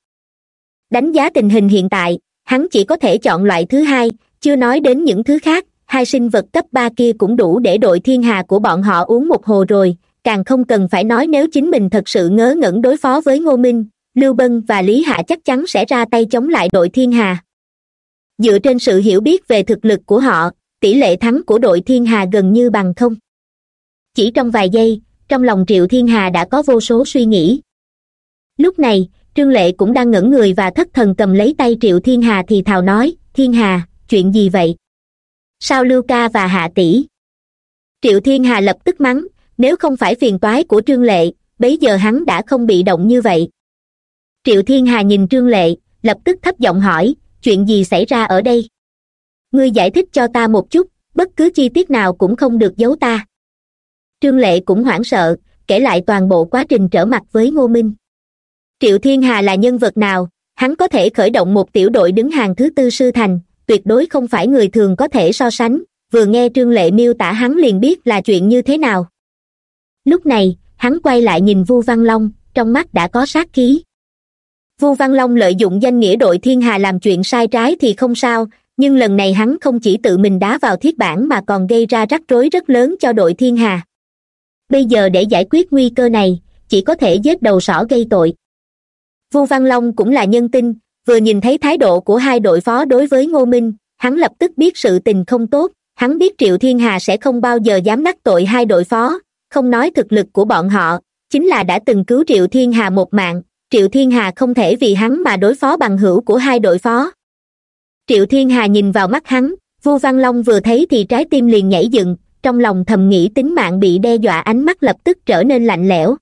Đánh giá tình hình hiện tại, hắn chỉ có thể chọn loại thứ hai, chưa nói đến những thứ khác, hai sinh vật cấp ba kia cũng đủ để đội thiên hà của bọn họ uống một hồ rồi, càng không cần phải nói nếu chính mình thật sự ngớ ngẩn đối phó với ngô minh, lưu bân và lý hạ chắc chắn sẽ ra tay chống lại đội thiên hà. Dựa trên sự hiểu biết về thực lực của họ, tỷ lệ thắng của đội thiên hà gần như bằng không. Chỉ trong vài giây trong lòng triệu thiên hà đã có vô số suy nghĩ. Lúc này, trương lệ cũng đang ngẩng người và thất thần cầm lấy tay triệu thiên hà thì thào nói, thiên hà, chuyện gì vậy? Sao lưu ca và hạ tỷ? Triệu thiên hà lập tức mắng, nếu không phải phiền toái của trương lệ, bấy giờ hắn đã không bị động như vậy. Triệu thiên hà nhìn trương lệ, lập tức thấp giọng hỏi, chuyện gì xảy ra ở đây? Ngươi giải thích cho ta một chút, bất cứ chi tiết nào cũng không được giấu ta trương lệ cũng hoảng sợ, kể lại toàn bộ quá trình trở mặt với ngô minh. Triệu thiên hà là nhân vật nào? Hắn có thể khởi động một tiểu đội đứng hàng thứ tư sư thành, tuyệt đối không phải người thường có thể so sánh, vừa nghe trương lệ miêu tả hắn liền biết là chuyện như thế nào. Lúc này, hắn quay lại nhìn vu văn long, trong mắt đã có sát khí. Vu văn long lợi dụng danh nghĩa đội thiên hà làm chuyện sai trái thì không sao, nhưng lần này hắn không chỉ tự mình đá vào thiết bản mà còn gây ra rắc rối rất lớn cho đội thiên hà bây giờ để giải quyết nguy cơ này, chỉ có thể giết đầu sỏ gây tội. Vu văn long cũng là nhân tinh vừa nhìn thấy thái độ của hai đội phó đối với ngô minh, hắn lập tức biết sự tình không tốt, hắn biết triệu thiên hà sẽ không bao giờ dám đắc tội hai đội phó, không nói thực lực của bọn họ, chính là đã từng cứu triệu thiên hà một mạng, triệu thiên hà không thể vì hắn mà đối phó bằng hữu của hai đội phó. Triệu thiên hà nhìn vào mắt hắn, vu văn long vừa thấy thì trái tim liền nhảy dựng trong lòng thầm nghĩ tính mạng bị đe dọa ánh mắt lập tức trở nên lạnh lẽo.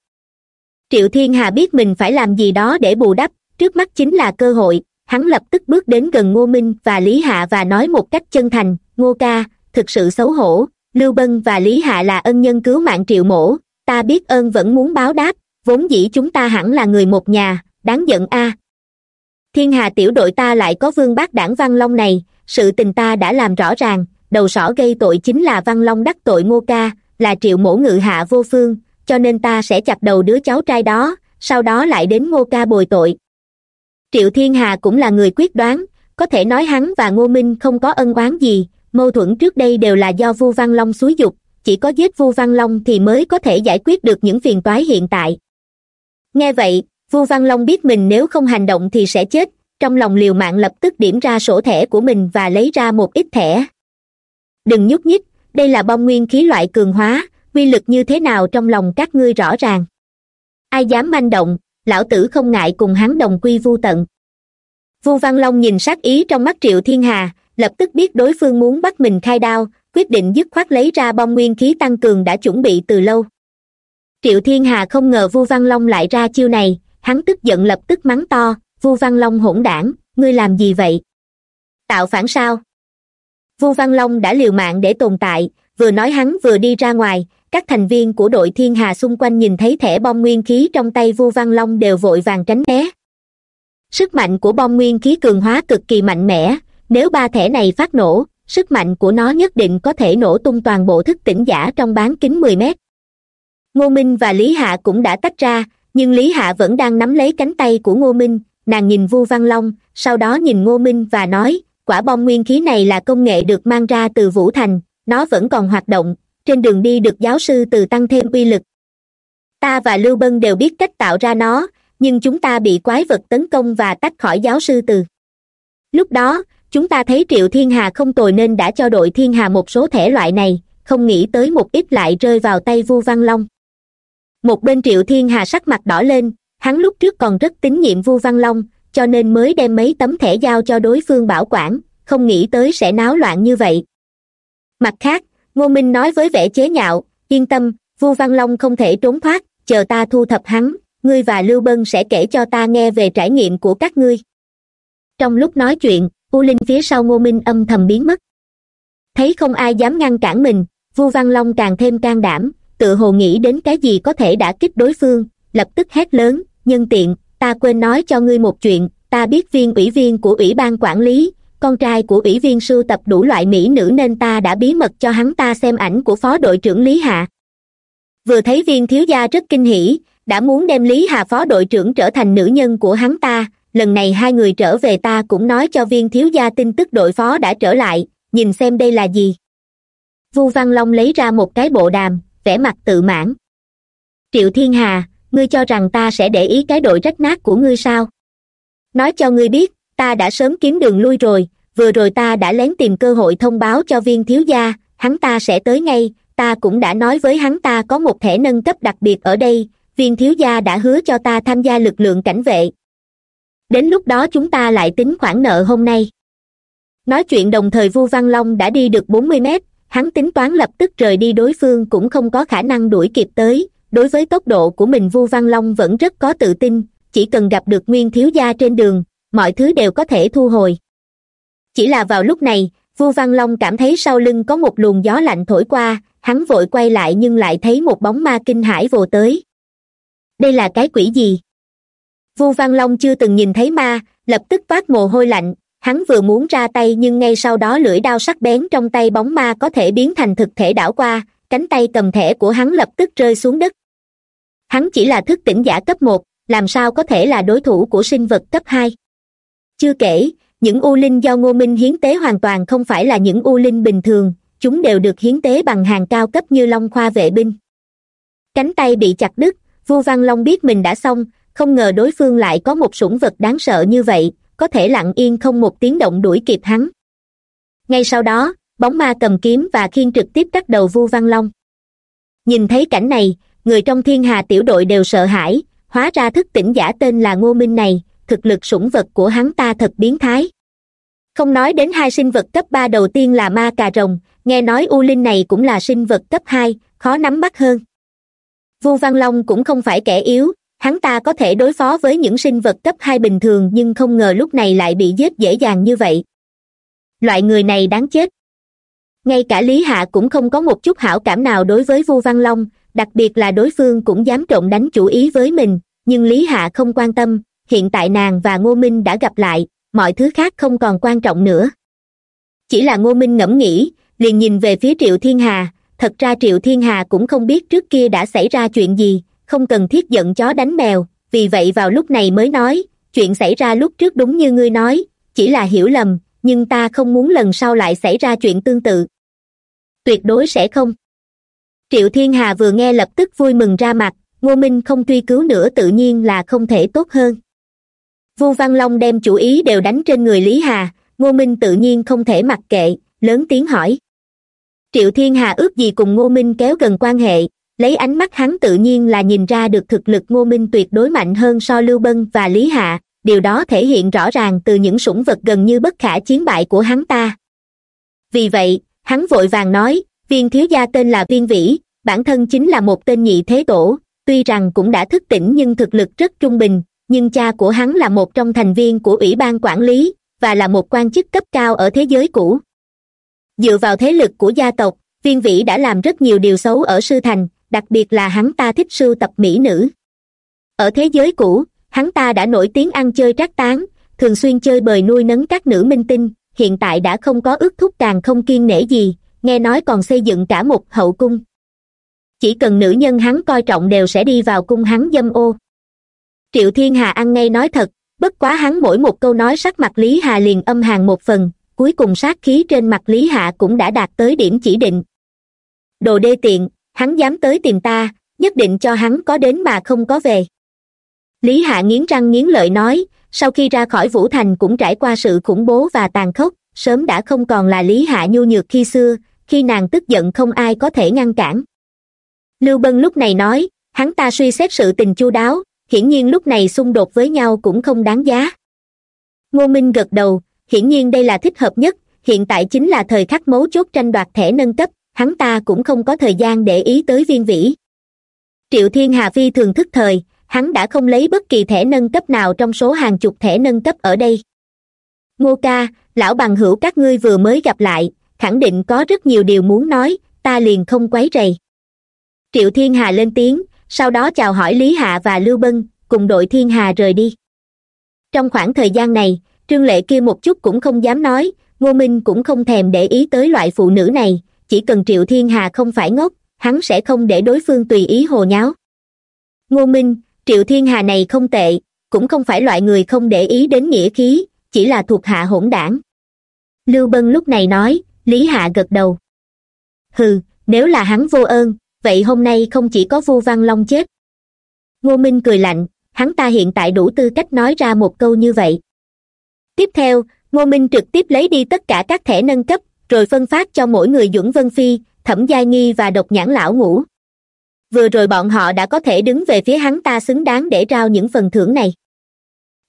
Triệu thiên hà biết mình phải làm gì đó để bù đắp, trước mắt chính là cơ hội, hắn lập tức bước đến gần ngô minh và lý hạ và nói một cách chân thành, ngô ca, thực sự xấu hổ, lưu bân và lý hạ là ân nhân cứu mạng triệu mổ, ta biết ơn vẫn muốn báo đáp, vốn dĩ chúng ta hẳn là người một nhà, đáng giận a. Thiên hà tiểu đội ta lại có vương bác đảng văn long này, sự tình ta đã làm rõ ràng đầu sỏ gây tội chính là văn long đắc tội ngô ca, là triệu mổ ngự hạ vô phương, cho nên ta sẽ chặt đầu đứa cháu trai đó, sau đó lại đến ngô ca bồi tội. Triệu thiên hà cũng là người quyết đoán, có thể nói hắn và ngô minh không có ân oán gì, mâu thuẫn trước đây đều là do vu văn long xúi dục, chỉ có giết vu văn long thì mới có thể giải quyết được những phiền toái hiện tại. Nghe vậy, vu văn long biết mình nếu không hành động thì sẽ chết, trong lòng liều mạng lập tức điểm ra sổ thẻ của mình và lấy ra một ít thẻ đừng nhúc nhích, đây là bom nguyên khí loại cường hóa, quy lực như thế nào trong lòng các ngươi rõ ràng. Ai dám manh động, lão tử không ngại cùng hắn đồng quy vu tận. Vu văn long nhìn sát ý trong mắt triệu thiên hà, lập tức biết đối phương muốn bắt mình khai đao, quyết định dứt khoát lấy ra bom nguyên khí tăng cường đã chuẩn bị từ lâu. Triệu thiên hà không ngờ vu văn long lại ra chiêu này, hắn tức giận lập tức mắng to, vu văn long hỗn đảng, ngươi làm gì vậy? Tạo phản sao? Vu văn long đã liều mạng để tồn tại, vừa nói hắn vừa đi ra ngoài. Các thành viên của đội thiên hà xung quanh nhìn thấy thẻ bom nguyên khí trong tay vu văn long đều vội vàng tránh né. Sức mạnh của bom nguyên khí cường hóa cực kỳ mạnh mẽ. Nếu ba thẻ này phát nổ, sức mạnh của nó nhất định có thể nổ tung toàn bộ thức tỉnh giả trong bán kính mười mét. Ngô minh và lý hạ cũng đã tách ra, nhưng lý hạ vẫn đang nắm lấy cánh tay của ngô minh. Nàng nhìn vu văn long, sau đó nhìn ngô minh và nói quả bom nguyên khí này là công nghệ được mang ra từ vũ thành, nó vẫn còn hoạt động, trên đường đi được giáo sư từ tăng thêm uy lực. Ta và lưu bân đều biết cách tạo ra nó, nhưng chúng ta bị quái vật tấn công và tách khỏi giáo sư từ. Lúc đó, chúng ta thấy triệu thiên hà không tồi nên đã cho đội thiên hà một số thể loại này, không nghĩ tới một ít lại rơi vào tay vu văn long. Một bên triệu thiên hà sắc mặt đỏ lên, hắn lúc trước còn rất tín nhiệm vu văn long cho nên mới đem mấy tấm thẻ giao cho đối phương bảo quản, không nghĩ tới sẽ náo loạn như vậy. Mặt khác, ngô minh nói với vẻ chế nhạo, yên tâm, vu văn long không thể trốn thoát, chờ ta thu thập hắn, ngươi và lưu bân sẽ kể cho ta nghe về trải nghiệm của các ngươi. Trong lúc nói chuyện, u linh phía sau ngô minh âm thầm biến mất. Thấy không ai dám ngăn cản mình, vu văn long càng thêm can đảm, tự hồ nghĩ đến cái gì có thể đã kích đối phương, lập tức hét lớn, nhân tiện ta quên nói cho ngươi một chuyện, ta biết viên ủy viên của ủy ban quản lý, con trai của ủy viên sưu tập đủ loại mỹ nữ nên ta đã bí mật cho hắn ta xem ảnh của phó đội trưởng lý hạ. Vừa thấy viên thiếu gia rất kinh hỉ, đã muốn đem lý hà phó đội trưởng trở thành nữ nhân của hắn ta, lần này hai người trở về ta cũng nói cho viên thiếu gia tin tức đội phó đã trở lại, nhìn xem đây là gì. Vu văn long lấy ra một cái bộ đàm, vẻ mặt tự mãn. Triệu thiên hà ngươi cho rằng ta sẽ để ý cái đội rách nát của ngươi sao? Nói cho ngươi biết, ta đã sớm kiếm đường lui rồi, vừa rồi ta đã lén tìm cơ hội thông báo cho viên thiếu gia, hắn ta sẽ tới ngay, ta cũng đã nói với hắn ta có một thẻ nâng cấp đặc biệt ở đây, viên thiếu gia đã hứa cho ta tham gia lực lượng cảnh vệ. Đến lúc đó chúng ta lại tính khoản nợ hôm nay. Nói chuyện đồng thời vu văn long đã đi được bốn mươi mét, hắn tính toán lập tức rời đi đối phương cũng không có khả năng đuổi kịp tới đối với tốc độ của mình, vu văn long vẫn rất có tự tin, chỉ cần gặp được nguyên thiếu gia trên đường, mọi thứ đều có thể thu hồi. Chỉ là vào lúc này, vu văn long cảm thấy sau lưng có một luồng gió lạnh thổi qua, hắn vội quay lại nhưng lại thấy một bóng ma kinh hãi vồ tới. Đây là cái quỷ gì? Vu văn long chưa từng nhìn thấy ma, lập tức toát mồ hôi lạnh, hắn vừa muốn ra tay nhưng ngay sau đó lưỡi đao sắc bén trong tay bóng ma có thể biến thành thực thể đảo qua, cánh tay cầm thẻ của hắn lập tức rơi xuống đất hắn chỉ là thức tỉnh giả cấp một, làm sao có thể là đối thủ của sinh vật cấp hai? Chưa kể, những u linh do ngô minh hiến tế hoàn toàn không phải là những u linh bình thường, chúng đều được hiến tế bằng hàng cao cấp như long khoa vệ binh. Cánh tay bị chặt đứt, vu văn long biết mình đã xong, không ngờ đối phương lại có một sủng vật đáng sợ như vậy, có thể lặng yên không một tiếng động đuổi kịp hắn. Ngay sau đó, bóng ma cầm kiếm và khiên trực tiếp cắt đầu vu văn long. Nhìn thấy cảnh này người trong thiên hà tiểu đội đều sợ hãi, hóa ra thức tỉnh giả tên là ngô minh này, thực lực sủng vật của hắn ta thật biến thái. Không nói đến hai sinh vật cấp ba đầu tiên là ma cà rồng, nghe nói u linh này cũng là sinh vật cấp hai, khó nắm bắt hơn. Vu văn long cũng không phải kẻ yếu, hắn ta có thể đối phó với những sinh vật cấp hai bình thường nhưng không ngờ lúc này lại bị giết dễ dàng như vậy. Loại người này đáng chết. Ngay cả lý hạ cũng không có một chút hảo cảm nào đối với vu văn long đặc biệt là đối phương cũng dám trộn đánh chủ ý với mình, nhưng lý hạ không quan tâm, hiện tại nàng và ngô minh đã gặp lại, mọi thứ khác không còn quan trọng nữa. Chỉ là ngô minh ngẫm nghĩ, liền nhìn về phía triệu thiên hà, thật ra triệu thiên hà cũng không biết trước kia đã xảy ra chuyện gì, không cần thiết giận chó đánh mèo, vì vậy vào lúc này mới nói, chuyện xảy ra lúc trước đúng như ngươi nói, chỉ là hiểu lầm, nhưng ta không muốn lần sau lại xảy ra chuyện tương tự. Tuyệt đối sẽ không triệu thiên hà vừa nghe lập tức vui mừng ra mặt, ngô minh không truy cứu nữa tự nhiên là không thể tốt hơn. Vu văn long đem chủ ý đều đánh trên người lý hà, ngô minh tự nhiên không thể mặc kệ, lớn tiếng hỏi. Triệu thiên hà ước gì cùng ngô minh kéo gần quan hệ, lấy ánh mắt hắn tự nhiên là nhìn ra được thực lực ngô minh tuyệt đối mạnh hơn so lưu bân và lý hạ, điều đó thể hiện rõ ràng từ những sủng vật gần như bất khả chiến bại của hắn ta. Vì vậy, hắn vội vàng nói viên thiếu gia tên là viên vĩ, bản thân chính là một tên nhị thế tổ, tuy rằng cũng đã thức tỉnh nhưng thực lực rất trung bình, nhưng cha của hắn là một trong thành viên của ủy ban quản lý và là một quan chức cấp cao ở thế giới cũ. Dựa vào thế lực của gia tộc, viên vĩ đã làm rất nhiều điều xấu ở sư thành, đặc biệt là hắn ta thích sưu tập mỹ nữ. Ở thế giới cũ, hắn ta đã nổi tiếng ăn chơi trác tán, thường xuyên chơi bời nuôi nấng các nữ minh tinh, hiện tại đã không có ước thúc càng không kiên nể gì nghe nói còn xây dựng cả một hậu cung. Chỉ cần nữ nhân hắn coi trọng đều sẽ đi vào cung hắn dâm ô. Triệu thiên hà ăn ngay nói thật, bất quá hắn mỗi một câu nói sắc mặt lý hà liền âm hàng một phần, cuối cùng sát khí trên mặt lý hạ cũng đã đạt tới điểm chỉ định. Đồ đê tiện, hắn dám tới tìm ta, nhất định cho hắn có đến mà không có về. Lý hạ nghiến răng nghiến lợi nói, sau khi ra khỏi vũ thành cũng trải qua sự khủng bố và tàn khốc, sớm đã không còn là lý hạ nhu nhược khi xưa khi nàng tức giận không ai có thể ngăn cản. Lưu bân lúc này nói, hắn ta suy xét sự tình chu đáo, hiển nhiên lúc này xung đột với nhau cũng không đáng giá. Ngô minh gật đầu, hiển nhiên đây là thích hợp nhất, hiện tại chính là thời khắc mấu chốt tranh đoạt thẻ nâng cấp, hắn ta cũng không có thời gian để ý tới viên vĩ. Triệu thiên hà phi thường thức thời, hắn đã không lấy bất kỳ thẻ nâng cấp nào trong số hàng chục thẻ nâng cấp ở đây. Ngô ca, lão bằng hữu các ngươi vừa mới gặp lại khẳng định có rất nhiều điều muốn nói, ta liền không quấy rầy. Triệu thiên hà lên tiếng, sau đó chào hỏi lý hạ và lưu bân, cùng đội thiên hà rời đi. Trong khoảng thời gian này, trương lệ kia một chút cũng không dám nói, ngô minh cũng không thèm để ý tới loại phụ nữ này, chỉ cần triệu thiên hà không phải ngốc, hắn sẽ không để đối phương tùy ý hồ nháo. Ngô minh, triệu thiên hà này không tệ, cũng không phải loại người không để ý đến nghĩa khí, chỉ là thuộc hạ hỗn đảng. Lưu bân lúc này nói lý hạ gật đầu. Hừ, nếu là hắn vô ơn, vậy hôm nay không chỉ có vu văn long chết. Ngô minh cười lạnh, hắn ta hiện tại đủ tư cách nói ra một câu như vậy. Tiếp theo, ngô minh trực tiếp lấy đi tất cả các thẻ nâng cấp, rồi phân phát cho mỗi người duẩn vân phi, thẩm giai nghi và độc nhãn lão ngũ. Vừa rồi bọn họ đã có thể đứng về phía hắn ta xứng đáng để trao những phần thưởng này.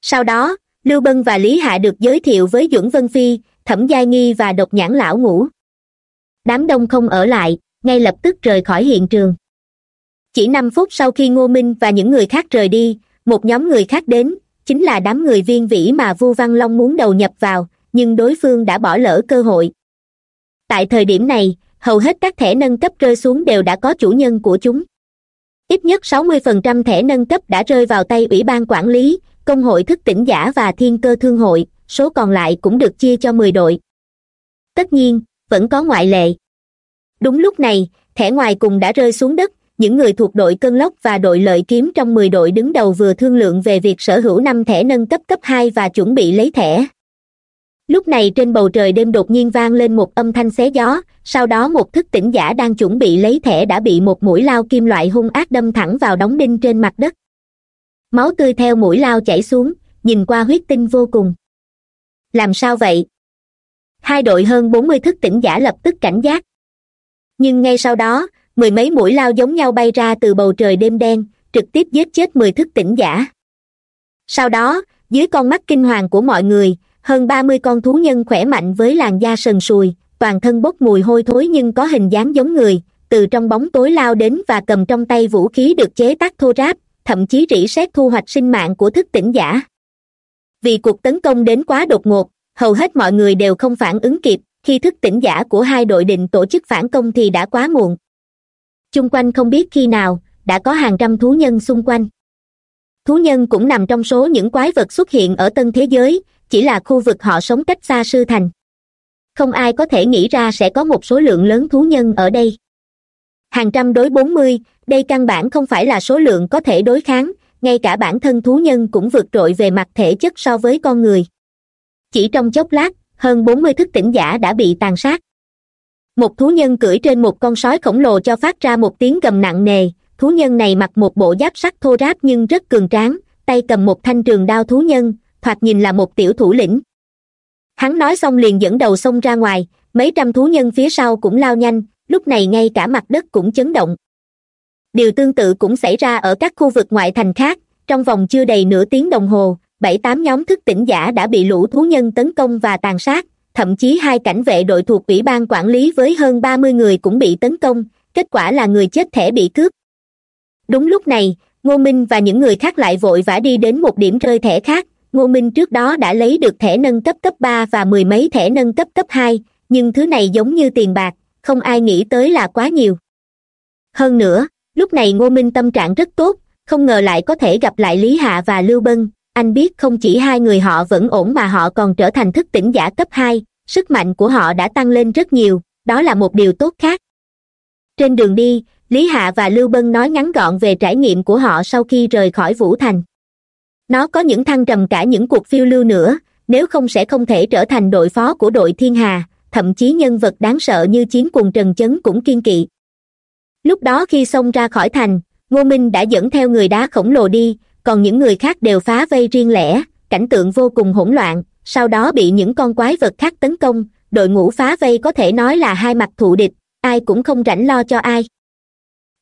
Sau đó, lưu bân và lý hạ được giới thiệu với duẩn vân phi thẩm giai nghi và độc nhãn lão ngủ đám đông không ở lại, ngay lập tức rời khỏi hiện trường. Chỉ năm phút sau khi ngô minh và những người khác rời đi, một nhóm người khác đến, chính là đám người viên vĩ mà vu văn long muốn đầu nhập vào, nhưng đối phương đã bỏ lỡ cơ hội. Tại thời điểm này, hầu hết các thẻ nâng cấp rơi xuống đều đã có chủ nhân của chúng. Ít nhất sáu mươi phần trăm thẻ nâng cấp đã rơi vào tay ủy ban quản lý, công hội thức tỉnh giả và thiên cơ thương hội số còn lại cũng được chia cho mười đội. Tất nhiên, vẫn có ngoại lệ. Đúng lúc này, thẻ ngoài cùng đã rơi xuống đất, những người thuộc đội cân lốc và đội lợi kiếm trong mười đội đứng đầu vừa thương lượng về việc sở hữu năm thẻ nâng cấp cấp hai và chuẩn bị lấy thẻ. Lúc này trên bầu trời đêm đột nhiên vang lên một âm thanh xé gió, sau đó một thức tỉnh giả đang chuẩn bị lấy thẻ đã bị một mũi lao kim loại hung ác đâm thẳng vào đóng đinh trên mặt đất. Máu tươi theo mũi lao chảy xuống, nhìn qua huyết tinh vô cùng làm sao vậy? Hai đội hơn bốn mươi thức tỉnh giả lập tức cảnh giác. Nhưng ngay sau đó, mười mấy mũi lao giống nhau bay ra từ bầu trời đêm đen, trực tiếp giết chết mười thức tỉnh giả. Sau đó, dưới con mắt kinh hoàng của mọi người, hơn ba mươi con thú nhân khỏe mạnh với làn da sần sùi, toàn thân bốc mùi hôi thối nhưng có hình dáng giống người, từ trong bóng tối lao đến và cầm trong tay vũ khí được chế tác thô ráp, thậm chí rỉ sét thu hoạch sinh mạng của thức tỉnh giả vì cuộc tấn công đến quá đột ngột, hầu hết mọi người đều không phản ứng kịp, khi thức tỉnh giả của hai đội định tổ chức phản công thì đã quá muộn. Chung quanh không biết khi nào, đã có hàng trăm thú nhân xung quanh. Thú nhân cũng nằm trong số những quái vật xuất hiện ở tân thế giới, chỉ là khu vực họ sống cách xa sư thành. Không ai có thể nghĩ ra sẽ có một số lượng lớn thú nhân ở đây. Hàng trăm đối bốn mươi, đây căn bản không phải là số lượng có thể đối kháng ngay cả bản thân thú nhân cũng vượt trội về mặt thể chất so với con người. Chỉ trong chốc lát, hơn bốn mươi thức tỉnh giả đã bị tàn sát. Một thú nhân cưỡi trên một con sói khổng lồ cho phát ra một tiếng gầm nặng nề. Thú nhân này mặc một bộ giáp sắt thô ráp nhưng rất cường tráng, tay cầm một thanh trường đao thú nhân, thoạt nhìn là một tiểu thủ lĩnh. Hắn nói xong liền dẫn đầu xông ra ngoài, mấy trăm thú nhân phía sau cũng lao nhanh, lúc này ngay cả mặt đất cũng chấn động điều tương tự cũng xảy ra ở các khu vực ngoại thành khác. Trong vòng chưa đầy nửa tiếng đồng hồ, bảy tám nhóm thức tỉnh giả đã bị lũ thú nhân tấn công và tàn sát. Thậm chí hai cảnh vệ đội thuộc ủy ban quản lý với hơn ba mươi người cũng bị tấn công, kết quả là người chết thẻ bị cướp. Đúng lúc này, ngô minh và những người khác lại vội vã đi đến một điểm rơi thẻ khác. Ngô minh trước đó đã lấy được thẻ nâng cấp cấp ba và mười mấy thẻ nâng cấp cấp hai, nhưng thứ này giống như tiền bạc, không ai nghĩ tới là quá nhiều. Hơn nữa lúc này ngô minh tâm trạng rất tốt, không ngờ lại có thể gặp lại lý hạ và lưu bân. Anh biết không chỉ hai người họ vẫn ổn mà họ còn trở thành thức tỉnh giả cấp hai, sức mạnh của họ đã tăng lên rất nhiều, đó là một điều tốt khác. Trên đường đi, lý hạ và lưu bân nói ngắn gọn về trải nghiệm của họ sau khi rời khỏi vũ thành. Nó có những thăng trầm cả những cuộc phiêu lưu nữa, nếu không sẽ không thể trở thành đội phó của đội thiên hà, thậm chí nhân vật đáng sợ như chiến cùng trần chấn cũng kiên kỵ lúc đó khi xông ra khỏi thành, ngô minh đã dẫn theo người đá khổng lồ đi, còn những người khác đều phá vây riêng lẻ, cảnh tượng vô cùng hỗn loạn. Sau đó bị những con quái vật khác tấn công, đội ngũ phá vây có thể nói là hai mặt thù địch, ai cũng không rảnh lo cho ai.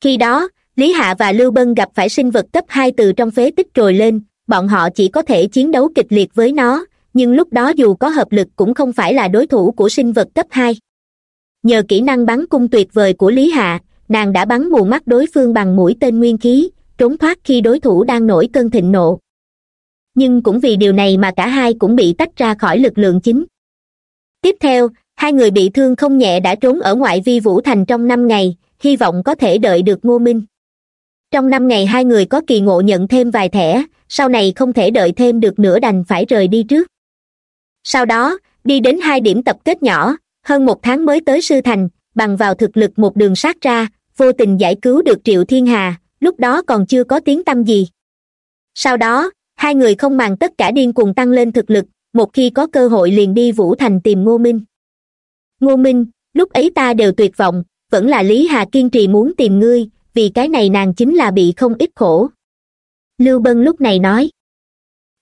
Khi đó, lý hạ và lưu bân gặp phải sinh vật cấp hai từ trong phế tích trồi lên, bọn họ chỉ có thể chiến đấu kịch liệt với nó, nhưng lúc đó dù có hợp lực cũng không phải là đối thủ của sinh vật cấp hai. Nhờ kỹ năng bắn cung tuyệt vời của lý hạ nàng đã bắn mù mắt đối phương bằng mũi tên nguyên khí, trốn thoát khi đối thủ đang nổi cơn thịnh nộ. Nhưng cũng vì điều này mà cả hai cũng bị tách ra khỏi lực lượng chính. Tiếp theo, hai người bị thương không nhẹ đã trốn ở ngoại vi vũ thành trong năm ngày, hy vọng có thể đợi được ngô minh. Trong năm ngày hai người có kỳ ngộ nhận thêm vài thẻ, sau này không thể đợi thêm được nữa đành phải rời đi trước. Sau đó, đi đến hai điểm tập kết nhỏ, hơn một tháng mới tới sư thành, bằng vào thực lực một đường sát ra vô tình giải cứu được triệu thiên hà, lúc đó còn chưa có tiếng tăm gì. Sau đó, hai người không màng tất cả điên cuồng tăng lên thực lực, một khi có cơ hội liền đi vũ thành tìm ngô minh. Ngô minh, lúc ấy ta đều tuyệt vọng, vẫn là lý hà kiên trì muốn tìm ngươi, vì cái này nàng chính là bị không ít khổ. Lưu bân lúc này nói,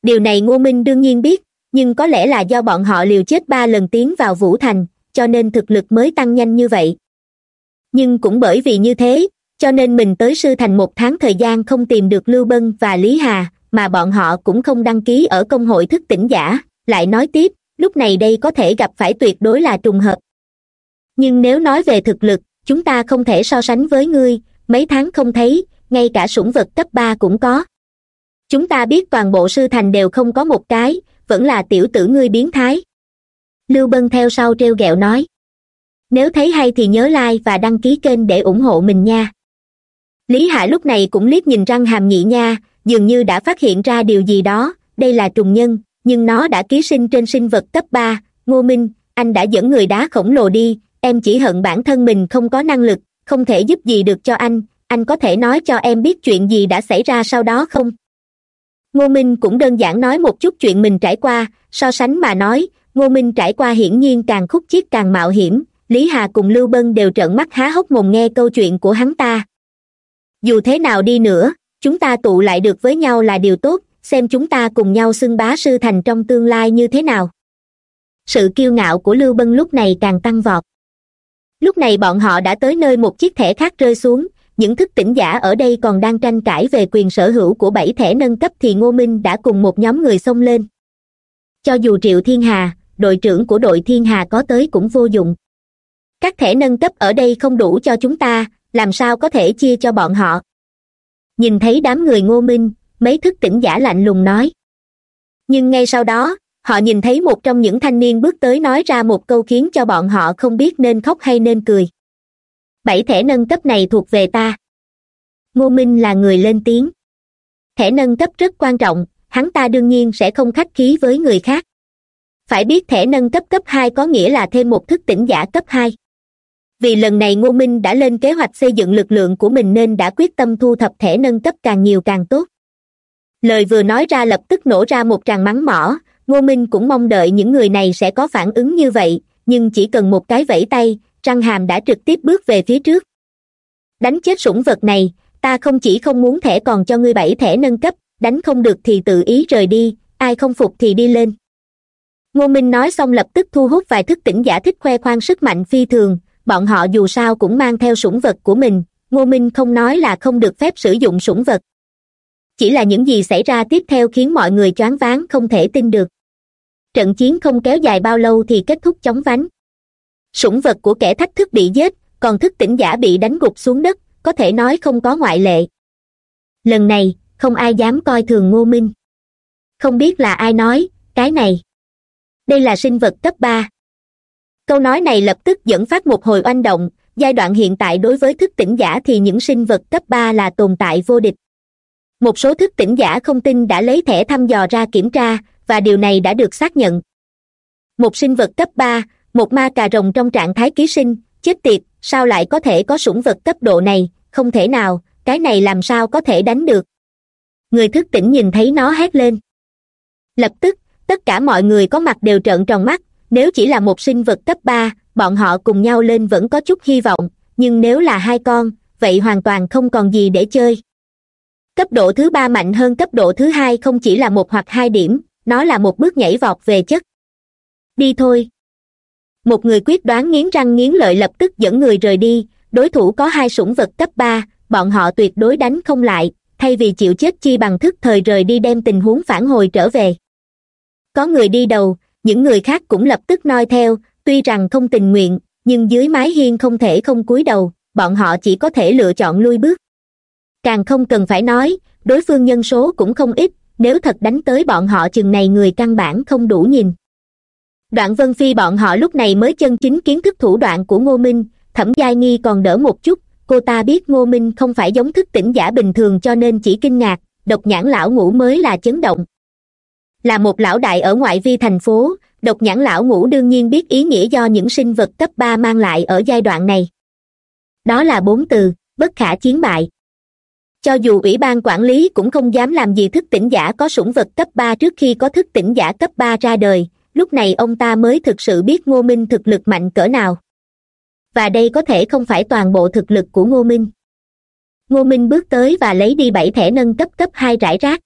điều này ngô minh đương nhiên biết, nhưng có lẽ là do bọn họ liều chết ba lần tiến vào vũ thành, cho nên thực lực mới tăng nhanh như vậy nhưng cũng bởi vì như thế, cho nên mình tới sư thành một tháng thời gian không tìm được lưu bân và lý hà, mà bọn họ cũng không đăng ký ở công hội thức tỉnh giả. Lại nói tiếp, lúc này đây có thể gặp phải tuyệt đối là trùng hợp. Nhưng nếu nói về thực lực, chúng ta không thể so sánh với ngươi, mấy tháng không thấy, ngay cả sủng vật cấp ba cũng có. Chúng ta biết toàn bộ sư thành đều không có một cái, vẫn là tiểu tử ngươi biến thái. Lưu bân theo sau t r e o g ẹ o nói nếu thấy hay thì nhớ like và đăng ký kênh để ủng hộ mình nha. Lý hạ lúc này cũng liếc nhìn răng hàm nhị nha, dường như đã phát hiện ra điều gì đó, đây là trùng nhân, nhưng nó đã ký sinh trên sinh vật cấp ba, ngô minh, anh đã dẫn người đá khổng lồ đi, em chỉ hận bản thân mình không có năng lực, không thể giúp gì được cho anh anh có thể nói cho em biết chuyện gì đã xảy ra sau đó không? Ngô minh cũng đơn giản nói một chút chuyện mình trải qua, so sánh mà nói, ngô minh trải qua hiển nhiên càng khúc chiết càng mạo hiểm lý hà cùng lưu bân đều trợn mắt há hốc mồm nghe câu chuyện của hắn ta. Dù thế nào đi nữa, chúng ta tụ lại được với nhau là điều tốt, xem chúng ta cùng nhau xưng bá sư thành trong tương lai như thế nào. Sự kiêu ngạo của lưu bân lúc này càng tăng vọt. Lúc này bọn họ đã tới nơi một chiếc thẻ khác rơi xuống, những thức tỉnh giả ở đây còn đang tranh cãi về quyền sở hữu của bảy thẻ nâng cấp thì ngô minh đã cùng một nhóm người xông lên. Cho dù triệu thiên hà, đội trưởng của đội thiên hà có tới cũng vô dụng các thẻ nâng cấp ở đây không đủ cho chúng ta, làm sao có thể chia cho bọn họ? Nhìn thấy đám người ngô minh, mấy thức tỉnh giả lạnh lùng nói. Nhưng ngay sau đó, họ nhìn thấy một trong những thanh niên bước tới nói ra một câu khiến cho bọn họ không biết nên khóc hay nên cười. Bảy thẻ nâng cấp này thuộc về ta. Ngô minh là người lên tiếng. Thẻ nâng cấp rất quan trọng, hắn ta đương nhiên sẽ không khách khí với người khác. Phải biết thẻ nâng cấp cấp hai có nghĩa là thêm một thức tỉnh giả cấp hai vì lần này ngô minh đã lên kế hoạch xây dựng lực lượng của mình nên đã quyết tâm thu thập thẻ nâng cấp càng nhiều càng tốt. Lời vừa nói ra lập tức nổ ra một tràng mắng mỏ, ngô minh cũng mong đợi những người này sẽ có phản ứng như vậy, nhưng chỉ cần một cái vẫy tay, răng hàm đã trực tiếp bước về phía trước. Đánh chết sủng vật này, ta không chỉ không muốn thẻ còn cho ngươi bảy thẻ nâng cấp, đánh không được thì tự ý rời đi, ai không phục thì đi lên. Ngô minh nói xong lập tức thu hút vài thức tỉnh giả thích khoe khoang sức mạnh phi thường bọn họ dù sao cũng mang theo sủng vật của mình, ngô minh không nói là không được phép sử dụng sủng vật. Chỉ là những gì xảy ra tiếp theo khiến mọi người choáng váng không thể tin được. Trận chiến không kéo dài bao lâu thì kết thúc chóng vánh. Sủng vật của kẻ thách thức bị giết, còn thức tỉnh giả bị đánh gục xuống đất, có thể nói không có ngoại lệ. Lần này, không ai dám coi thường ngô minh. Không biết là ai nói, cái này, đây là sinh vật cấp ba câu nói này lập tức dẫn phát một hồi oanh động. Giai đoạn hiện tại đối với thức tỉnh giả thì những sinh vật cấp ba là tồn tại vô địch. Một số thức tỉnh giả không tin đã lấy thẻ thăm dò ra kiểm tra, và điều này đã được xác nhận. Một sinh vật cấp ba, một ma cà rồng trong trạng thái ký sinh, chết tiệt, sao lại có thể có sủng vật cấp độ này? Không thể nào, cái này làm sao có thể đánh được? Người thức tỉnh nhìn thấy nó hét lên. Lập tức, tất cả mọi người có mặt đều trợn tròn mắt nếu chỉ là một sinh vật cấp ba, bọn họ cùng nhau lên vẫn có chút hy vọng, nhưng nếu là hai con, vậy hoàn toàn không còn gì để chơi. Cấp độ thứ ba mạnh hơn cấp độ thứ hai không chỉ là một hoặc hai điểm, nó là một bước nhảy vọt về chất. Đi thôi. Một người quyết đoán nghiến răng nghiến lợi lập tức dẫn người rời đi, đối thủ có hai sủng vật cấp ba, bọn họ tuyệt đối đánh không lại, thay vì chịu chết chi bằng thức thời rời đi đem tình huống phản hồi trở về. Có người đi đầu những người khác cũng lập tức noi theo, tuy rằng không tình nguyện, nhưng dưới mái hiên không thể không cúi đầu, bọn họ chỉ có thể lựa chọn lui bước. Càng không cần phải nói, đối phương nhân số cũng không ít, nếu thật đánh tới bọn họ chừng này người căn bản không đủ nhìn. Đoạn vân phi bọn họ lúc này mới chân chính kiến thức thủ đoạn của ngô minh, thẩm giai nghi còn đỡ một chút, cô ta biết ngô minh không phải giống thức tỉnh giả bình thường cho nên chỉ kinh ngạc, độc nhãn lão ngủ mới là chấn động là một lão đại ở ngoại vi thành phố, độc nhãn lão ngũ đương nhiên biết ý nghĩa do những sinh vật cấp ba mang lại ở giai đoạn này. Đó là bốn từ, bất khả chiến bại. Cho dù ủy ban quản lý cũng không dám làm gì thức tỉnh giả có sủng vật cấp ba trước khi có thức tỉnh giả cấp ba ra đời, lúc này ông ta mới thực sự biết ngô minh thực lực mạnh cỡ nào. Và đây có thể không phải toàn bộ thực lực của ngô minh. Ngô minh bước tới và lấy đi bảy thẻ nâng cấp cấp hai rải rác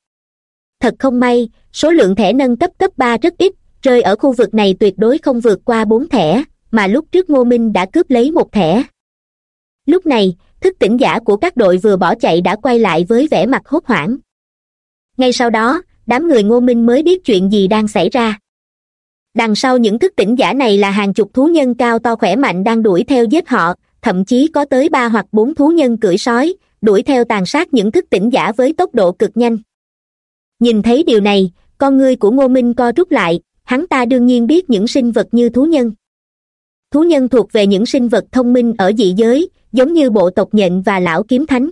thật không may, số lượng thẻ nâng cấp cấp ba rất ít, rơi ở khu vực này tuyệt đối không vượt qua bốn thẻ, mà lúc trước ngô minh đã cướp lấy một thẻ. Lúc này, thức tỉnh giả của các đội vừa bỏ chạy đã quay lại với vẻ mặt hốt hoảng. Ngay sau đó, đám người ngô minh mới biết chuyện gì đang xảy ra. Đằng sau những thức tỉnh giả này là hàng chục thú nhân cao to khỏe mạnh đang đuổi theo giết họ, thậm chí có tới ba hoặc bốn thú nhân cưỡi sói, đuổi theo tàn sát những thức tỉnh giả với tốc độ cực nhanh nhìn thấy điều này, con ngươi của ngô minh co rút lại, hắn ta đương nhiên biết những sinh vật như thú nhân. Thú nhân thuộc về những sinh vật thông minh ở dị giới, giống như bộ tộc nhện và lão kiếm thánh.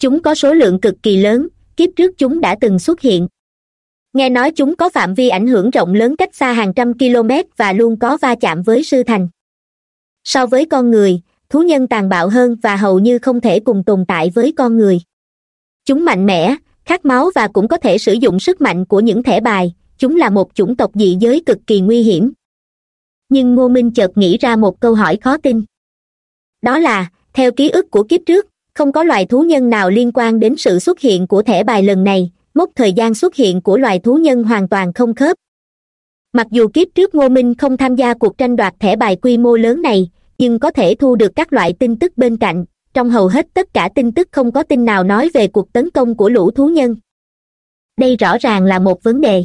Chúng có số lượng cực kỳ lớn, kiếp trước chúng đã từng xuất hiện. Nghe nói chúng có phạm vi ảnh hưởng rộng lớn cách xa hàng trăm km và luôn có va chạm với sư thành. So với con người, thú nhân tàn bạo hơn và hầu như không thể cùng tồn tại với con người. Chúng mạnh mẽ khát máu và cũng có thể sử dụng sức mạnh của những thẻ bài. Chúng là một chủng tộc dị giới cực kỳ nguy hiểm. Nhưng ngô minh chợt nghĩ ra một câu hỏi khó tin. Đó là, theo ký ức của kiếp trước, không có loài thú nhân nào liên quan đến sự xuất hiện của thẻ bài lần này. Mốc thời gian xuất hiện của loài thú nhân hoàn toàn không khớp. Mặc dù kiếp trước ngô minh không tham gia cuộc tranh đoạt thẻ bài quy mô lớn này, nhưng có thể thu được các loại tin tức bên cạnh trong hầu hết tất cả tin tức không có tin nào nói về cuộc tấn công của lũ thú nhân. Đây rõ ràng là một vấn đề.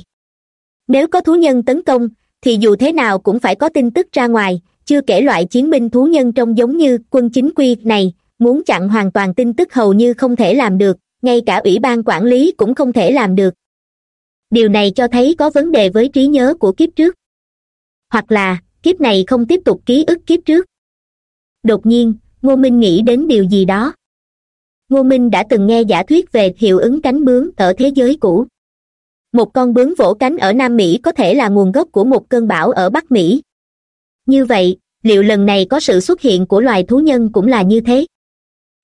Nếu có thú nhân tấn công, thì dù thế nào cũng phải có tin tức ra ngoài, chưa kể loại chiến binh thú nhân trông giống như quân chính quy này, muốn chặn hoàn toàn tin tức hầu như không thể làm được, ngay cả ủy ban quản lý cũng không thể làm được. Điều này cho thấy có vấn đề với trí nhớ của kiếp trước. Hoặc là, kiếp này không tiếp tục ký ức kiếp trước. Đột nhiên ngô minh nghĩ đến điều gì đó? Ngô minh đã từng nghe giả thuyết về hiệu ứng cánh bướm ở thế giới cũ. Một con bướm vỗ cánh ở nam mỹ có thể là nguồn gốc của một cơn bão ở bắc mỹ. Như vậy, liệu lần này có sự xuất hiện của loài thú nhân cũng là như thế?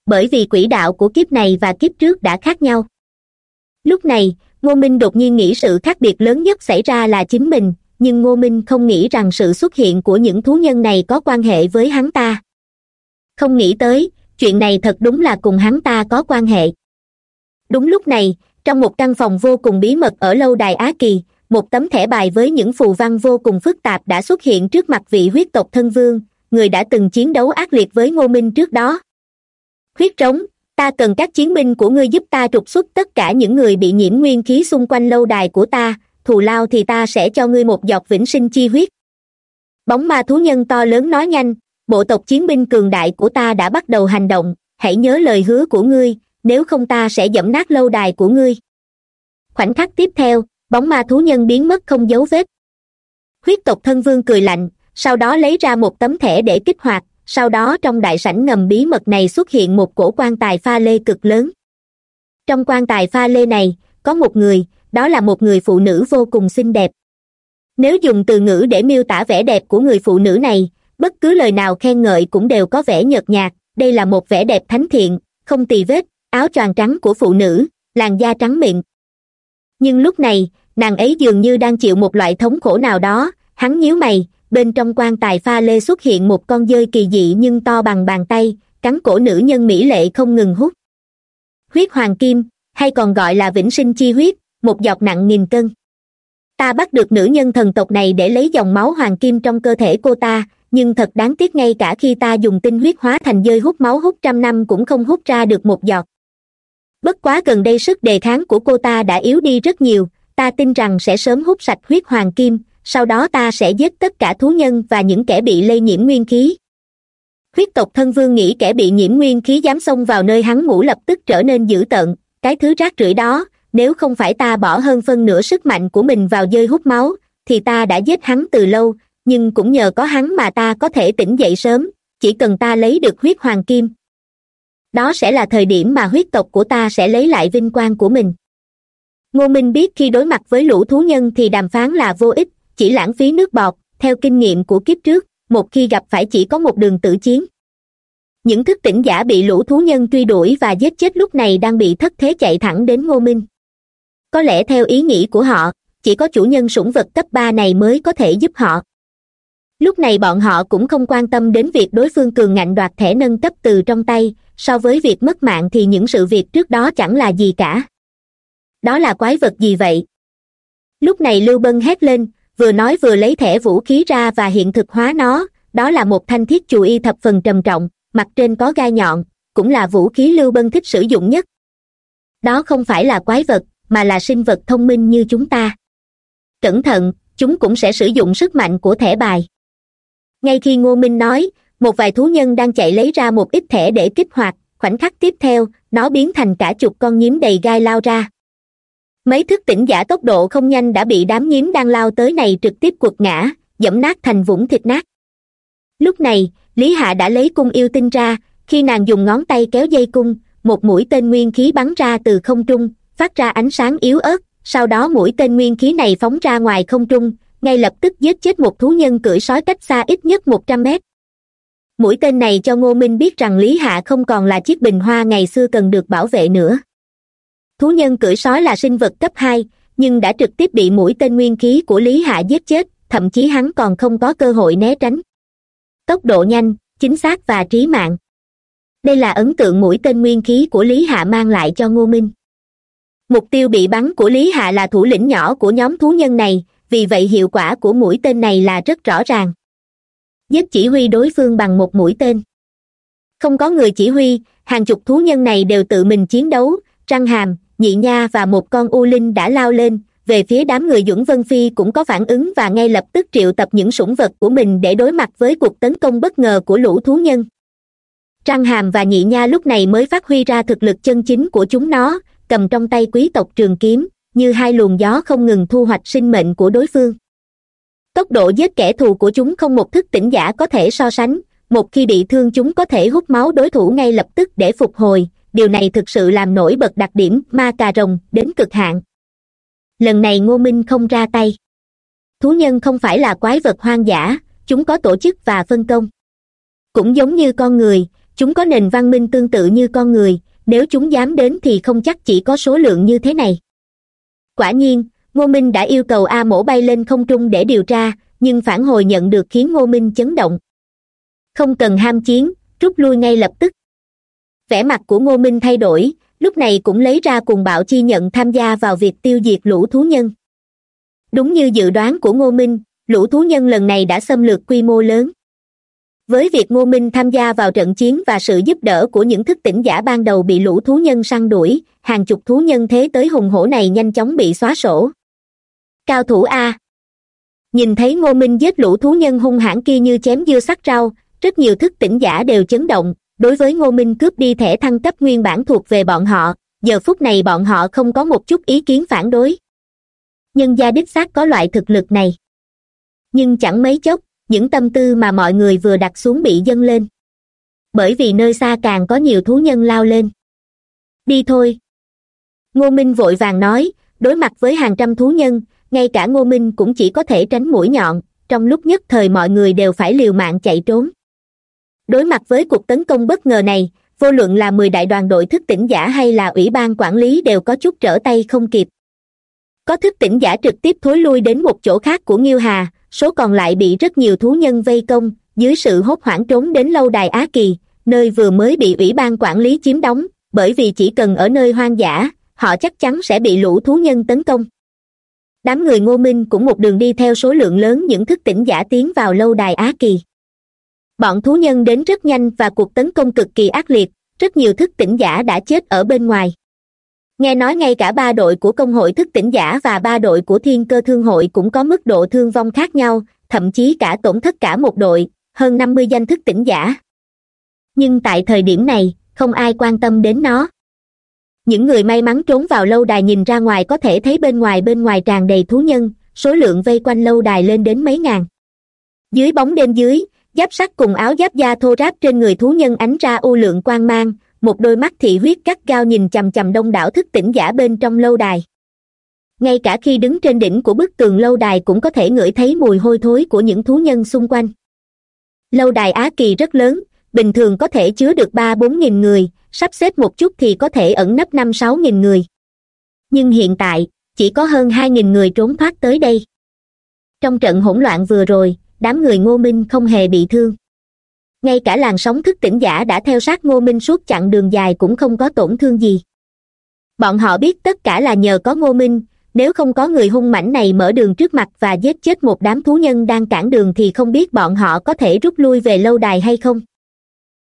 Bởi vì quỹ đạo của kiếp này và kiếp trước đã khác nhau. Lúc này, ngô minh đột nhiên nghĩ sự khác biệt lớn nhất xảy ra là chính mình, nhưng ngô minh không nghĩ rằng sự xuất hiện của những thú nhân này có quan hệ với hắn ta không nghĩ tới, chuyện này thật đúng là cùng hắn ta có quan hệ. Đúng lúc này, trong một căn phòng vô cùng bí mật ở lâu đài á kỳ, một tấm thẻ bài với những phù văn vô cùng phức tạp đã xuất hiện trước mặt vị huyết tộc thân vương, người đã từng chiến đấu ác liệt với ngô minh trước đó. Huyết trống, ta cần các chiến binh của ngươi giúp ta trục xuất tất cả những người bị nhiễm nguyên khí xung quanh lâu đài của ta, thù lao thì ta sẽ cho ngươi một giọt vĩnh sinh chi huyết. Bóng ma thú nhân to lớn nói nhanh bộ tộc chiến binh cường đại của ta đã bắt đầu hành động, hãy nhớ lời hứa của ngươi, nếu không ta sẽ dẫm nát lâu đài của ngươi. Khoảnh khắc tiếp theo, bóng ma thú nhân biến mất không dấu vết. Huyết tộc thân vương cười lạnh, sau đó lấy ra một tấm thẻ để kích hoạt, sau đó trong đại sảnh ngầm bí mật này xuất hiện một cổ quan tài pha lê cực lớn. Trong quan tài pha lê này, có một người, đó là một người phụ nữ vô cùng xinh đẹp. Nếu dùng từ ngữ để miêu tả vẻ đẹp của người phụ nữ này bất cứ lời nào khen ngợi cũng đều có vẻ nhợt nhạt. Đây là một vẻ đẹp thánh thiện, không tì vết, áo choàng trắng của phụ nữ, làn da trắng miệng nhưng lúc này, nàng ấy dường như đang chịu một loại thống khổ nào đó. Hắn nhíu mày, bên trong quan tài pha lê xuất hiện một con dơi kỳ dị nhưng to bằng bàn tay, cắn cổ nữ nhân mỹ lệ không ngừng hút. Huyết hoàng kim, hay còn gọi là vĩnh sinh chi huyết, một giọt nặng nghìn cân. Ta bắt được nữ nhân thần tộc này để lấy dòng máu hoàng kim trong cơ thể cô ta nhưng thật đáng tiếc ngay cả khi ta dùng tinh huyết hóa thành dơi hút máu hút trăm năm cũng không hút ra được một giọt. Bất quá gần đây sức đề kháng của cô ta đã yếu đi rất nhiều, ta tin rằng sẽ sớm hút sạch huyết hoàng kim, sau đó ta sẽ giết tất cả thú nhân và những kẻ bị lây nhiễm nguyên khí. Huyết tộc thân vương nghĩ kẻ bị nhiễm nguyên khí dám xông vào nơi hắn ngủ lập tức trở nên dữ tợn, cái thứ rác rưởi đó, nếu không phải ta bỏ hơn phân nửa sức mạnh của mình vào dơi hút máu, thì ta đã giết hắn từ lâu nhưng cũng nhờ có hắn mà ta có thể tỉnh dậy sớm, chỉ cần ta lấy được huyết hoàng kim. Đó sẽ là thời điểm mà huyết tộc của ta sẽ lấy lại vinh quang của mình. Ngô minh biết khi đối mặt với lũ thú nhân thì đàm phán là vô ích, chỉ lãng phí nước bọt. Theo kinh nghiệm của kiếp trước, một khi gặp phải chỉ có một đường tử chiến. Những thức tỉnh giả bị lũ thú nhân truy đuổi và giết chết lúc này đang bị thất thế chạy thẳng đến ngô minh. Có lẽ theo ý nghĩ của họ, chỉ có chủ nhân sủng vật cấp ba này mới có thể giúp họ lúc này bọn họ cũng không quan tâm đến việc đối phương cường ngạnh đoạt thẻ nâng cấp từ trong tay, so với việc mất mạng thì những sự việc trước đó chẳng là gì cả. Đó là quái vật gì vậy? Lúc này lưu bân hét lên, vừa nói vừa lấy thẻ vũ khí ra và hiện thực hóa nó, đó là một thanh thiết chù y thập phần trầm trọng, mặt trên có gai nhọn, cũng là vũ khí lưu bân thích sử dụng nhất. Đó không phải là quái vật, mà là sinh vật thông minh như chúng ta. Cẩn thận, chúng cũng sẽ sử dụng sức mạnh của thẻ bài ngay khi ngô minh nói, một vài thú nhân đang chạy lấy ra một ít thẻ để kích hoạt, khoảnh khắc tiếp theo, nó biến thành cả chục con nhím đầy gai lao ra. Mấy thức tỉnh giả tốc độ không nhanh đã bị đám nhím đang lao tới này trực tiếp quật ngã, dẫm nát thành vũng thịt nát. Lúc này, lý hạ đã lấy cung yêu tinh ra, khi nàng dùng ngón tay kéo dây cung, một mũi tên nguyên khí bắn ra từ không trung, phát ra ánh sáng yếu ớt, sau đó mũi tên nguyên khí này phóng ra ngoài không trung ngay lập tức giết chết một thú nhân cưỡi sói cách xa ít nhất một trăm mét. Mũi tên này cho ngô minh biết rằng lý hạ không còn là chiếc bình hoa ngày xưa cần được bảo vệ nữa. Thú nhân cưỡi sói là sinh vật cấp hai, nhưng đã trực tiếp bị mũi tên nguyên khí của lý hạ giết chết, thậm chí hắn còn không có cơ hội né tránh. Tốc độ nhanh, chính xác và trí mạng. Đây là ấn tượng mũi tên nguyên khí của lý hạ mang lại cho ngô minh. Mục tiêu bị bắn của lý hạ là thủ lĩnh nhỏ của nhóm thú nhân này vì vậy hiệu quả của mũi tên này là rất rõ ràng. Giết chỉ huy đối phương bằng một mũi tên. Không có người chỉ huy, hàng chục thú nhân này đều tự mình chiến đấu, răng hàm, nhị nha và một con u linh đã lao lên, về phía đám người duẩn vân phi cũng có phản ứng và ngay lập tức triệu tập những sủng vật của mình để đối mặt với cuộc tấn công bất ngờ của lũ thú nhân. Trăng hàm và nhị nha lúc này mới phát huy ra thực lực chân chính của chúng nó, cầm trong tay quý tộc trường kiếm như hai luồng gió không ngừng thu hoạch sinh mệnh của đối phương. Tốc độ giết kẻ thù của chúng không một thức tỉnh giả có thể so sánh, một khi bị thương chúng có thể hút máu đối thủ ngay lập tức để phục hồi, điều này thực sự làm nổi bật đặc điểm ma cà rồng đến cực hạn. Lần này ngô minh không ra tay. Thú nhân không phải là quái vật hoang dã, chúng có tổ chức và phân công. Cũng giống như con người, chúng có nền văn minh tương tự như con người, nếu chúng dám đến thì không chắc chỉ có số lượng như thế này quả nhiên, ngô minh đã yêu cầu a mổ bay lên không trung để điều tra, nhưng phản hồi nhận được khiến ngô minh chấn động. Không cần ham chiến, rút lui ngay lập tức. Vẻ mặt của ngô minh thay đổi, lúc này cũng lấy ra cùng bạo chi nhận tham gia vào việc tiêu diệt lũ thú nhân. Đúng như dự đoán của ngô minh, lũ thú nhân lần này đã xâm lược quy mô lớn với việc ngô minh tham gia vào trận chiến và sự giúp đỡ của những thức tỉnh giả ban đầu bị lũ thú nhân săn đuổi, hàng chục thú nhân thế tới hùng hổ này nhanh chóng bị xóa sổ. Cao thủ a. Nhìn thấy ngô minh giết lũ thú nhân hung hãn kia như chém dưa sắc rau, rất nhiều thức tỉnh giả đều chấn động. Đối với ngô minh cướp đi thẻ thăng cấp nguyên bản thuộc về bọn họ, giờ phút này bọn họ không có một chút ý kiến phản đối. Nhân gia đích xác có loại thực lực này. Nhưng chẳng mấy chốc những tâm tư mà mọi người vừa đặt xuống bị dâng lên. Bởi vì nơi xa càng có nhiều thú nhân lao lên. Đi thôi. Ngô minh vội vàng nói, đối mặt với hàng trăm thú nhân, ngay cả ngô minh cũng chỉ có thể tránh mũi nhọn, trong lúc nhất thời mọi người đều phải liều mạng chạy trốn. Đối mặt với cuộc tấn công bất ngờ này, vô luận là mười đại đoàn đội thức tỉnh giả hay là ủy ban quản lý đều có chút trở tay không kịp. Có thức tỉnh giả trực tiếp thối lui đến một chỗ khác của nghiêu hà số còn lại bị rất nhiều thú nhân vây công, dưới sự hốt hoảng trốn đến lâu đài á kỳ, nơi vừa mới bị ủy ban quản lý chiếm đóng, bởi vì chỉ cần ở nơi hoang dã, họ chắc chắn sẽ bị lũ thú nhân tấn công. Đám người ngô minh cũng một đường đi theo số lượng lớn những thức tỉnh giả tiến vào lâu đài á kỳ. Bọn thú nhân đến rất nhanh và cuộc tấn công cực kỳ ác liệt, rất nhiều thức tỉnh giả đã chết ở bên ngoài nghe nói ngay cả ba đội của công hội thức tỉnh giả và ba đội của thiên cơ thương hội cũng có mức độ thương vong khác nhau, thậm chí cả tổn thất cả một đội, hơn năm mươi danh thức tỉnh giả. Nhưng tại thời điểm này, không ai quan tâm đến nó. Những người may mắn trốn vào lâu đài nhìn ra ngoài có thể thấy bên ngoài bên ngoài tràn đầy thú nhân, số lượng vây quanh lâu đài lên đến mấy ngàn. Dưới bóng đêm dưới, giáp sắt cùng áo giáp da thô ráp trên người thú nhân ánh ra u lượng quang mang một đôi mắt thị huyết cắt cao nhìn chằm chằm đông đảo thức tỉnh giả bên trong lâu đài. Ngay cả khi đứng trên đỉnh của bức tường lâu đài cũng có thể ngửi thấy mùi hôi thối của những thú nhân xung quanh. Lâu đài á kỳ rất lớn, bình thường có thể chứa được ba bốn nghìn người, sắp xếp một chút thì có thể ẩn nấp năm sáu nghìn người. Nhưng hiện tại, chỉ có hơn hai nghìn người trốn thoát tới đây. Trong trận hỗn loạn vừa rồi, đám người ngô minh không hề bị thương ngay cả làn sóng thức tỉnh giả đã theo sát ngô minh suốt chặng đường dài cũng không có tổn thương gì. Bọn họ biết tất cả là nhờ có ngô minh, nếu không có người hung mảnh này mở đường trước mặt và giết chết một đám thú nhân đang cản đường thì không biết bọn họ có thể rút lui về lâu đài hay không.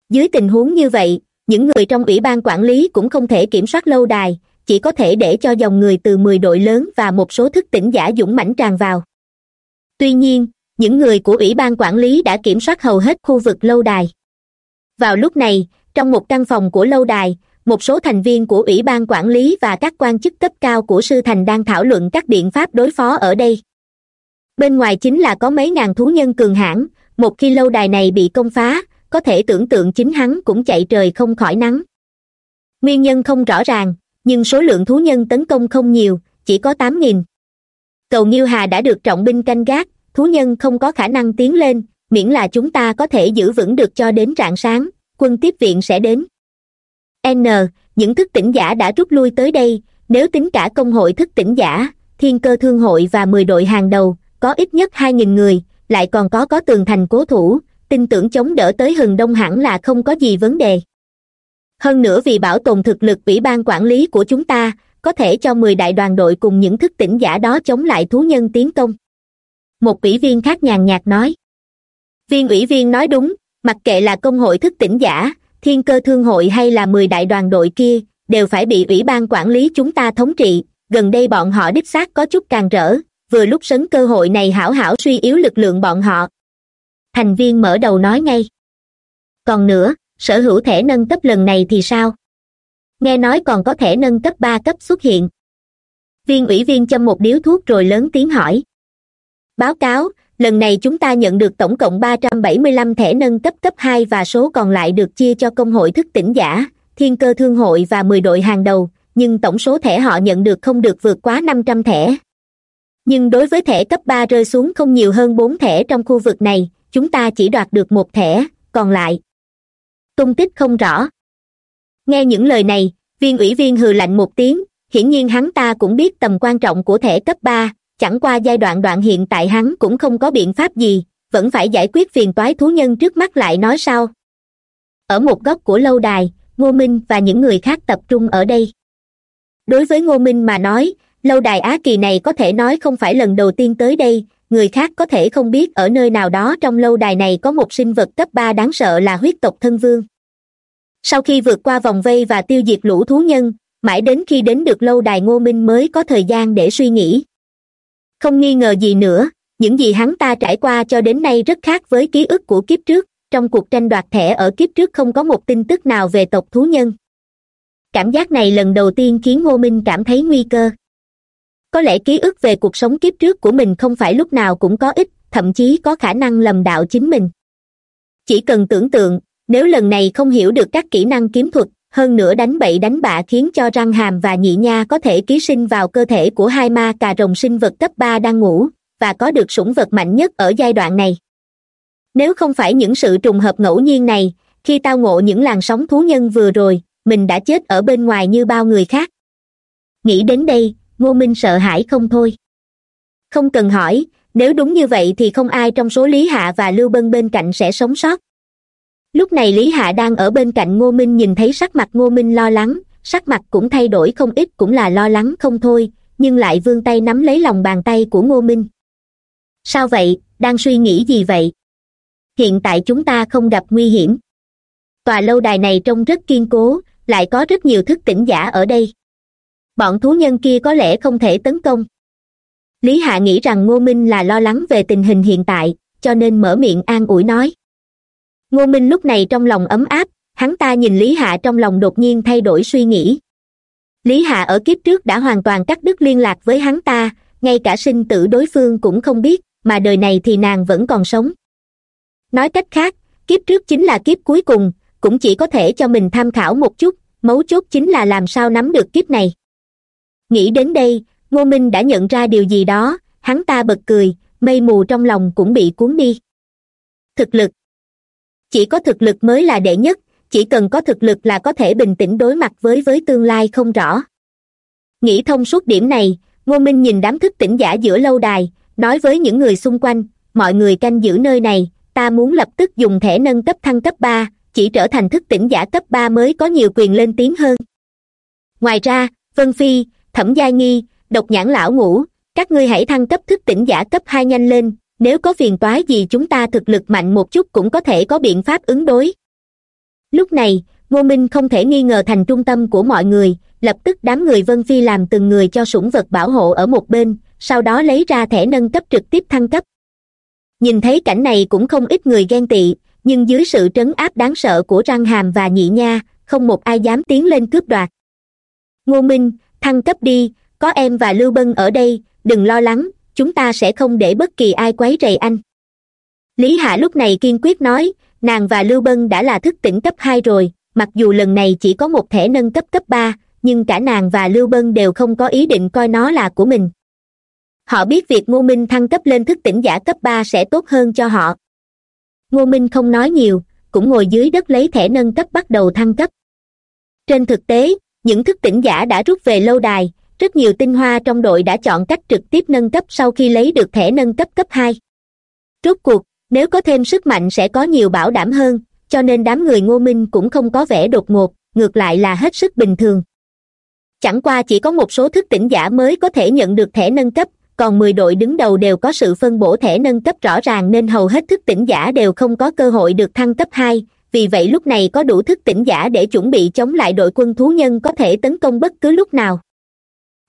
Dưới tình huống như vậy, những người trong ủy ban quản lý cũng không thể kiểm soát lâu đài, chỉ có thể để cho dòng người từ mười đội lớn và một số thức tỉnh giả dũng mãnh tràn vào. Tuy nhiên những người của ủy ban quản lý đã kiểm soát hầu hết khu vực lâu đài. Vào lúc này, trong một căn phòng của lâu đài, một số thành viên của ủy ban quản lý và các quan chức cấp cao của sư thành đang thảo luận các biện pháp đối phó ở đây. Bên ngoài chính là có mấy ngàn thú nhân cường hãn, một khi lâu đài này bị công phá, có thể tưởng tượng chính hắn cũng chạy trời không khỏi nắng. Nguyên nhân không rõ ràng, nhưng số lượng thú nhân tấn công không nhiều, chỉ có tám nghìn. Cầu nghiêu hà đã được trọng binh canh gác thú nhân không có khả năng tiến lên, miễn là chúng ta có thể giữ vững được cho đến rạng sáng, quân tiếp viện sẽ đến. N, những thức tỉnh giả đã rút lui tới đây, nếu tính cả công hội thức tỉnh giả, thiên cơ thương hội và mười đội hàng đầu, có ít nhất hai nghìn người, lại còn có có tường thành cố thủ, tin tưởng chống đỡ tới hừng đông hẳn là không có gì vấn đề. Hơn nữa vì bảo tồn thực lực ủy ban quản lý của chúng ta, có thể cho mười đại đoàn đội cùng những thức tỉnh giả đó chống lại thú nhân tiến công một ủy viên khác nhàn nhạt nói. Viên ủy viên nói đúng, mặc kệ là công hội thức tỉnh giả, thiên cơ thương hội hay là mười đại đoàn đội kia, đều phải bị ủy ban quản lý chúng ta thống trị, gần đây bọn họ đích xác có chút càng rỡ vừa lúc sấn cơ hội này hảo hảo suy yếu lực lượng bọn họ. Thành viên mở đầu nói ngay. Còn nữa, sở hữu thẻ nâng cấp lần này thì sao? Nghe nói còn có thẻ nâng cấp ba cấp xuất hiện. Viên ủy viên châm một điếu thuốc rồi lớn tiếng hỏi báo cáo, lần này chúng ta nhận được tổng cộng ba trăm bảy mươi lăm thẻ nâng cấp cấp hai và số còn lại được chia cho công hội thức tỉnh giả, thiên cơ thương hội và mười đội hàng đầu, nhưng tổng số thẻ họ nhận được không được vượt quá năm trăm thẻ. Nhưng đối với thẻ cấp ba rơi xuống không nhiều hơn bốn thẻ trong khu vực này, chúng ta chỉ đoạt được một thẻ, còn lại. Tung tích không rõ. Nghe những lời này, viên ủy viên hừ lạnh một tiếng, hiển nhiên hắn ta cũng biết tầm quan trọng của thẻ cấp ba chẳng qua giai đoạn đoạn hiện tại hắn cũng không có biện pháp gì, vẫn phải giải quyết phiền toái thú nhân trước mắt lại nói sao ở một góc của lâu đài, ngô minh và những người khác tập trung ở đây. Đối với ngô minh mà nói, lâu đài á kỳ này có thể nói không phải lần đầu tiên tới đây, người khác có thể không biết ở nơi nào đó trong lâu đài này có một sinh vật cấp ba đáng sợ là huyết tộc thân vương. Sau khi vượt qua vòng vây và tiêu diệt lũ thú nhân, mãi đến khi đến được lâu đài ngô minh mới có thời gian để suy nghĩ không nghi ngờ gì nữa, những gì hắn ta trải qua cho đến nay rất khác với ký ức của kiếp trước, trong cuộc tranh đoạt thẻ ở kiếp trước không có một tin tức nào về tộc thú nhân. Cảm giác này lần đầu tiên khiến ngô minh cảm thấy nguy cơ. Có lẽ ký ức về cuộc sống kiếp trước của mình không phải lúc nào cũng có ích, thậm chí có khả năng lầm đạo chính mình. Chỉ cần tưởng tượng, nếu lần này không hiểu được các kỹ năng kiếm thuật hơn nữa đánh bậy đánh bạ khiến cho răng hàm và nhị nha có thể ký sinh vào cơ thể của hai ma cà rồng sinh vật cấp ba đang ngủ, và có được sủng vật mạnh nhất ở giai đoạn này. Nếu không phải những sự trùng hợp ngẫu nhiên này, khi tao ngộ những làn sóng thú nhân vừa rồi, mình đã chết ở bên ngoài như bao người khác. Nghĩ đến đây, ngô minh sợ hãi không thôi. Không cần hỏi, nếu đúng như vậy thì không ai trong số lý hạ và lưu bân bên cạnh sẽ sống sót lúc này lý hạ đang ở bên cạnh ngô minh nhìn thấy sắc mặt ngô minh lo lắng, sắc mặt cũng thay đổi không ít cũng là lo lắng không thôi, nhưng lại vươn tay nắm lấy lòng bàn tay của ngô minh. Sao vậy? Đang suy nghĩ gì vậy? Hiện tại chúng ta không gặp nguy hiểm. Tòa lâu đài này trông rất kiên cố, lại có rất nhiều thức tỉnh giả ở đây. Bọn thú nhân kia có lẽ không thể tấn công. Lý hạ nghĩ rằng ngô minh là lo lắng về tình hình hiện tại, cho nên mở miệng an ủi nói ngô minh lúc này trong lòng ấm áp, hắn ta nhìn lý hạ trong lòng đột nhiên thay đổi suy nghĩ. Lý hạ ở kiếp trước đã hoàn toàn cắt đứt liên lạc với hắn ta, ngay cả sinh tử đối phương cũng không biết, mà đời này thì nàng vẫn còn sống. Nói cách khác, kiếp trước chính là kiếp cuối cùng, cũng chỉ có thể cho mình tham khảo một chút, mấu chốt chính là làm sao nắm được kiếp này. Nghĩ đến đây, ngô minh đã nhận ra điều gì đó, hắn ta bật cười, mây mù trong lòng cũng bị cuốn đi. Thực lực chỉ có thực lực mới là đệ nhất, chỉ cần có thực lực là có thể bình tĩnh đối mặt với với tương lai không rõ. Nghĩ thông suốt điểm này, ngô minh nhìn đám thức tỉnh giả giữa lâu đài, nói với những người xung quanh, mọi người canh giữ nơi này, ta muốn lập tức dùng thẻ nâng cấp thăng cấp ba, chỉ trở thành thức tỉnh giả cấp ba mới có nhiều quyền lên tiếng hơn. Ngoài ra, vân phi, thẩm gia nghi, độc nhãn lão ngũ, các ngươi hãy thăng cấp thức tỉnh giả cấp hai nhanh lên nếu có phiền toái gì chúng ta thực lực mạnh một chút cũng có thể có biện pháp ứng đối. Lúc này, ngô minh không thể nghi ngờ thành trung tâm của mọi người, lập tức đám người vân phi làm từng người cho sủng vật bảo hộ ở một bên, sau đó lấy ra thẻ nâng cấp trực tiếp thăng cấp. Nhìn thấy cảnh này cũng không ít người ghen tị, nhưng dưới sự trấn áp đáng sợ của răng hàm và nhị nha, không một ai dám tiến lên cướp đoạt. Ngô minh, thăng cấp đi, có em và lưu bân ở đây, đừng lo lắng chúng ta sẽ không để bất kỳ ai quấy rầy anh. Lý hạ lúc này kiên quyết nói, nàng và lưu bân đã là thức tỉnh cấp hai rồi, mặc dù lần này chỉ có một thẻ nâng cấp cấp ba, nhưng cả nàng và lưu bân đều không có ý định coi nó là của mình. Họ biết việc ngô minh thăng cấp lên thức tỉnh giả cấp ba sẽ tốt hơn cho họ. Ngô minh không nói nhiều, cũng ngồi dưới đất lấy thẻ nâng cấp bắt đầu thăng cấp. Trên thực tế, những thức tỉnh giả đã rút về lâu đài rất nhiều tinh hoa trong đội đã chọn cách trực tiếp nâng cấp sau khi lấy được thẻ nâng cấp cấp hai. Rốt cuộc, nếu có thêm sức mạnh sẽ có nhiều bảo đảm hơn, cho nên đám người ngô minh cũng không có vẻ đột ngột, ngược lại là hết sức bình thường. Chẳng qua chỉ có một số thức tỉnh giả mới có thể nhận được thẻ nâng cấp, còn mười đội đứng đầu đều có sự phân bổ thẻ nâng cấp rõ ràng nên hầu hết thức tỉnh giả đều không có cơ hội được thăng cấp hai. Vì vậy lúc này có đủ thức tỉnh giả để chuẩn bị chống lại đội quân thú nhân có thể tấn công bất cứ lúc nào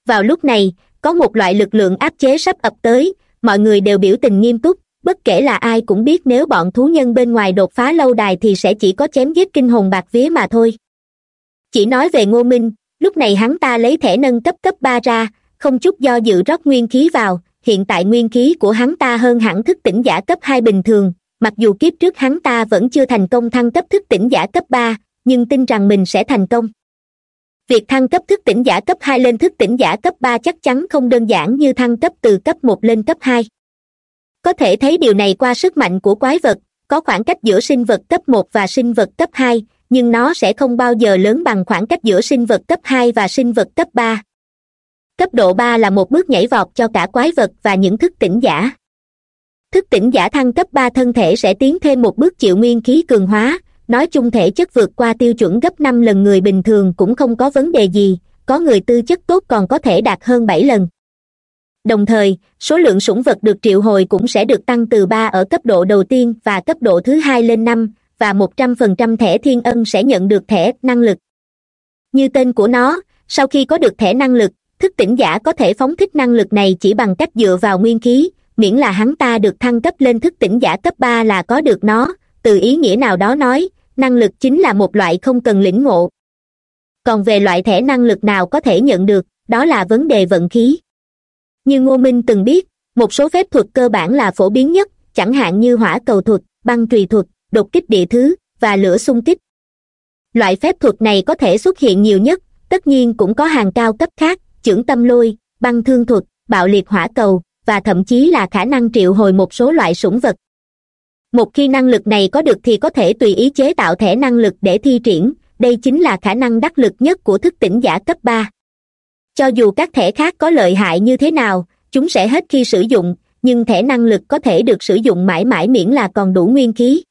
vào lúc này, có một loại lực lượng áp chế sắp ập tới, mọi người đều biểu tình nghiêm túc, bất kể là ai cũng biết nếu bọn thú nhân bên ngoài đột phá lâu đài thì sẽ chỉ có chém giết kinh hồn bạc vía mà thôi. Chỉ nói về ngô minh, lúc này hắn ta lấy thẻ nâng cấp cấp ba ra, không chút do dự rót nguyên khí vào, hiện tại nguyên khí của hắn ta hơn hẳn thức tỉnh giả cấp hai bình thường, mặc dù kiếp trước hắn ta vẫn chưa thành công thăng cấp thức tỉnh giả cấp ba, nhưng tin rằng mình sẽ thành công việc thăng cấp thức tỉnh giả cấp hai lên thức tỉnh giả cấp ba chắc chắn không đơn giản như thăng cấp từ cấp một lên cấp hai. Có thể thấy điều này qua sức mạnh của quái vật, có khoảng cách giữa sinh vật cấp một và sinh vật cấp hai, nhưng nó sẽ không bao giờ lớn bằng khoảng cách giữa sinh vật cấp hai và sinh vật cấp ba. Cấp độ ba là một bước nhảy vọt cho cả quái vật và những thức tỉnh giả. Thức tỉnh giả thăng cấp ba thân thể sẽ tiến thêm một bước chịu nguyên khí cường hóa nói chung thể chất vượt qua tiêu chuẩn gấp năm lần người bình thường cũng không có vấn đề gì, có người tư chất tốt còn có thể đạt hơn bảy lần. Đồng thời, số lượng sủng vật được triệu hồi cũng sẽ được tăng từ ba ở cấp độ đầu tiên và cấp độ thứ hai lên năm, và một trăm phần trăm thẻ thiên ân sẽ nhận được thẻ năng lực. Như tên của nó, sau khi có được thẻ năng lực, thức tỉnh giả có thể phóng thích năng lực này chỉ bằng cách dựa vào nguyên khí, miễn là hắn ta được thăng cấp lên thức tỉnh giả cấp ba là có được nó, từ ý nghĩa nào đó nói năng lực chính là một loại không cần lĩnh ngộ. Còn về loại thẻ năng lực nào có thể nhận được, đó là vấn đề vận khí. Như ngô minh từng biết, một số phép thuật cơ bản là phổ biến nhất, chẳng hạn như hỏa cầu thuật, băng trùy thuật, đột kích địa thứ, và lửa xung kích. Loại phép thuật này có thể xuất hiện nhiều nhất, tất nhiên cũng có hàng cao cấp khác chưởng tâm lôi, băng thương thuật, bạo liệt hỏa cầu, và thậm chí là khả năng triệu hồi một số loại sủng vật một khi năng lực này có được thì có thể tùy ý chế tạo thẻ năng lực để thi triển. Đây chính là khả năng đắc lực nhất của thức tỉnh giả cấp ba. Cho dù các thẻ khác có lợi hại như thế nào, chúng sẽ hết khi sử dụng, nhưng thẻ năng lực có thể được sử dụng mãi mãi miễn là còn đủ nguyên khí.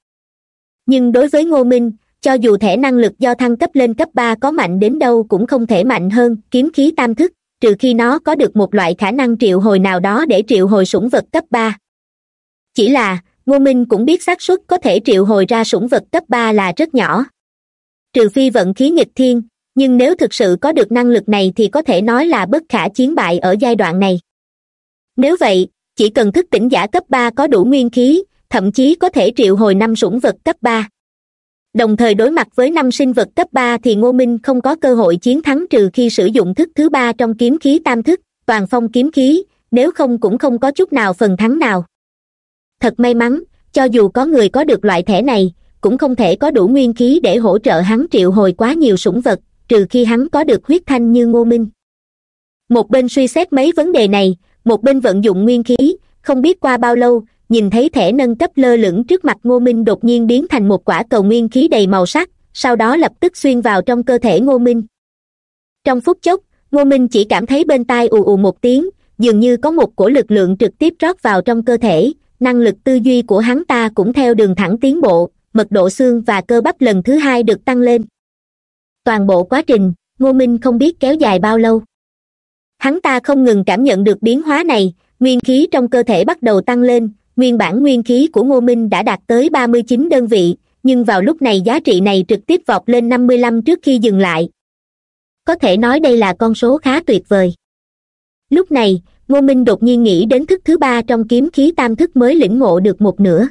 Nhưng đối với ngô minh, cho dù thẻ năng lực do thăng cấp lên cấp ba có mạnh đến đâu cũng không thể mạnh hơn kiếm khí tam thức, trừ khi nó có được một loại khả năng triệu hồi nào đó để triệu hồi sủng vật cấp ba. Chỉ là ngô minh cũng biết xác suất có thể triệu hồi ra sủng vật cấp ba là rất nhỏ. Trừ phi vận khí nghịch thiên, nhưng nếu thực sự có được năng lực này thì có thể nói là bất khả chiến bại ở giai đoạn này. Nếu vậy, chỉ cần thức tỉnh giả cấp ba có đủ nguyên khí, thậm chí có thể triệu hồi năm sủng vật cấp ba. Đồng thời đối mặt với năm sinh vật cấp ba thì ngô minh không có cơ hội chiến thắng trừ khi sử dụng thức thứ ba trong kiếm khí tam thức, toàn phong kiếm khí, nếu không cũng không có chút nào phần thắng nào thật may mắn, cho dù có người có được loại thẻ này, cũng không thể có đủ nguyên khí để hỗ trợ hắn triệu hồi quá nhiều sủng vật, trừ khi hắn có được huyết thanh như ngô minh. Một bên suy xét mấy vấn đề này, một bên vận dụng nguyên khí, không biết qua bao lâu, nhìn thấy thẻ nâng cấp lơ lửng trước mặt ngô minh đột nhiên biến thành một quả cầu nguyên khí đầy màu sắc, sau đó lập tức xuyên vào trong cơ thể ngô minh. Trong phút chốc, ngô minh chỉ cảm thấy bên tai ù ù một tiếng, dường như có một cổ lực lượng trực tiếp rót vào trong cơ thể năng lực tư duy của hắn ta cũng theo đường thẳng tiến bộ, mật độ xương và cơ bắp lần thứ hai được tăng lên. Toàn bộ quá trình, ngô minh không biết kéo dài bao lâu. Hắn ta không ngừng cảm nhận được biến hóa này, nguyên khí trong cơ thể bắt đầu tăng lên, nguyên bản nguyên khí của ngô minh đã đạt tới ba mươi chín đơn vị, nhưng vào lúc này giá trị này trực tiếp vọt lên năm mươi lăm trước khi dừng lại. Có thể nói đây là con số khá tuyệt vời. Lúc này ngô minh đột nhiên nghĩ đến thức thứ ba trong kiếm khí tam thức mới lĩnh ngộ được một nửa.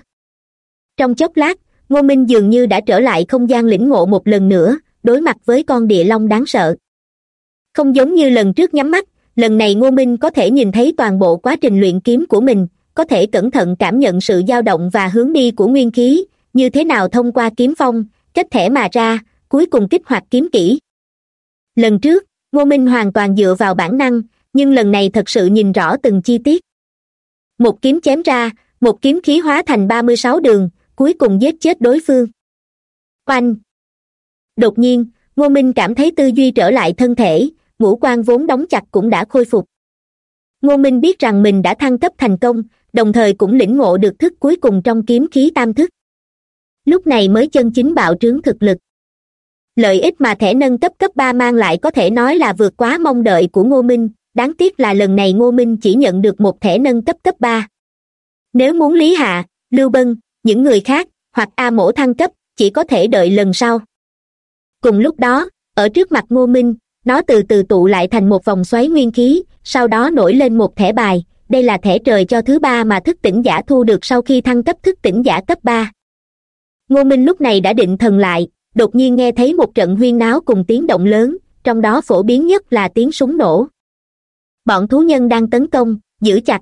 Trong chốc lát, ngô minh dường như đã trở lại không gian lĩnh ngộ một lần nữa, đối mặt với con địa long đáng sợ. Không giống như lần trước nhắm mắt, lần này ngô minh có thể nhìn thấy toàn bộ quá trình luyện kiếm của mình, có thể cẩn thận cảm nhận sự dao động và hướng đi của nguyên khí, như thế nào thông qua kiếm phong kết thể mà ra, cuối cùng kích hoạt kiếm kỹ. Lần trước, ngô minh hoàn toàn dựa vào bản năng nhưng lần này thật sự nhìn rõ từng chi tiết. Một kiếm chém ra, một kiếm khí hóa thành ba mươi sáu đường, cuối cùng giết chết đối phương. Oanh! Đột nhiên, ngô minh cảm thấy tư duy trở lại thân thể, ngũ quan vốn đóng chặt cũng đã khôi phục. Ngô minh biết rằng mình đã thăng cấp thành công, đồng thời cũng lĩnh ngộ được thức cuối cùng trong kiếm khí tam thức. Lúc này mới chân chính bạo trướng thực lực. Lợi ích mà thẻ nâng cấp cấp ba mang lại có thể nói là vượt quá mong đợi của ngô minh đáng tiếc là lần này ngô minh chỉ nhận được một thẻ nâng cấp cấp ba. Nếu muốn lý hạ, lưu bân, những người khác, hoặc a mổ thăng cấp, chỉ có thể đợi lần sau. Cùng lúc đó, ở trước mặt ngô minh, nó từ từ tụ lại thành một vòng xoáy nguyên khí, sau đó nổi lên một thẻ bài, đây là thẻ trời cho thứ ba mà thức tỉnh giả thu được sau khi thăng cấp thức tỉnh giả cấp ba. Ngô minh lúc này đã định thần lại, đột nhiên nghe thấy một trận huyên náo cùng tiếng động lớn, trong đó phổ biến nhất là tiếng súng nổ bọn thú nhân đang tấn công, giữ chặt.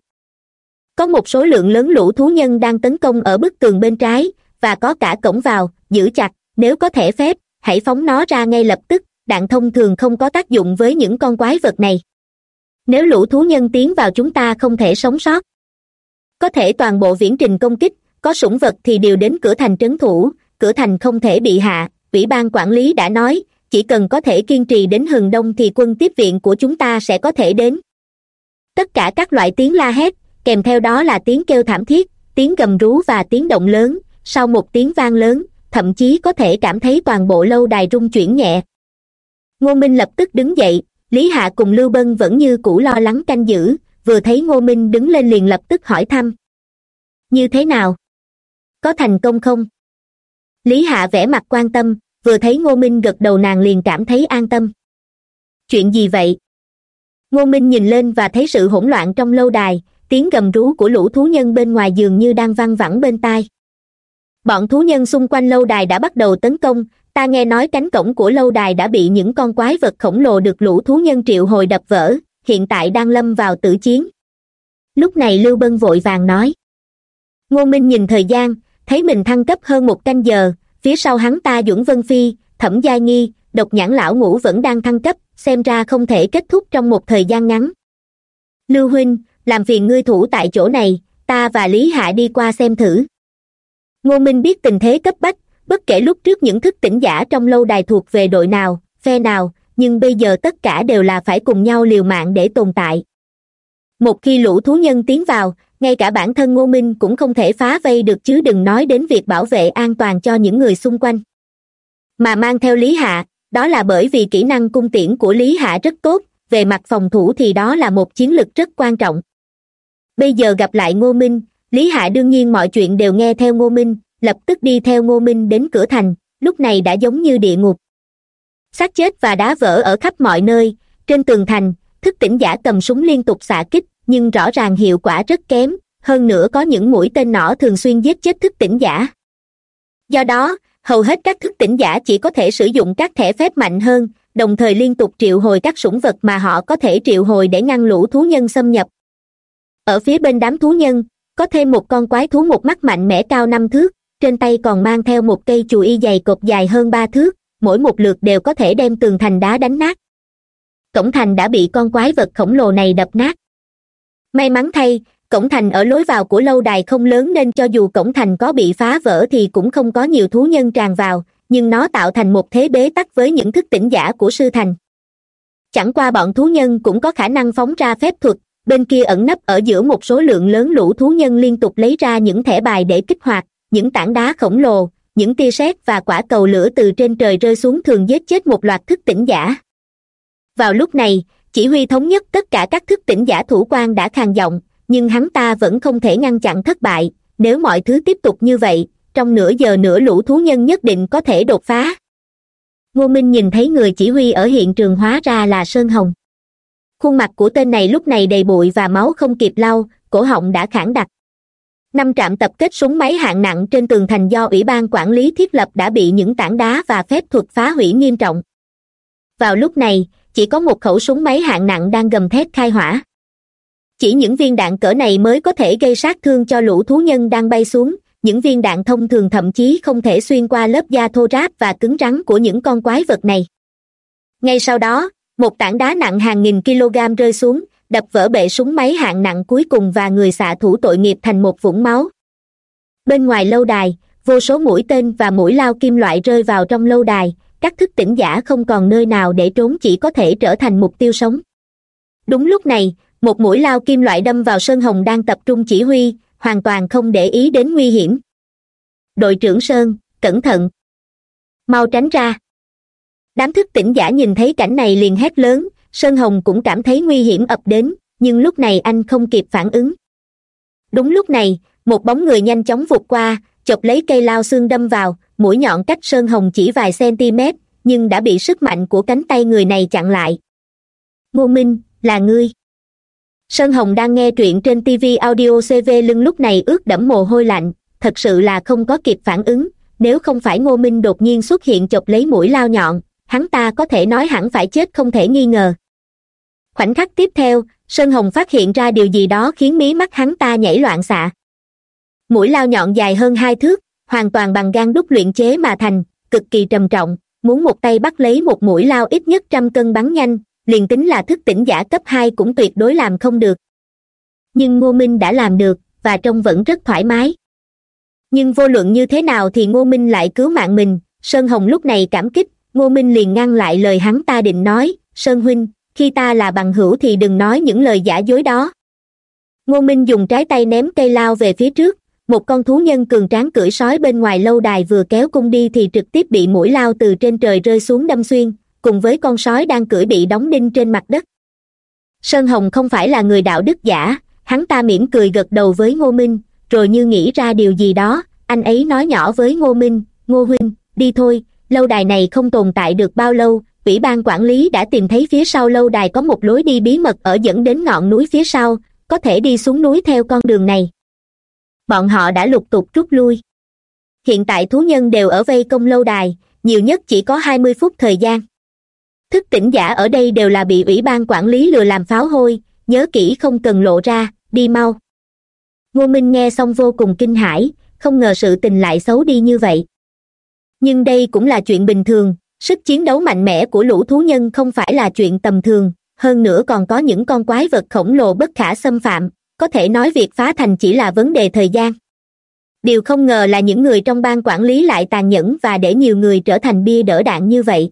Có một số lượng lớn lũ thú nhân đang tấn công ở bức tường bên trái, và có cả cổng vào, giữ chặt, nếu có thể phép, hãy phóng nó ra ngay lập tức, đạn thông thường không có tác dụng với những con quái vật này. Nếu lũ thú nhân tiến vào chúng ta không thể sống sót. Có thể toàn bộ viễn trình công kích, có sủng vật thì đều đến cửa thành trấn thủ, cửa thành không thể bị hạ, ủy ban quản lý đã nói, chỉ cần có thể kiên trì đến hừng đông thì quân tiếp viện của chúng ta sẽ có thể đến tất cả các loại tiếng la hét, kèm theo đó là tiếng kêu thảm thiết, tiếng gầm rú và tiếng động lớn. Sau một tiếng vang lớn, thậm chí có thể cảm thấy toàn bộ lâu đài rung chuyển nhẹ. Ngô minh lập tức đứng dậy, lý hạ cùng lưu bân vẫn như cũ lo lắng canh giữ, vừa thấy ngô minh đứng lên liền lập tức hỏi thăm. Như thế nào? Có thành công không? Lý hạ vẻ mặt quan tâm, vừa thấy ngô minh gật đầu nàng liền cảm thấy an tâm. Chuyện gì vậy? Ngô minh nhìn lên và thấy sự hỗn loạn trong lâu đài, tiếng gầm rú của lũ thú nhân bên ngoài dường như đang văng vẳng bên tai. Bọn thú nhân xung quanh lâu đài đã bắt đầu tấn công, ta nghe nói cánh cổng của lâu đài đã bị những con quái vật khổng lồ được lũ thú nhân triệu hồi đập vỡ, hiện tại đang lâm vào tử chiến. Lúc này lưu bân vội vàng nói. Ngô minh nhìn thời gian, thấy mình thăng cấp hơn một canh giờ, phía sau hắn ta duẩn vân phi, thẩm gia nghi độc nhãn lão ngũ vẫn đang thăng cấp, xem ra không thể kết thúc trong một thời gian ngắn. Lưu huynh, làm phiền ngươi thủ tại chỗ này, ta và lý hạ đi qua xem thử. Ngô minh biết tình thế cấp bách, bất kể lúc trước những thức tỉnh giả trong lâu đài thuộc về đội nào, phe nào, nhưng bây giờ tất cả đều là phải cùng nhau liều mạng để tồn tại. Một khi lũ thú nhân tiến vào, ngay cả bản thân ngô minh cũng không thể phá vây được chứ đừng nói đến việc bảo vệ an toàn cho những người xung quanh. Mà mang theo lý hạ đó là bởi vì kỹ năng cung tiễn của lý hạ rất tốt, về mặt phòng thủ thì đó là một chiến lược rất quan trọng. Bây giờ gặp lại ngô minh, lý hạ đương nhiên mọi chuyện đều nghe theo ngô minh, lập tức đi theo ngô minh đến cửa thành, lúc này đã giống như địa ngục. Xác chết và đá vỡ ở khắp mọi nơi, trên tường thành, thức tỉnh giả cầm súng liên tục xạ kích, nhưng rõ ràng hiệu quả rất kém, hơn nữa có những mũi tên nỏ thường xuyên giết chết thức tỉnh giả. Do đó hầu hết các thức tỉnh giả chỉ có thể sử dụng các thẻ phép mạnh hơn, đồng thời liên tục triệu hồi các sủng vật mà họ có thể triệu hồi để ngăn lũ thú nhân xâm nhập. Ở phía bên đám thú nhân, có thêm một con quái thú một mắt mạnh mẽ cao năm thước, trên tay còn mang theo một cây chù y dày cột dài hơn ba thước, mỗi một lượt đều có thể đem tường thành đá đánh nát. Cổng thành đã bị con quái vật khổng lồ này đập nát. May mắn thay cổng thành ở lối vào của lâu đài không lớn nên cho dù cổng thành có bị phá vỡ thì cũng không có nhiều thú nhân tràn vào, nhưng nó tạo thành một thế bế tắc với những thức tỉnh giả của sư thành. Chẳng qua bọn thú nhân cũng có khả năng phóng ra phép thuật, bên kia ẩn nấp ở giữa một số lượng lớn lũ thú nhân liên tục lấy ra những thẻ bài để kích hoạt, những tảng đá khổng lồ, những tia sét và quả cầu lửa từ trên trời rơi xuống thường giết chết một loạt thức tỉnh giả. Vào lúc này, chỉ huy thống nhất tất cả các thức tỉnh giả thủ quan đã khàn giọng nhưng hắn ta vẫn không thể ngăn chặn thất bại. Nếu mọi thứ tiếp tục như vậy, trong nửa giờ nữa lũ thú nhân nhất định có thể đột phá. Ngô minh nhìn thấy người chỉ huy ở hiện trường hóa ra là sơn hồng. Khuôn mặt của tên này lúc này đầy bụi và máu không kịp lau, cổ họng đã khản đặc. Năm trạm tập kết súng máy hạng nặng trên tường thành do ủy ban quản lý thiết lập đã bị những tảng đá và phép thuật phá hủy nghiêm trọng. Vào lúc này, chỉ có một khẩu súng máy hạng nặng đang gầm thét khai hỏa chỉ những viên đạn cỡ này mới có thể gây sát thương cho lũ thú nhân đang bay xuống. Những viên đạn thông thường thậm chí không thể xuyên qua lớp da thô ráp và cứng rắn của những con quái vật này. Ngay sau đó, một tảng đá nặng hàng nghìn kg rơi xuống, đập vỡ bệ súng máy hạng nặng cuối cùng và người xạ thủ tội nghiệp thành một vũng máu. Bên ngoài lâu đài, vô số mũi tên và mũi lao kim loại rơi vào trong lâu đài, các thức tỉnh giả không còn nơi nào để trốn chỉ có thể trở thành mục tiêu sống. Đúng lúc này một mũi lao kim loại đâm vào sơn hồng đang tập trung chỉ huy, hoàn toàn không để ý đến nguy hiểm. Đội trưởng sơn, cẩn thận. Mau tránh ra. Đám thức tỉnh giả nhìn thấy cảnh này liền hét lớn, sơn hồng cũng cảm thấy nguy hiểm ập đến, nhưng lúc này anh không kịp phản ứng. Đúng lúc này, một bóng người nhanh chóng vụt qua chọc lấy cây lao xương đâm vào, mũi nhọn cách sơn hồng chỉ vài cm nhưng đã bị sức mạnh của cánh tay người này chặn lại. Ngô minh, là ngươi sơn hồng đang nghe truyện trên tv audio cv lưng lúc này ướt đẫm mồ hôi lạnh. Thật sự là không có kịp phản ứng. Nếu không phải ngô minh đột nhiên xuất hiện chộp lấy mũi lao nhọn, hắn ta có thể nói hẳn phải chết không thể nghi ngờ. Khoảnh khắc tiếp theo, sơn hồng phát hiện ra điều gì đó khiến mí mắt hắn ta nhảy loạn xạ. Mũi lao nhọn dài hơn hai thước, hoàn toàn bằng gan đúc luyện chế mà thành, cực kỳ trầm trọng, muốn một tay bắt lấy một mũi lao ít nhất trăm cân bắn nhanh liền tính là thức tỉnh giả cấp hai cũng tuyệt đối làm không được. Nhưng ngô minh đã làm được, và trông vẫn rất thoải mái. Nhưng vô luận như thế nào thì ngô minh lại cứu mạng mình, sơn hồng lúc này cảm kích, ngô minh liền ngăn lại lời hắn ta định nói, sơn huynh, khi ta là bằng hữu thì đừng nói những lời giả dối đó. Ngô minh dùng trái tay ném cây lao về phía trước, một con thú nhân cường tráng cưỡi sói bên ngoài lâu đài vừa kéo cung đi thì trực tiếp bị mũi lao từ trên trời rơi xuống đâm xuyên cùng với con sói đang cưỡi bị đóng đinh trên mặt đất. Sơn hồng không phải là người đạo đức giả, hắn ta mỉm cười gật đầu với ngô minh, rồi như nghĩ ra điều gì đó, anh ấy nói nhỏ với ngô minh, ngô huynh, đi thôi, lâu đài này không tồn tại được bao lâu, ủy ban quản lý đã tìm thấy phía sau lâu đài có một lối đi bí mật ở dẫn đến ngọn núi phía sau, có thể đi xuống núi theo con đường này. Bọn họ đã lục tục rút lui. Hiện tại thú nhân đều ở vây công lâu đài, nhiều nhất chỉ có hai mươi phút thời gian thức tỉnh giả ở đây đều là bị ủy ban quản lý lừa làm pháo hôi, nhớ kỹ không cần lộ ra, đi mau. Ngô minh nghe xong vô cùng kinh hãi, không ngờ sự tình lại xấu đi như vậy. Nhưng đây cũng là chuyện bình thường, sức chiến đấu mạnh mẽ của lũ thú nhân không phải là chuyện tầm thường, hơn nữa còn có những con quái vật khổng lồ bất khả xâm phạm, có thể nói việc phá thành chỉ là vấn đề thời gian. Điều không ngờ là những người trong ban quản lý lại tàn nhẫn và để nhiều người trở thành bia đỡ đạn như vậy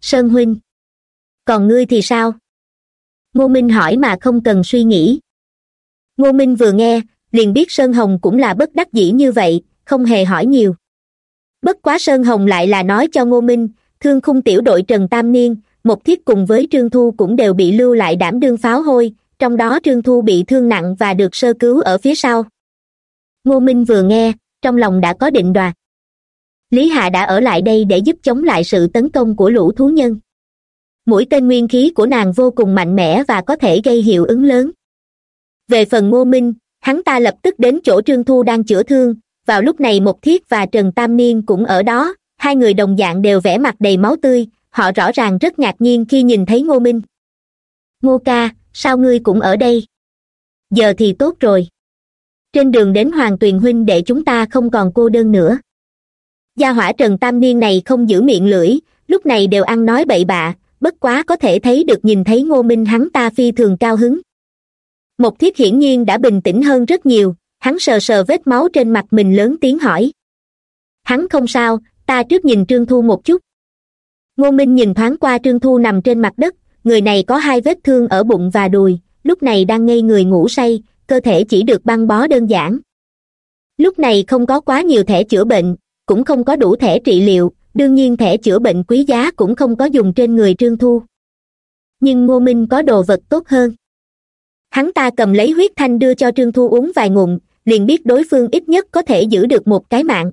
sơn huynh. Còn ngươi thì sao? Ngô minh hỏi mà không cần suy nghĩ. Ngô minh vừa nghe, liền biết sơn hồng cũng là bất đắc dĩ như vậy, không hề hỏi nhiều. Bất quá sơn hồng lại là nói cho ngô minh, thương khung tiểu đội trần tam niên, một thiết cùng với trương thu cũng đều bị lưu lại đảm đương pháo hôi, trong đó trương thu bị thương nặng và được sơ cứu ở phía sau. Ngô minh vừa nghe, trong lòng đã có định đoạt lý hạ đã ở lại đây để giúp chống lại sự tấn công của lũ thú nhân. Mũi tên nguyên khí của nàng vô cùng mạnh mẽ và có thể gây hiệu ứng lớn. Về phần ngô minh, hắn ta lập tức đến chỗ trương thu đang chữa thương. Vào lúc này Mộc thiết và trần tam niên cũng ở đó. Hai người đồng dạng đều vẽ mặt đầy máu tươi. Họ rõ ràng rất ngạc nhiên khi nhìn thấy ngô minh. Ngô ca, sao ngươi cũng ở đây? Giờ thì tốt rồi. Trên đường đến hoàng tuyền huynh để chúng ta không còn cô đơn nữa gia hỏa trần tam niên này không giữ miệng lưỡi, lúc này đều ăn nói bậy bạ, bất quá có thể thấy được nhìn thấy ngô minh hắn ta phi thường cao hứng. Một thiết hiển nhiên đã bình tĩnh hơn rất nhiều, hắn sờ sờ vết máu trên mặt mình lớn tiếng hỏi. Hắn không sao, ta trước nhìn trương thu một chút. Ngô minh nhìn thoáng qua trương thu nằm trên mặt đất, người này có hai vết thương ở bụng và đùi, lúc này đang ngây người ngủ say, cơ thể chỉ được băng bó đơn giản. Lúc này không có quá nhiều thẻ chữa bệnh cũng không có đủ thẻ trị liệu, đương nhiên thẻ chữa bệnh quý giá cũng không có dùng trên người trương thu. Nhưng ngô minh có đồ vật tốt hơn. Hắn ta cầm lấy huyết thanh đưa cho trương thu uống vài ngụm, liền biết đối phương ít nhất có thể giữ được một cái mạng.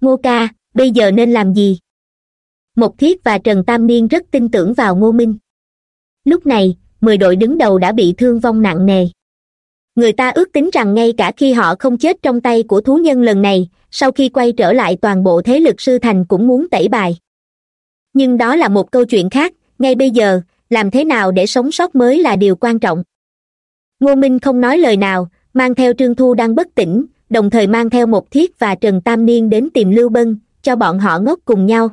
Ngô ca, bây giờ nên làm gì? Một thiết và trần tam niên rất tin tưởng vào ngô minh. Lúc này, mười đội đứng đầu đã bị thương vong nặng nề. Người ta ước tính rằng ngay cả khi họ không chết trong tay của thú nhân lần này sau khi quay trở lại toàn bộ thế lực sư thành cũng muốn tẩy bài. Nhưng đó là một câu chuyện khác, ngay bây giờ, làm thế nào để sống sót mới là điều quan trọng. Ngô minh không nói lời nào, mang theo trương thu đang bất tỉnh, đồng thời mang theo một thiết và trần tam niên đến tìm lưu bân, cho bọn họ ngốc cùng nhau.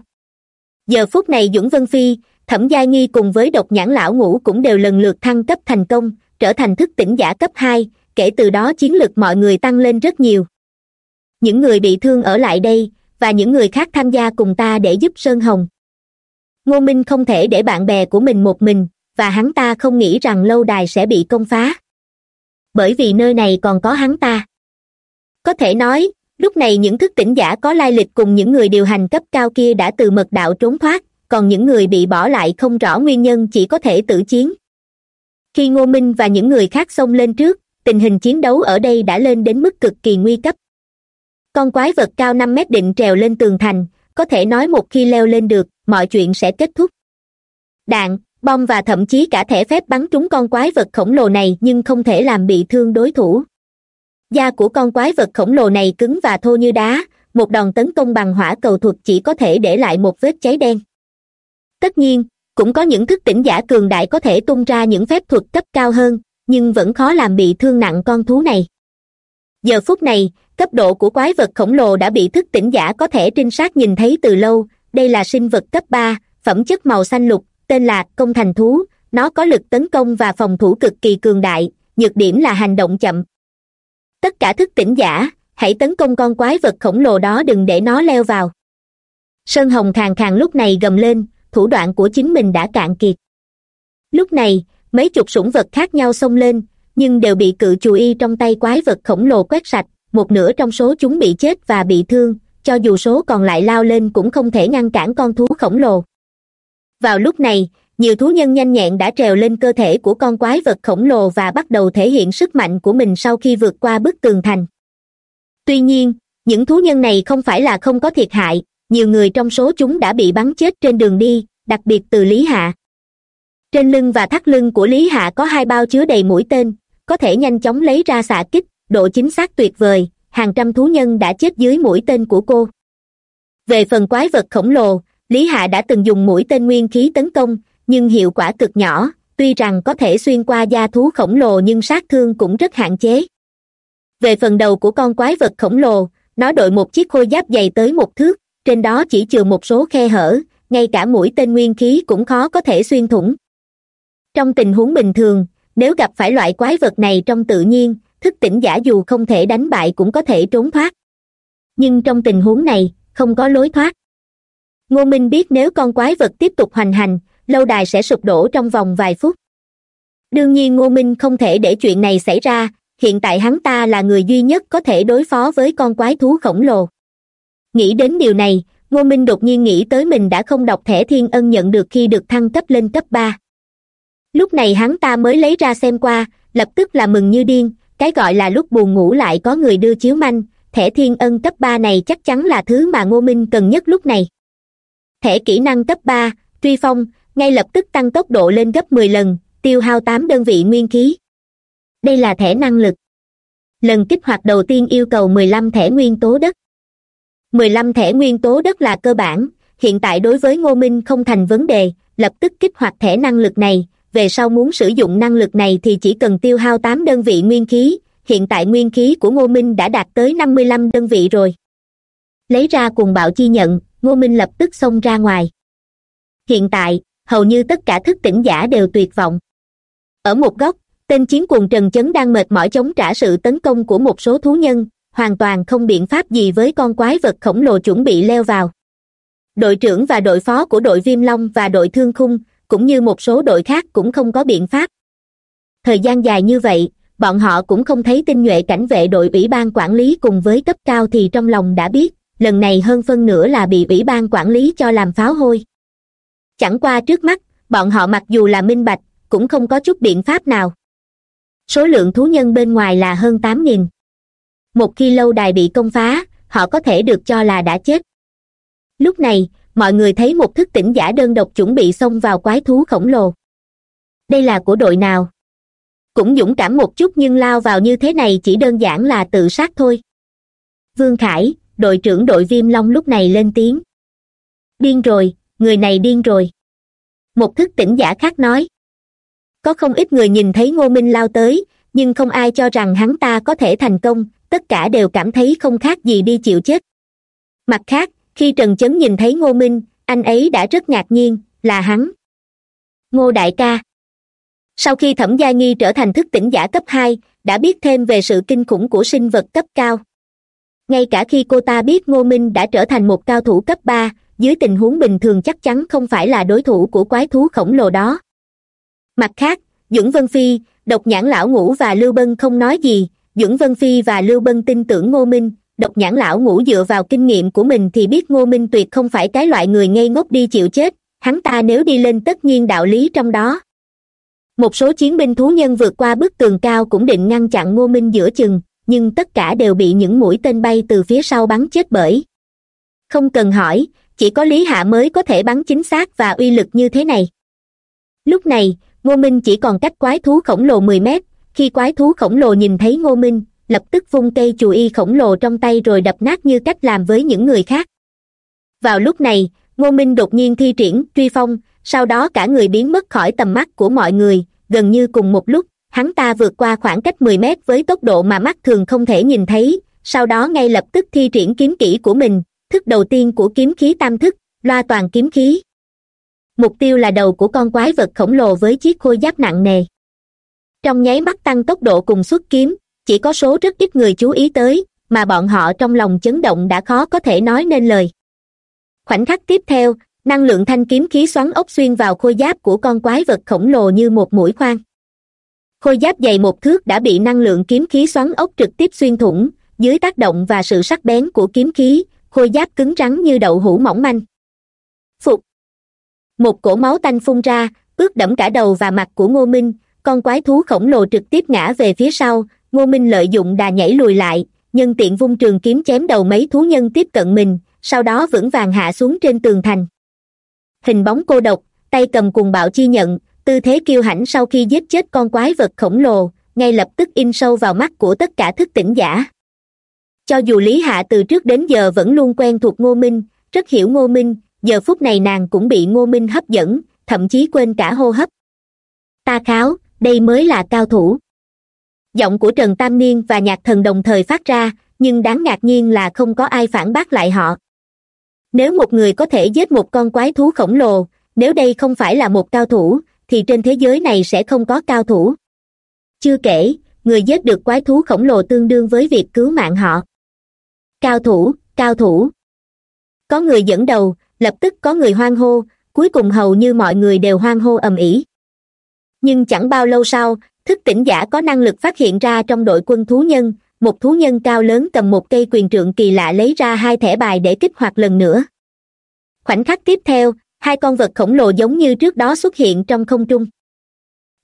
Giờ phút này dũng vân phi, thẩm gia nghi cùng với độc nhãn lão ngũ cũng đều lần lượt thăng cấp thành công, trở thành thức tỉnh giả cấp hai, kể từ đó chiến lược mọi người tăng lên rất nhiều những người bị thương ở lại đây, và những người khác tham gia cùng ta để giúp sơn hồng. Ngô minh không thể để bạn bè của mình một mình, và hắn ta không nghĩ rằng lâu đài sẽ bị công phá. Bởi vì nơi này còn có hắn ta. Có thể nói, lúc này những thức tỉnh giả có lai lịch cùng những người điều hành cấp cao kia đã từ mật đạo trốn thoát, còn những người bị bỏ lại không rõ nguyên nhân chỉ có thể tử chiến. Khi ngô minh và những người khác xông lên trước, tình hình chiến đấu ở đây đã lên đến mức cực kỳ nguy cấp con quái vật cao năm mét định trèo lên tường thành, có thể nói một khi leo lên được, mọi chuyện sẽ kết thúc. Đạn, bom và thậm chí cả thẻ phép bắn trúng con quái vật khổng lồ này nhưng không thể làm bị thương đối thủ. Da của con quái vật khổng lồ này cứng và thô như đá, một đòn tấn công bằng hỏa cầu thuật chỉ có thể để lại một vết cháy đen. Tất nhiên, cũng có những thức tỉnh giả cường đại có thể tung ra những phép thuật cấp cao hơn, nhưng vẫn khó làm bị thương nặng con thú này. Giờ phút này cấp độ của quái vật khổng lồ đã bị thức tỉnh giả có thể trinh sát nhìn thấy từ lâu. Đây là sinh vật cấp ba, phẩm chất màu xanh lục, tên là công thành thú. Nó có lực tấn công và phòng thủ cực kỳ cường đại. Nhược điểm là hành động chậm. Tất cả thức tỉnh giả, hãy tấn công con quái vật khổng lồ đó đừng để nó leo vào. Sơn hồng khàn khàn lúc này gầm lên, thủ đoạn của chính mình đã cạn kiệt. Lúc này, mấy chục sủng vật khác nhau xông lên, nhưng đều bị cự chù y trong tay quái vật khổng lồ quét sạch một nửa trong số chúng bị chết và bị thương, cho dù số còn lại lao lên cũng không thể ngăn cản con thú khổng lồ. Vào lúc này, nhiều thú nhân nhanh nhẹn đã trèo lên cơ thể của con quái vật khổng lồ và bắt đầu thể hiện sức mạnh của mình sau khi vượt qua bức tường thành. Tuy nhiên, những thú nhân này không phải là không có thiệt hại, nhiều người trong số chúng đã bị bắn chết trên đường đi, đặc biệt từ lý hạ. Trên lưng và thắt lưng của lý hạ có hai bao chứa đầy mũi tên, có thể nhanh chóng lấy ra xạ kích độ chính xác tuyệt vời, hàng trăm thú nhân đã chết dưới mũi tên của cô. Về phần quái vật khổng lồ, lý hạ đã từng dùng mũi tên nguyên khí tấn công, nhưng hiệu quả cực nhỏ, tuy rằng có thể xuyên qua da thú khổng lồ nhưng sát thương cũng rất hạn chế. Về phần đầu của con quái vật khổng lồ, nó đội một chiếc khôi giáp dày tới một thước, trên đó chỉ chừa một số khe hở, ngay cả mũi tên nguyên khí cũng khó có thể xuyên thủng. Trong tình huống bình thường, nếu gặp phải loại quái vật này trong tự nhiên thức tỉnh giả dù không thể đánh bại cũng có thể trốn thoát. Nhưng trong tình huống này, không có lối thoát. Ngô minh biết nếu con quái vật tiếp tục hoành hành, lâu đài sẽ sụp đổ trong vòng vài phút. Đương nhiên ngô minh không thể để chuyện này xảy ra, hiện tại hắn ta là người duy nhất có thể đối phó với con quái thú khổng lồ. Nghĩ đến điều này, ngô minh đột nhiên nghĩ tới mình đã không đọc thẻ thiên ân nhận được khi được thăng cấp lên cấp ba. Lúc này hắn ta mới lấy ra xem qua, lập tức là mừng như điên cái gọi là lúc buồn ngủ lại có người đưa chiếu manh, thẻ thiên ân cấp ba này chắc chắn là thứ mà ngô minh cần nhất lúc này. Thẻ kỹ năng cấp ba, truy phong, ngay lập tức tăng tốc độ lên gấp mười lần, tiêu hao tám đơn vị nguyên khí. Đây là thẻ năng lực. Lần kích hoạt đầu tiên yêu cầu mười lăm thẻ nguyên tố đất. mười lăm thẻ nguyên tố đất là cơ bản, hiện tại đối với ngô minh không thành vấn đề, lập tức kích hoạt thẻ năng lực này về sau muốn sử dụng năng lực này thì chỉ cần tiêu hao tám đơn vị nguyên khí. Hiện tại nguyên khí của ngô minh đã đạt tới năm mươi lăm đơn vị rồi. Lấy ra cùng bạo chi nhận, ngô minh lập tức xông ra ngoài. Hiện tại, hầu như tất cả thức tỉnh giả đều tuyệt vọng. Ở một góc, tên chiến cuồng trần chấn đang mệt mỏi chống trả sự tấn công của một số thú nhân, hoàn toàn không biện pháp gì với con quái vật khổng lồ chuẩn bị leo vào. Đội trưởng và đội phó của đội viêm long và đội thương khung cũng như một số đội khác cũng không có biện pháp. Thời gian dài như vậy, bọn họ cũng không thấy tinh nhuệ cảnh vệ đội ủy ban quản lý cùng với cấp cao thì trong lòng đã biết, lần này hơn phân nửa là bị ủy ban quản lý cho làm pháo hôi. Chẳng qua trước mắt, bọn họ mặc dù là minh bạch, cũng không có chút biện pháp nào. Số lượng thú nhân bên ngoài là hơn tám nghìn. Một khi lâu đài bị công phá, họ có thể được cho là đã chết. Lúc này mọi người thấy một thức tỉnh giả đơn độc chuẩn bị xông vào quái thú khổng lồ. Đây là của đội nào? Cũng dũng cảm một chút nhưng lao vào như thế này chỉ đơn giản là tự sát thôi. Vương khải, đội trưởng đội viêm long lúc này lên tiếng. Điên rồi, người này điên rồi. Một thức tỉnh giả khác nói. Có không ít người nhìn thấy ngô minh lao tới, nhưng không ai cho rằng hắn ta có thể thành công, tất cả đều cảm thấy không khác gì đi chịu chết. Mặt khác khi trần chấn nhìn thấy ngô minh, anh ấy đã rất ngạc nhiên, là hắn. Ngô đại ca. Sau khi thẩm gia nghi trở thành thức tỉnh giả cấp hai, đã biết thêm về sự kinh khủng của sinh vật cấp cao. Ngay cả khi cô ta biết ngô minh đã trở thành một cao thủ cấp ba, dưới tình huống bình thường chắc chắn không phải là đối thủ của quái thú khổng lồ đó. Mặt khác dưỡng vân phi, độc nhãn lão ngũ và lưu bân không nói gì dưỡng vân phi và lưu bân tin tưởng ngô minh độc nhãn lão ngủ dựa vào kinh nghiệm của mình thì biết ngô minh tuyệt không phải cái loại người ngây ngốc đi chịu chết, hắn ta nếu đi lên tất nhiên đạo lý trong đó. Một số chiến binh thú nhân vượt qua bức tường cao cũng định ngăn chặn ngô minh giữa chừng, nhưng tất cả đều bị những mũi tên bay từ phía sau bắn chết bởi. Không cần hỏi, chỉ có lý hạ mới có thể bắn chính xác và uy lực như thế này. Lúc này, ngô minh chỉ còn cách quái thú khổng lồ mười mét, khi quái thú khổng lồ nhìn thấy ngô minh lập tức vung cây chù y khổng lồ trong tay rồi đập nát như cách làm với những người khác. Vào lúc này, ngô minh đột nhiên thi triển truy phong, sau đó cả người biến mất khỏi tầm mắt của mọi người, gần như cùng một lúc, hắn ta vượt qua khoảng cách mười mét với tốc độ mà mắt thường không thể nhìn thấy, sau đó ngay lập tức thi triển kiếm kỹ của mình, thức đầu tiên của kiếm khí tam thức, loa toàn kiếm khí. Mục tiêu là đầu của con quái vật khổng lồ với chiếc khôi giáp nặng nề. Trong nháy mắt tăng tốc độ cùng xuất kiếm chỉ có số rất ít người chú ý tới, mà bọn họ trong lòng chấn động đã khó có thể nói nên lời. Khoảnh khắc tiếp theo, năng lượng thanh kiếm khí xoắn ốc xuyên vào khôi giáp của con quái vật khổng lồ như một mũi khoan. Khôi giáp dày một thước đã bị năng lượng kiếm khí xoắn ốc trực tiếp xuyên thủng, dưới tác động và sự sắc bén của kiếm khí, khôi giáp cứng rắn như đậu hũ mỏng manh. Phục một cổ máu tanh phun ra, ướt đẫm cả đầu và mặt của ngô minh, con quái thú khổng lồ trực tiếp ngã về phía sau ngô minh lợi dụng đà nhảy lùi lại, nhân tiện vung trường kiếm chém đầu mấy thú nhân tiếp cận mình, sau đó vững vàng hạ xuống trên tường thành. Hình bóng cô độc, tay cầm cùng bạo chi nhận, tư thế kiêu hãnh sau khi giết chết con quái vật khổng lồ, ngay lập tức in sâu vào mắt của tất cả thức tỉnh giả. Cho dù lý hạ từ trước đến giờ vẫn luôn quen thuộc ngô minh, rất hiểu ngô minh, giờ phút này nàng cũng bị ngô minh hấp dẫn, thậm chí quên cả hô hấp. Ta kháo, đây mới là cao thủ giọng của trần tam niên và nhạc thần đồng thời phát ra, nhưng đáng ngạc nhiên là không có ai phản bác lại họ. Nếu một người có thể giết một con quái thú khổng lồ, nếu đây không phải là một cao thủ, thì trên thế giới này sẽ không có cao thủ. Chưa kể, người giết được quái thú khổng lồ tương đương với việc cứu mạng họ. Cao thủ cao thủ. Có người dẫn đầu, lập tức có người hoan hô, cuối cùng hầu như mọi người đều hoan hô ầm ĩ. Nhưng chẳng bao lâu sau thức tỉnh giả có năng lực phát hiện ra trong đội quân thú nhân, một thú nhân cao lớn cầm một cây quyền trượng kỳ lạ lấy ra hai thẻ bài để kích hoạt lần nữa. Khoảnh khắc tiếp theo, hai con vật khổng lồ giống như trước đó xuất hiện trong không trung.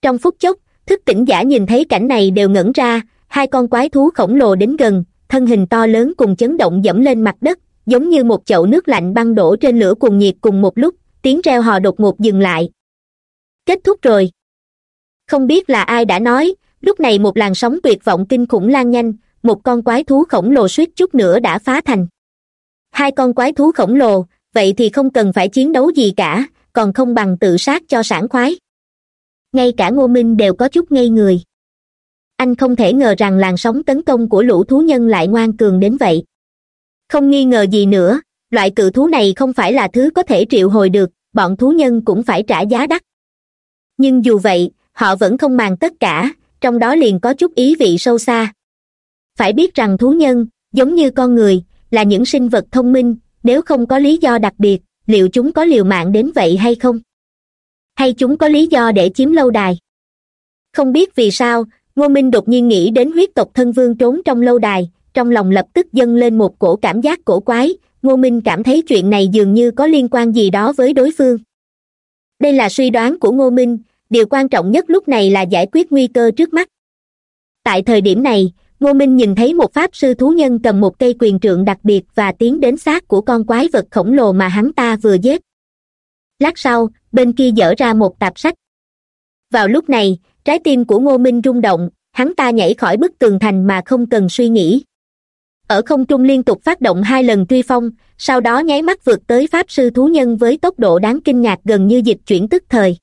Trong phút chốc, thức tỉnh giả nhìn thấy cảnh này đều ngẩn ra, hai con quái thú khổng lồ đến gần, thân hình to lớn cùng chấn động dẫm lên mặt đất, giống như một chậu nước lạnh băng đổ trên lửa cùng nhiệt cùng một lúc, tiếng reo hò đột ngột dừng lại. Kết thúc rồi không biết là ai đã nói, lúc này một làn sóng tuyệt vọng kinh khủng lan nhanh, một con quái thú khổng lồ suýt chút nữa đã phá thành. Hai con quái thú khổng lồ, vậy thì không cần phải chiến đấu gì cả, còn không bằng tự sát cho sảng khoái. Ngay cả ngô minh đều có chút ngây người. Anh không thể ngờ rằng làn sóng tấn công của lũ thú nhân lại ngoan cường đến vậy. Không nghi ngờ gì nữa, loại cự thú này không phải là thứ có thể triệu hồi được, bọn thú nhân cũng phải trả giá đắt. Nhưng dù vậy họ vẫn không màng tất cả, trong đó liền có chút ý vị sâu xa. Phải biết rằng thú nhân, giống như con người, là những sinh vật thông minh, nếu không có lý do đặc biệt, liệu chúng có liều mạng đến vậy hay không? Hay chúng có lý do để chiếm lâu đài? Không biết vì sao, ngô minh đột nhiên nghĩ đến huyết tộc thân vương trốn trong lâu đài, trong lòng lập tức dâng lên một cổ cảm giác cổ quái, ngô minh cảm thấy chuyện này dường như có liên quan gì đó với đối phương. Đây là suy đoán của ngô minh điều quan trọng nhất lúc này là giải quyết nguy cơ trước mắt. Tại thời điểm này, ngô minh nhìn thấy một pháp sư thú nhân cầm một cây quyền trượng đặc biệt và tiến đến xác của con quái vật khổng lồ mà hắn ta vừa giết. Lát sau, bên kia dở ra một tạp sách. Vào lúc này, trái tim của ngô minh rung động, hắn ta nhảy khỏi bức tường thành mà không cần suy nghĩ. Ở không trung liên tục phát động hai lần truy phong, sau đó nháy mắt vượt tới pháp sư thú nhân với tốc độ đáng kinh ngạc gần như dịch chuyển tức thời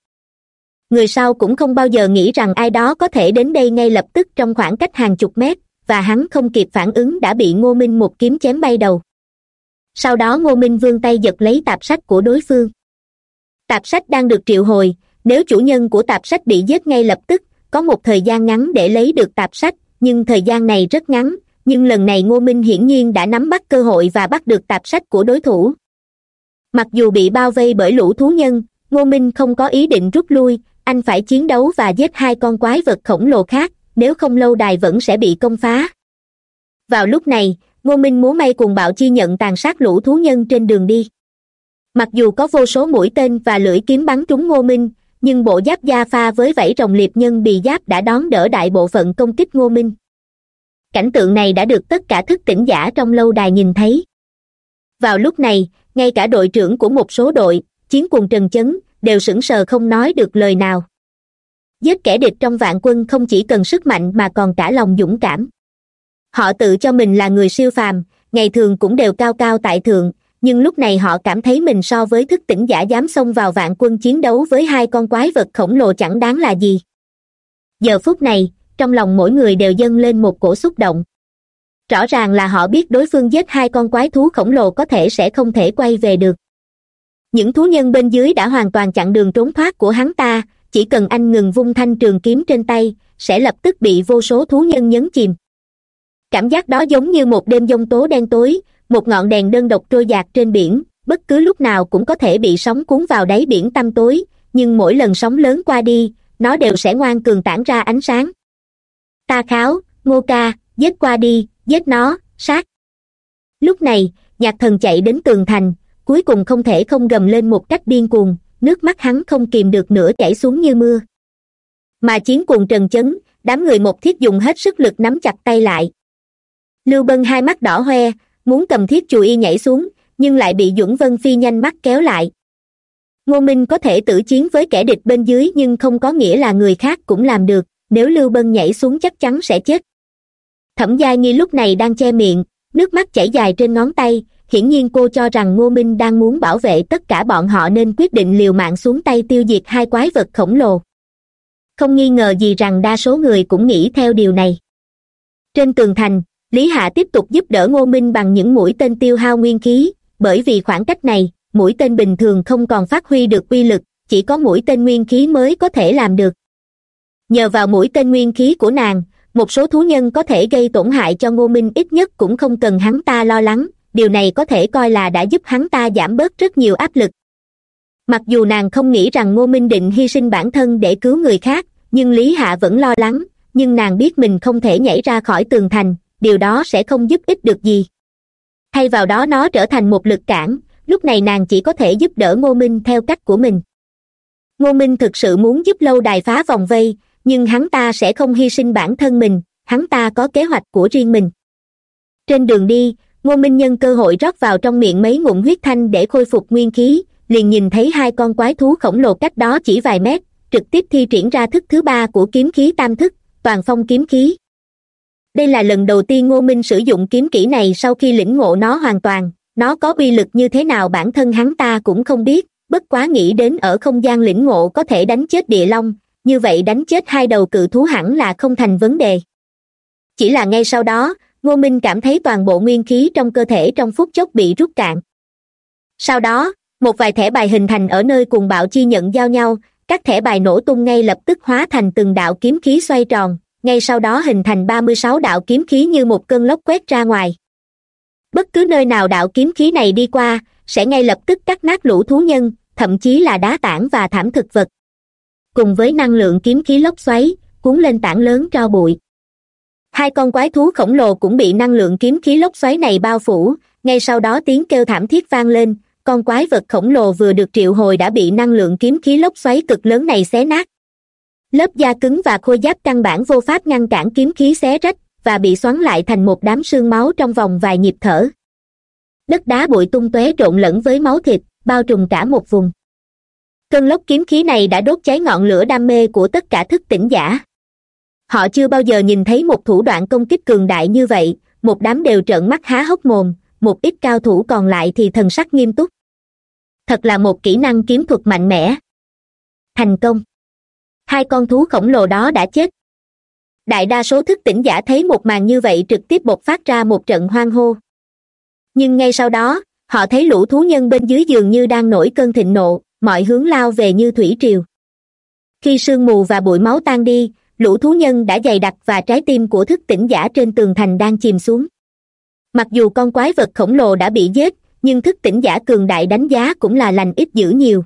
người sau cũng không bao giờ nghĩ rằng ai đó có thể đến đây ngay lập tức trong khoảng cách hàng chục mét, và hắn không kịp phản ứng đã bị ngô minh một kiếm chém bay đầu. Sau đó ngô minh vươn tay giật lấy tạp sách của đối phương. Tạp sách đang được triệu hồi, nếu chủ nhân của tạp sách bị giết ngay lập tức, có một thời gian ngắn để lấy được tạp sách, nhưng thời gian này rất ngắn, nhưng lần này ngô minh hiển nhiên đã nắm bắt cơ hội và bắt được tạp sách của đối thủ. Mặc dù bị bao vây bởi lũ thú nhân, ngô minh không có ý định rút lui anh phải chiến đấu và giết hai con quái vật khổng lồ khác, nếu không lâu đài vẫn sẽ bị công phá. Vào lúc này, ngô minh múa may cùng bạo chi nhận tàn sát lũ thú nhân trên đường đi. Mặc dù có vô số mũi tên và lưỡi kiếm bắn trúng ngô minh, nhưng bộ giáp da pha với vảy rồng liệp nhân bì giáp đã đón đỡ đại bộ phận công kích ngô minh. Cảnh tượng này đã được tất cả thức tỉnh giả trong lâu đài nhìn thấy. Vào lúc này, ngay cả đội trưởng của một số đội, chiến cùng trần chấn đều sững sờ không nói được lời nào. Giết kẻ địch trong vạn quân không chỉ cần sức mạnh mà còn cả lòng dũng cảm. Họ tự cho mình là người siêu phàm, ngày thường cũng đều cao cao tại thượng, nhưng lúc này họ cảm thấy mình so với thức tỉnh giả dám xông vào vạn quân chiến đấu với hai con quái vật khổng lồ chẳng đáng là gì. Giờ phút này, trong lòng mỗi người đều dâng lên một cổ xúc động. Rõ ràng là họ biết đối phương giết hai con quái thú khổng lồ có thể sẽ không thể quay về được những thú nhân bên dưới đã hoàn toàn chặn đường trốn thoát của hắn ta, chỉ cần anh ngừng vung thanh trường kiếm trên tay, sẽ lập tức bị vô số thú nhân nhấn chìm. Cảm giác đó giống như một đêm giông tố đen tối, một ngọn đèn đơn độc trôi dạt trên biển, bất cứ lúc nào cũng có thể bị sóng cuốn vào đáy biển tăm tối, nhưng mỗi lần sóng lớn qua đi, nó đều sẽ ngoan cường tản ra ánh sáng. Ta kháo, ngô ca, giết qua đi, giết nó, sát. Lúc này, nhạc thần chạy đến tường thành cuối cùng không thể không gầm lên một cách điên cuồng, nước mắt hắn không kìm được nữa chảy xuống như mưa. Mà chiến cuồng trần chấn, đám người một thiết dùng hết sức lực nắm chặt tay lại. Lưu bân hai mắt đỏ hoe, muốn cầm thiết chù y nhảy xuống, nhưng lại bị duẩn vân phi nhanh mắt kéo lại. Ngô minh có thể tử chiến với kẻ địch bên dưới nhưng không có nghĩa là người khác cũng làm được, nếu lưu bân nhảy xuống chắc chắn sẽ chết. Thẩm gia nghi lúc này đang che miệng, nước mắt chảy dài trên ngón tay hiển nhiên cô cho rằng ngô minh đang muốn bảo vệ tất cả bọn họ nên quyết định liều mạng xuống tay tiêu diệt hai quái vật khổng lồ. Không nghi ngờ gì rằng đa số người cũng nghĩ theo điều này. Trên tường thành, lý hạ tiếp tục giúp đỡ ngô minh bằng những mũi tên tiêu hao nguyên khí, bởi vì khoảng cách này, mũi tên bình thường không còn phát huy được uy lực, chỉ có mũi tên nguyên khí mới có thể làm được. Nhờ vào mũi tên nguyên khí của nàng, một số thú nhân có thể gây tổn hại cho ngô minh ít nhất cũng không cần hắn ta lo lắng điều này có thể coi là đã giúp hắn ta giảm bớt rất nhiều áp lực. Mặc dù nàng không nghĩ rằng ngô minh định hy sinh bản thân để cứu người khác, nhưng lý hạ vẫn lo lắng, nhưng nàng biết mình không thể nhảy ra khỏi tường thành, điều đó sẽ không giúp ích được gì. Thay vào đó nó trở thành một lực cản, lúc này nàng chỉ có thể giúp đỡ ngô minh theo cách của mình. Ngô minh thực sự muốn giúp lâu đài phá vòng vây, nhưng hắn ta sẽ không hy sinh bản thân mình, hắn ta có kế hoạch của riêng mình. Trên đường đi ngô minh nhân cơ hội rót vào trong miệng mấy ngụm huyết thanh để khôi phục nguyên khí, liền nhìn thấy hai con quái thú khổng lồ cách đó chỉ vài mét, trực tiếp thi triển ra thức thứ ba của kiếm khí tam thức, toàn phong kiếm khí. Đây là lần đầu tiên ngô minh sử dụng kiếm kỹ này sau khi lĩnh ngộ nó hoàn toàn, nó có uy lực như thế nào bản thân hắn ta cũng không biết, bất quá nghĩ đến ở không gian lĩnh ngộ có thể đánh chết địa long, như vậy đánh chết hai đầu cự thú hẳn là không thành vấn đề. Chỉ là ngay sau đó ngô minh cảm thấy toàn bộ nguyên khí trong cơ thể trong phút chốc bị rút cạn. Sau đó, một vài thẻ bài hình thành ở nơi cùng bạo chi nhận giao nhau, các thẻ bài nổ tung ngay lập tức hóa thành từng đạo kiếm khí xoay tròn, ngay sau đó hình thành ba mươi sáu đạo kiếm khí như một cơn lốc quét ra ngoài. Bất cứ nơi nào đạo kiếm khí này đi qua, sẽ ngay lập tức cắt nát lũ thú nhân, thậm chí là đá tảng và thảm thực vật. Cùng với năng lượng kiếm khí lốc xoáy, cuốn lên tảng lớn tro bụi hai con quái thú khổng lồ cũng bị năng lượng kiếm khí lốc xoáy này bao phủ. Ngay sau đó tiếng kêu thảm thiết vang lên. Con quái vật khổng lồ vừa được triệu hồi đã bị năng lượng kiếm khí lốc xoáy cực lớn này xé nát. Lớp da cứng và khôi giáp căn bản vô pháp ngăn cản kiếm khí xé rách và bị xoắn lại thành một đám xương máu trong vòng vài nhịp thở. Đất đá bụi tung tóe trộn lẫn với máu thịt, bao trùm cả một vùng. Cơn lốc kiếm khí này đã đốt cháy ngọn lửa đam mê của tất cả thức tỉnh giả họ chưa bao giờ nhìn thấy một thủ đoạn công kích cường đại như vậy. Một đám đều trợn mắt há hốc mồm. Một ít cao thủ còn lại thì thần sắc nghiêm túc. Thật là một kỹ năng kiếm thuật mạnh mẽ. Thành công. Hai con thú khổng lồ đó đã chết. Đại đa số thức tỉnh giả thấy một màn như vậy trực tiếp bộc phát ra một trận hoang hô. Nhưng ngay sau đó, họ thấy lũ thú nhân bên dưới giường như đang nổi cơn thịnh nộ, mọi hướng lao về như thủy triều. Khi sương mù và bụi máu tan đi lũ thú nhân đã dày đặc và trái tim của thức tỉnh giả trên tường thành đang chìm xuống. Mặc dù con quái vật khổng lồ đã bị giết, nhưng thức tỉnh giả cường đại đánh giá cũng là lành ít dữ nhiều.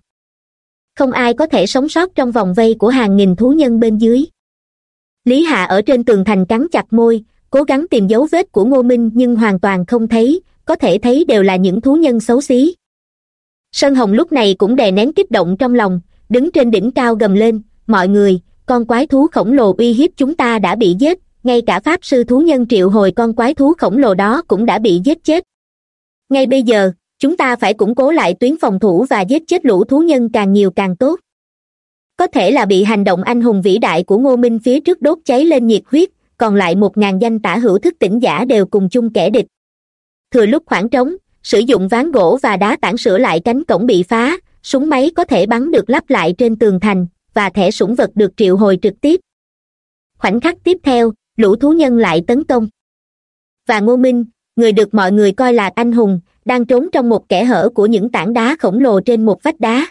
Không ai có thể sống sót trong vòng vây của hàng nghìn thú nhân bên dưới. Lý hạ ở trên tường thành cắn chặt môi, cố gắng tìm dấu vết của ngô minh nhưng hoàn toàn không thấy, có thể thấy đều là những thú nhân xấu xí. Sơn hồng lúc này cũng đè nén kích động trong lòng, đứng trên đỉnh cao gầm lên, mọi người con quái thú khổng lồ uy hiếp chúng ta đã bị giết, ngay cả pháp sư thú nhân triệu hồi con quái thú khổng lồ đó cũng đã bị giết chết. Ngay bây giờ, chúng ta phải củng cố lại tuyến phòng thủ và giết chết lũ thú nhân càng nhiều càng tốt. Có thể là bị hành động anh hùng vĩ đại của ngô minh phía trước đốt cháy lên nhiệt huyết, còn lại một ngàn danh tả hữu thức tỉnh giả đều cùng chung kẻ địch. Thừa lúc khoảng trống, sử dụng ván gỗ và đá tảng sửa lại cánh cổng bị phá, súng máy có thể bắn được lắp lại trên tường thành và thẻ sủng vật được triệu hồi trực tiếp. Khoảnh khắc tiếp theo, lũ thú nhân lại tấn công. Và ngô minh, người được mọi người coi là anh hùng, đang trốn trong một kẽ hở của những tảng đá khổng lồ trên một vách đá.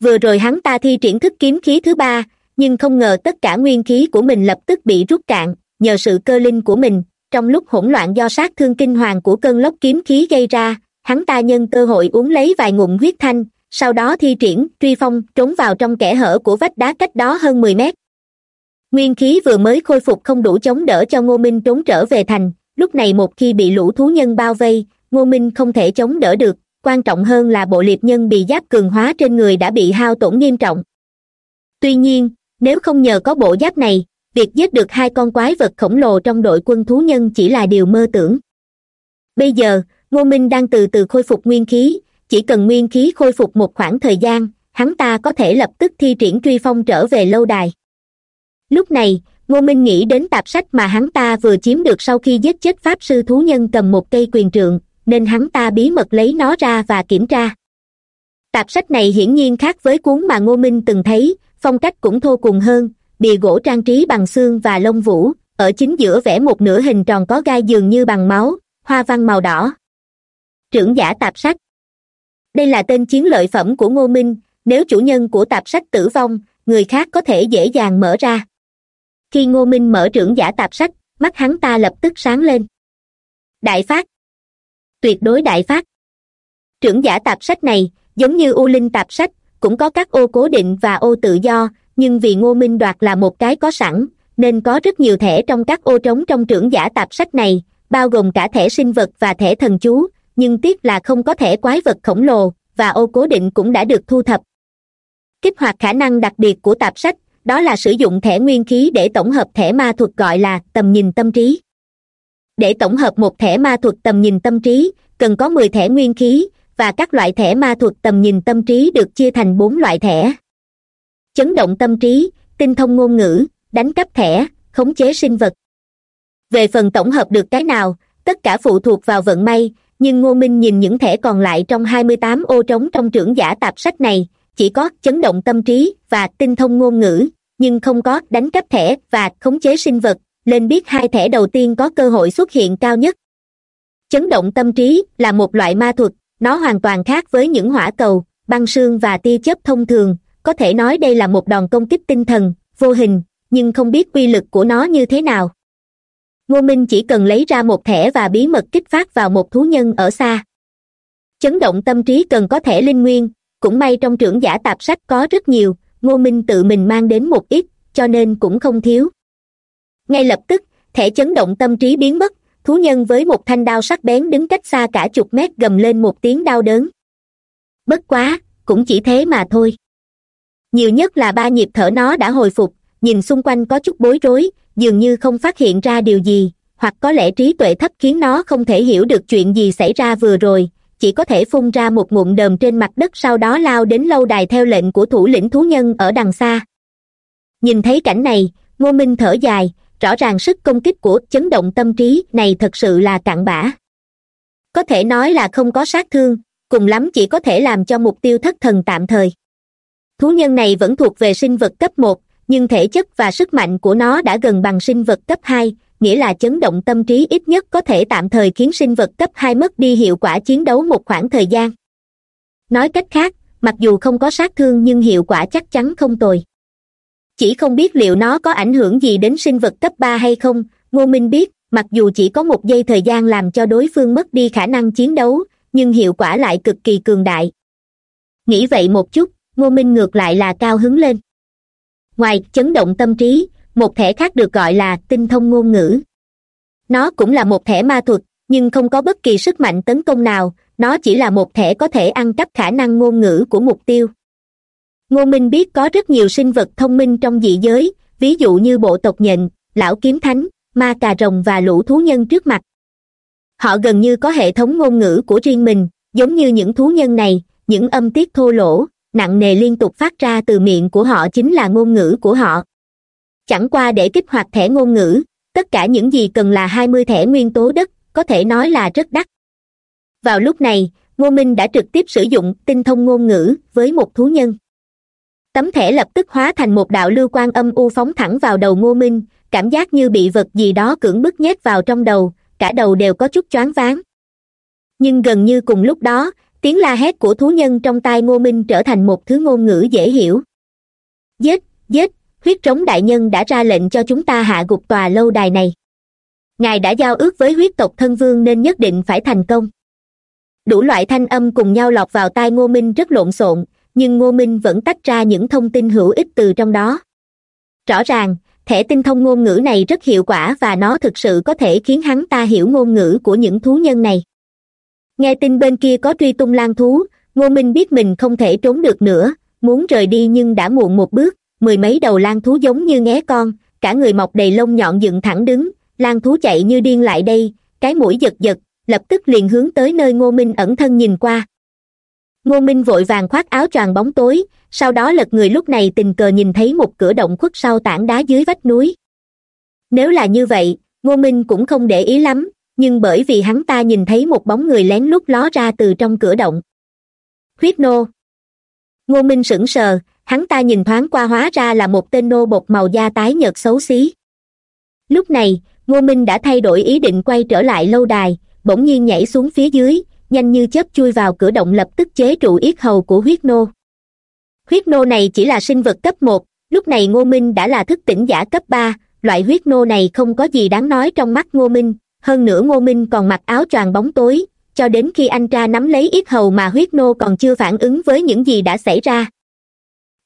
Vừa rồi hắn ta thi triển thức kiếm khí thứ ba, nhưng không ngờ tất cả nguyên khí của mình lập tức bị rút cạn, nhờ sự cơ linh của mình. Trong lúc hỗn loạn do sát thương kinh hoàng của cơn lốc kiếm khí gây ra, hắn ta nhân cơ hội uống lấy vài ngụm huyết thanh sau đó thi triển, truy phong, trốn vào trong kẽ hở của vách đá cách đó hơn mười mét. Nguyên khí vừa mới khôi phục không đủ chống đỡ cho ngô minh trốn trở về thành. Lúc này một khi bị lũ thú nhân bao vây, ngô minh không thể chống đỡ được. Quan trọng hơn là bộ liệt nhân bị giáp cường hóa trên người đã bị hao tổn nghiêm trọng. Tuy nhiên, nếu không nhờ có bộ giáp này, việc giết được hai con quái vật khổng lồ trong đội quân thú nhân chỉ là điều mơ tưởng. Bây giờ, ngô minh đang từ từ khôi phục nguyên khí chỉ cần nguyên khí khôi phục một khoảng thời gian, hắn ta có thể lập tức thi triển truy phong trở về lâu đài. Lúc này, ngô minh nghĩ đến tạp sách mà hắn ta vừa chiếm được sau khi giết chết pháp sư thú nhân cầm một cây quyền trượng, nên hắn ta bí mật lấy nó ra và kiểm tra. Tạp sách này hiển nhiên khác với cuốn mà ngô minh từng thấy, phong cách cũng thô cùng hơn, bìa gỗ trang trí bằng xương và lông vũ, ở chính giữa vẽ một nửa hình tròn có gai dường như bằng máu, hoa văn màu đỏ. Trưởng giả tạp sách đây là tên chiến lợi phẩm của ngô minh. Nếu chủ nhân của tạp sách tử vong, người khác có thể dễ dàng mở ra. Khi ngô minh mở trưởng giả tạp sách, mắt hắn ta lập tức sáng lên. Đại phát. Tuyệt đối đại phát. Trưởng giả tạp sách này, giống như u linh tạp sách, cũng có các ô cố định và ô tự do, nhưng vì ngô minh đoạt là một cái có sẵn, nên có rất nhiều thẻ trong các ô trống trong trưởng giả tạp sách này, bao gồm cả thẻ sinh vật và thẻ thần chú nhưng tiếc là không có thể quái vật khổng lồ, và ô cố định cũng đã được thu thập. Kích hoạt khả năng đặc biệt của tạp sách, đó là sử dụng thẻ nguyên khí để tổng hợp thẻ ma thuật gọi là tầm nhìn tâm trí. Để tổng hợp một thẻ ma thuật tầm nhìn tâm trí, cần có mười thẻ nguyên khí, và các loại thẻ ma thuật tầm nhìn tâm trí được chia thành bốn loại thẻ. Chấn động tâm trí, tinh thông ngôn ngữ, đánh cắp thẻ, khống chế sinh vật. Về phần tổng hợp được cái nào, tất cả phụ thuộc vào vận may nhưng ngô minh nhìn những thẻ còn lại trong hai mươi tám ô trống trong trưởng giả tạp sách này, chỉ có chấn động tâm trí và tinh thông ngôn ngữ, nhưng không có đánh cắp thẻ và khống chế sinh vật, lên biết hai thẻ đầu tiên có cơ hội xuất hiện cao nhất. Chấn động tâm trí là một loại ma thuật, nó hoàn toàn khác với những hỏa cầu, băng sương và tia chớp thông thường, có thể nói đây là một đòn công kích tinh thần, vô hình, nhưng không biết quy lực của nó như thế nào ngô minh chỉ cần lấy ra một thẻ và bí mật kích phát vào một thú nhân ở xa. Chấn động tâm trí cần có thẻ linh nguyên, cũng may trong trưởng giả tạp sách có rất nhiều, ngô minh tự mình mang đến một ít, cho nên cũng không thiếu. Ngay lập tức, thẻ chấn động tâm trí biến mất, thú nhân với một thanh đao sắc bén đứng cách xa cả chục mét gầm lên một tiếng đau đớn. Bất quá, cũng chỉ thế mà thôi. Nhiều nhất là ba nhịp thở nó đã hồi phục, nhìn xung quanh có chút bối rối dường như không phát hiện ra điều gì, hoặc có lẽ trí tuệ thấp khiến nó không thể hiểu được chuyện gì xảy ra vừa rồi, chỉ có thể phun ra một ngụm đờm trên mặt đất sau đó lao đến lâu đài theo lệnh của thủ lĩnh thú nhân ở đằng xa. Nhìn thấy cảnh này, ngô minh thở dài, rõ ràng sức công kích của chấn động tâm trí này thật sự là cặn bã. Có thể nói là không có sát thương, cùng lắm chỉ có thể làm cho mục tiêu thất thần tạm thời. Thú nhân này vẫn thuộc về sinh vật cấp một nhưng thể chất và sức mạnh của nó đã gần bằng sinh vật cấp hai, nghĩa là chấn động tâm trí ít nhất có thể tạm thời khiến sinh vật cấp hai mất đi hiệu quả chiến đấu một khoảng thời gian. Nói cách khác, mặc dù không có sát thương nhưng hiệu quả chắc chắn không tồi. Chỉ không biết liệu nó có ảnh hưởng gì đến sinh vật cấp ba hay không, ngô minh biết, mặc dù chỉ có một giây thời gian làm cho đối phương mất đi khả năng chiến đấu, nhưng hiệu quả lại cực kỳ cường đại. Nghĩ vậy một chút, ngô minh ngược lại là cao hứng lên ngoài chấn động tâm trí, một thẻ khác được gọi là tinh thông ngôn ngữ. Nó cũng là một thẻ ma thuật, nhưng không có bất kỳ sức mạnh tấn công nào, nó chỉ là một thẻ có thể ăn cắp khả năng ngôn ngữ của mục tiêu. Ngô minh biết có rất nhiều sinh vật thông minh trong dị giới, ví dụ như bộ tộc nhện, lão kiếm thánh, ma cà rồng và lũ thú nhân trước mặt. Họ gần như có hệ thống ngôn ngữ của riêng mình, giống như những thú nhân này, những âm tiết thô lỗ nặng nề liên tục phát ra từ miệng của họ chính là ngôn ngữ của họ. Chẳng qua để kích hoạt thẻ ngôn ngữ, tất cả những gì cần là hai mươi thẻ nguyên tố đất, có thể nói là rất đắt. Vào lúc này, ngô minh đã trực tiếp sử dụng tinh thông ngôn ngữ với một thú nhân. Tấm thẻ lập tức hóa thành một đạo lưu quan âm u phóng thẳng vào đầu ngô minh, cảm giác như bị vật gì đó cưỡng bức nhét vào trong đầu, cả đầu đều có chút choáng váng. Nhưng gần như cùng lúc đó tiếng la hét của thú nhân trong tai ngô minh trở thành một thứ ngôn ngữ dễ hiểu. Giết giết, huyết trống đại nhân đã ra lệnh cho chúng ta hạ gục tòa lâu đài này. Ngài đã giao ước với huyết tộc thân vương nên nhất định phải thành công. Đủ loại thanh âm cùng nhau lọt vào tai ngô minh rất lộn xộn, nhưng ngô minh vẫn tách ra những thông tin hữu ích từ trong đó. Rõ ràng, thẻ tinh thông ngôn ngữ này rất hiệu quả và nó thực sự có thể khiến hắn ta hiểu ngôn ngữ của những thú nhân này nghe tin bên kia có truy tung lang thú, ngô minh biết mình không thể trốn được nữa, muốn rời đi nhưng đã muộn một bước, mười mấy đầu lang thú giống như nghé con, cả người mọc đầy lông nhọn dựng thẳng đứng, lang thú chạy như điên lại đây, cái mũi giật giật, lập tức liền hướng tới nơi ngô minh ẩn thân nhìn qua. Ngô minh vội vàng khoác áo choàng bóng tối, sau đó lật người lúc này tình cờ nhìn thấy một cửa động khuất sau tảng đá dưới vách núi. Nếu là như vậy, ngô minh cũng không để ý lắm nhưng bởi vì hắn ta nhìn thấy một bóng người lén lút ló ra từ trong cửa động. Huyết nô. Ngô minh sững sờ, hắn ta nhìn thoáng qua hóa ra là một tên nô bột màu da tái nhợt xấu xí. Lúc này, ngô minh đã thay đổi ý định quay trở lại lâu đài, bỗng nhiên nhảy xuống phía dưới, nhanh như chớp chui vào cửa động lập tức chế trụ yết hầu của huyết nô. Huyết nô này chỉ là sinh vật cấp một, lúc này ngô minh đã là thức tỉnh giả cấp ba, loại huyết nô này không có gì đáng nói trong mắt ngô minh hơn nữa ngô minh còn mặc áo choàng bóng tối, cho đến khi anh tra nắm lấy yết hầu mà huyết nô còn chưa phản ứng với những gì đã xảy ra.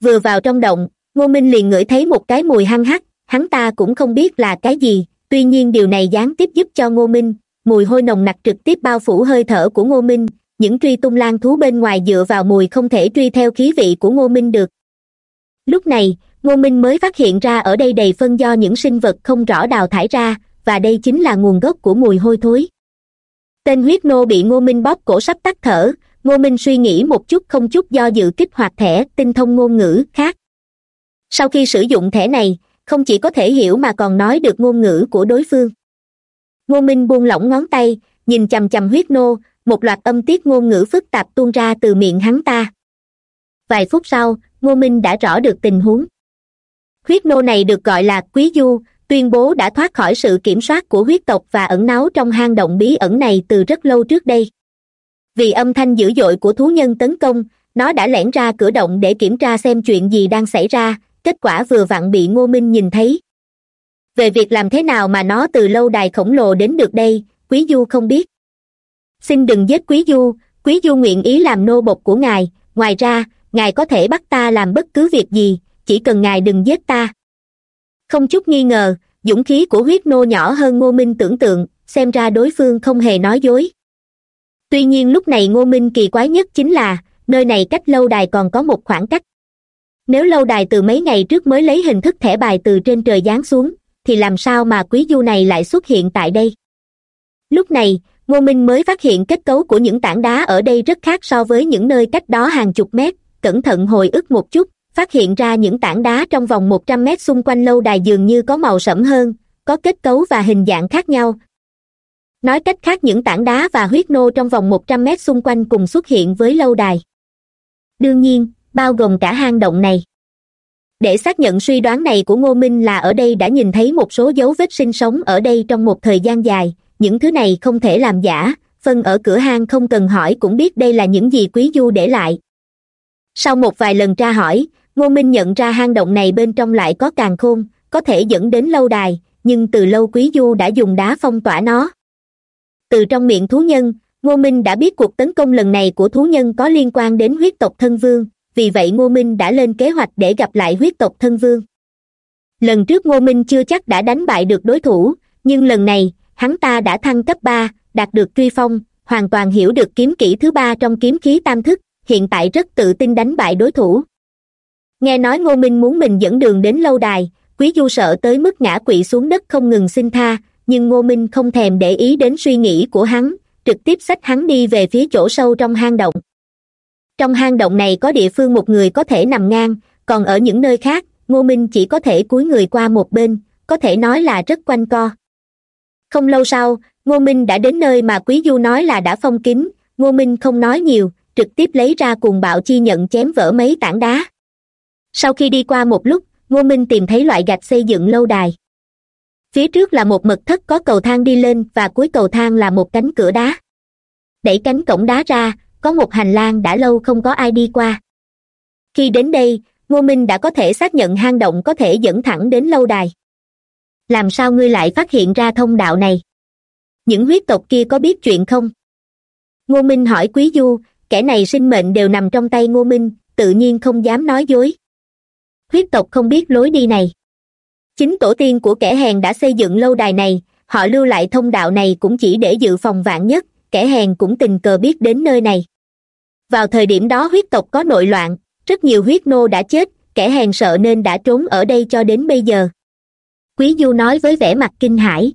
Vừa vào trong động, ngô minh liền ngửi thấy một cái mùi hăng hắc, hắn ta cũng không biết là cái gì, tuy nhiên điều này gián tiếp giúp cho ngô minh, mùi hôi nồng nặc trực tiếp bao phủ hơi thở của ngô minh, những truy tung lan thú bên ngoài dựa vào mùi không thể truy theo khí vị của ngô minh được. Lúc này, ngô minh mới phát hiện ra ở đây đầy phân do những sinh vật không rõ đào thải ra và đây chính là nguồn gốc của mùi hôi thối. Tên huyết nô bị ngô minh bóp cổ sắp tắt thở. Ngô minh suy nghĩ một chút không chút do dự kích hoạt thẻ tinh thông ngôn ngữ khác. Sau khi sử dụng thẻ này, không chỉ có thể hiểu mà còn nói được ngôn ngữ của đối phương. Ngô minh buông lỏng ngón tay, nhìn chằm chằm huyết nô, một loạt âm tiết ngôn ngữ phức tạp tuôn ra từ miệng hắn ta. Vài phút sau, ngô minh đã rõ được tình huống. Huyết nô này được gọi là quý du tuyên bố đã thoát khỏi sự kiểm soát của huyết tộc và ẩn náu trong hang động bí ẩn này từ rất lâu trước đây. Vì âm thanh dữ dội của thú nhân tấn công, nó đã lẻn ra cửa động để kiểm tra xem chuyện gì đang xảy ra, kết quả vừa vặn bị ngô minh nhìn thấy. Về việc làm thế nào mà nó từ lâu đài khổng lồ đến được đây, quý du không biết. Xin đừng giết quý du quý du nguyện ý làm nô bộc của ngài, ngoài ra, ngài có thể bắt ta làm bất cứ việc gì, chỉ cần ngài đừng giết ta không chút nghi ngờ, dũng khí của huyết nô nhỏ hơn ngô minh tưởng tượng, xem ra đối phương không hề nói dối. Tuy nhiên lúc này ngô minh kỳ quái nhất chính là, nơi này cách lâu đài còn có một khoảng cách. Nếu lâu đài từ mấy ngày trước mới lấy hình thức thẻ bài từ trên trời giáng xuống, thì làm sao mà quý du này lại xuất hiện tại đây? Lúc này, ngô minh mới phát hiện kết cấu của những tảng đá ở đây rất khác so với những nơi cách đó hàng chục mét, cẩn thận hồi ức một chút phát hiện ra những tảng đá trong vòng một trăm mét xung quanh lâu đài dường như có màu sẫm hơn, có kết cấu và hình dạng khác nhau. Nói cách khác những tảng đá và huyết nô trong vòng một trăm mét xung quanh cùng xuất hiện với lâu đài. Đương nhiên, bao gồm cả hang động này. Để xác nhận suy đoán này của ngô minh là ở đây đã nhìn thấy một số dấu vết sinh sống ở đây trong một thời gian dài, những thứ này không thể làm giả phân ở cửa hang không cần hỏi cũng biết đây là những gì quý du để lại sau một vài lần tra hỏi, ngô minh nhận ra hang động này bên trong lại có càng khôn, có thể dẫn đến lâu đài, nhưng từ lâu quý du đã dùng đá phong tỏa nó. Từ trong miệng thú nhân, ngô minh đã biết cuộc tấn công lần này của thú nhân có liên quan đến huyết tộc thân vương, vì vậy ngô minh đã lên kế hoạch để gặp lại huyết tộc thân vương. Lần trước ngô minh chưa chắc đã đánh bại được đối thủ, nhưng lần này, hắn ta đã thăng cấp ba, đạt được truy phong, hoàn toàn hiểu được kiếm kỹ thứ ba trong kiếm khí tam thức hiện tại rất tự tin đánh bại đối thủ. Nghe nói ngô minh muốn mình dẫn đường đến lâu đài, quý du sợ tới mức ngã quỵ xuống đất không ngừng xin tha, nhưng ngô minh không thèm để ý đến suy nghĩ của hắn, trực tiếp xách hắn đi về phía chỗ sâu trong hang động. Trong hang động này có địa phương một người có thể nằm ngang, còn ở những nơi khác, ngô minh chỉ có thể cúi người qua một bên, có thể nói là rất quanh co. Không lâu sau, ngô minh đã đến nơi mà quý du nói là đã phong kín, ngô minh không nói nhiều trực tiếp lấy ra cuồng bạo chi nhận chém vỡ mấy tảng đá. Sau khi đi qua một lúc, ngô minh tìm thấy loại gạch xây dựng lâu đài. Phía trước là một mật thất có cầu thang đi lên và cuối cầu thang là một cánh cửa đá. Đẩy cánh cổng đá ra, có một hành lang đã lâu không có ai đi qua. Khi đến đây, ngô minh đã có thể xác nhận hang động có thể dẫn thẳng đến lâu đài. Làm sao ngươi lại phát hiện ra thông đạo này? Những huyết tộc kia có biết chuyện không? Ngô minh hỏi quý du kẻ này sinh mệnh đều nằm trong tay ngô minh, tự nhiên không dám nói dối. Huyết tộc không biết lối đi này. Chính tổ tiên của kẻ hèn đã xây dựng lâu đài này, họ lưu lại thông đạo này cũng chỉ để dự phòng vạn nhất, kẻ hèn cũng tình cờ biết đến nơi này. Vào thời điểm đó huyết tộc có nội loạn, rất nhiều huyết nô đã chết, kẻ hèn sợ nên đã trốn ở đây cho đến bây giờ. Quý du nói với vẻ mặt kinh hãi.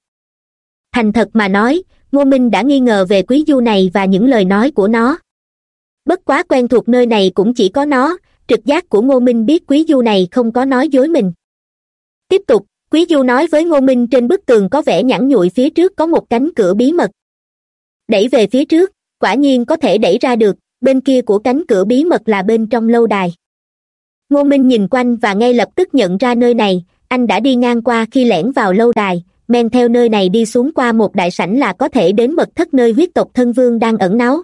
Thành thật mà nói, ngô minh đã nghi ngờ về quý du này và những lời nói của nó bất quá quen thuộc nơi này cũng chỉ có nó, trực giác của ngô minh biết quý du này không có nói dối mình. Tiếp tục, quý du nói với ngô minh trên bức tường có vẻ nhẵn nhụi phía trước có một cánh cửa bí mật. Đẩy về phía trước, quả nhiên có thể đẩy ra được, bên kia của cánh cửa bí mật là bên trong lâu đài. Ngô minh nhìn quanh và ngay lập tức nhận ra nơi này, anh đã đi ngang qua khi lẻn vào lâu đài, men theo nơi này đi xuống qua một đại sảnh là có thể đến mật thất nơi huyết tộc thân vương đang ẩn náu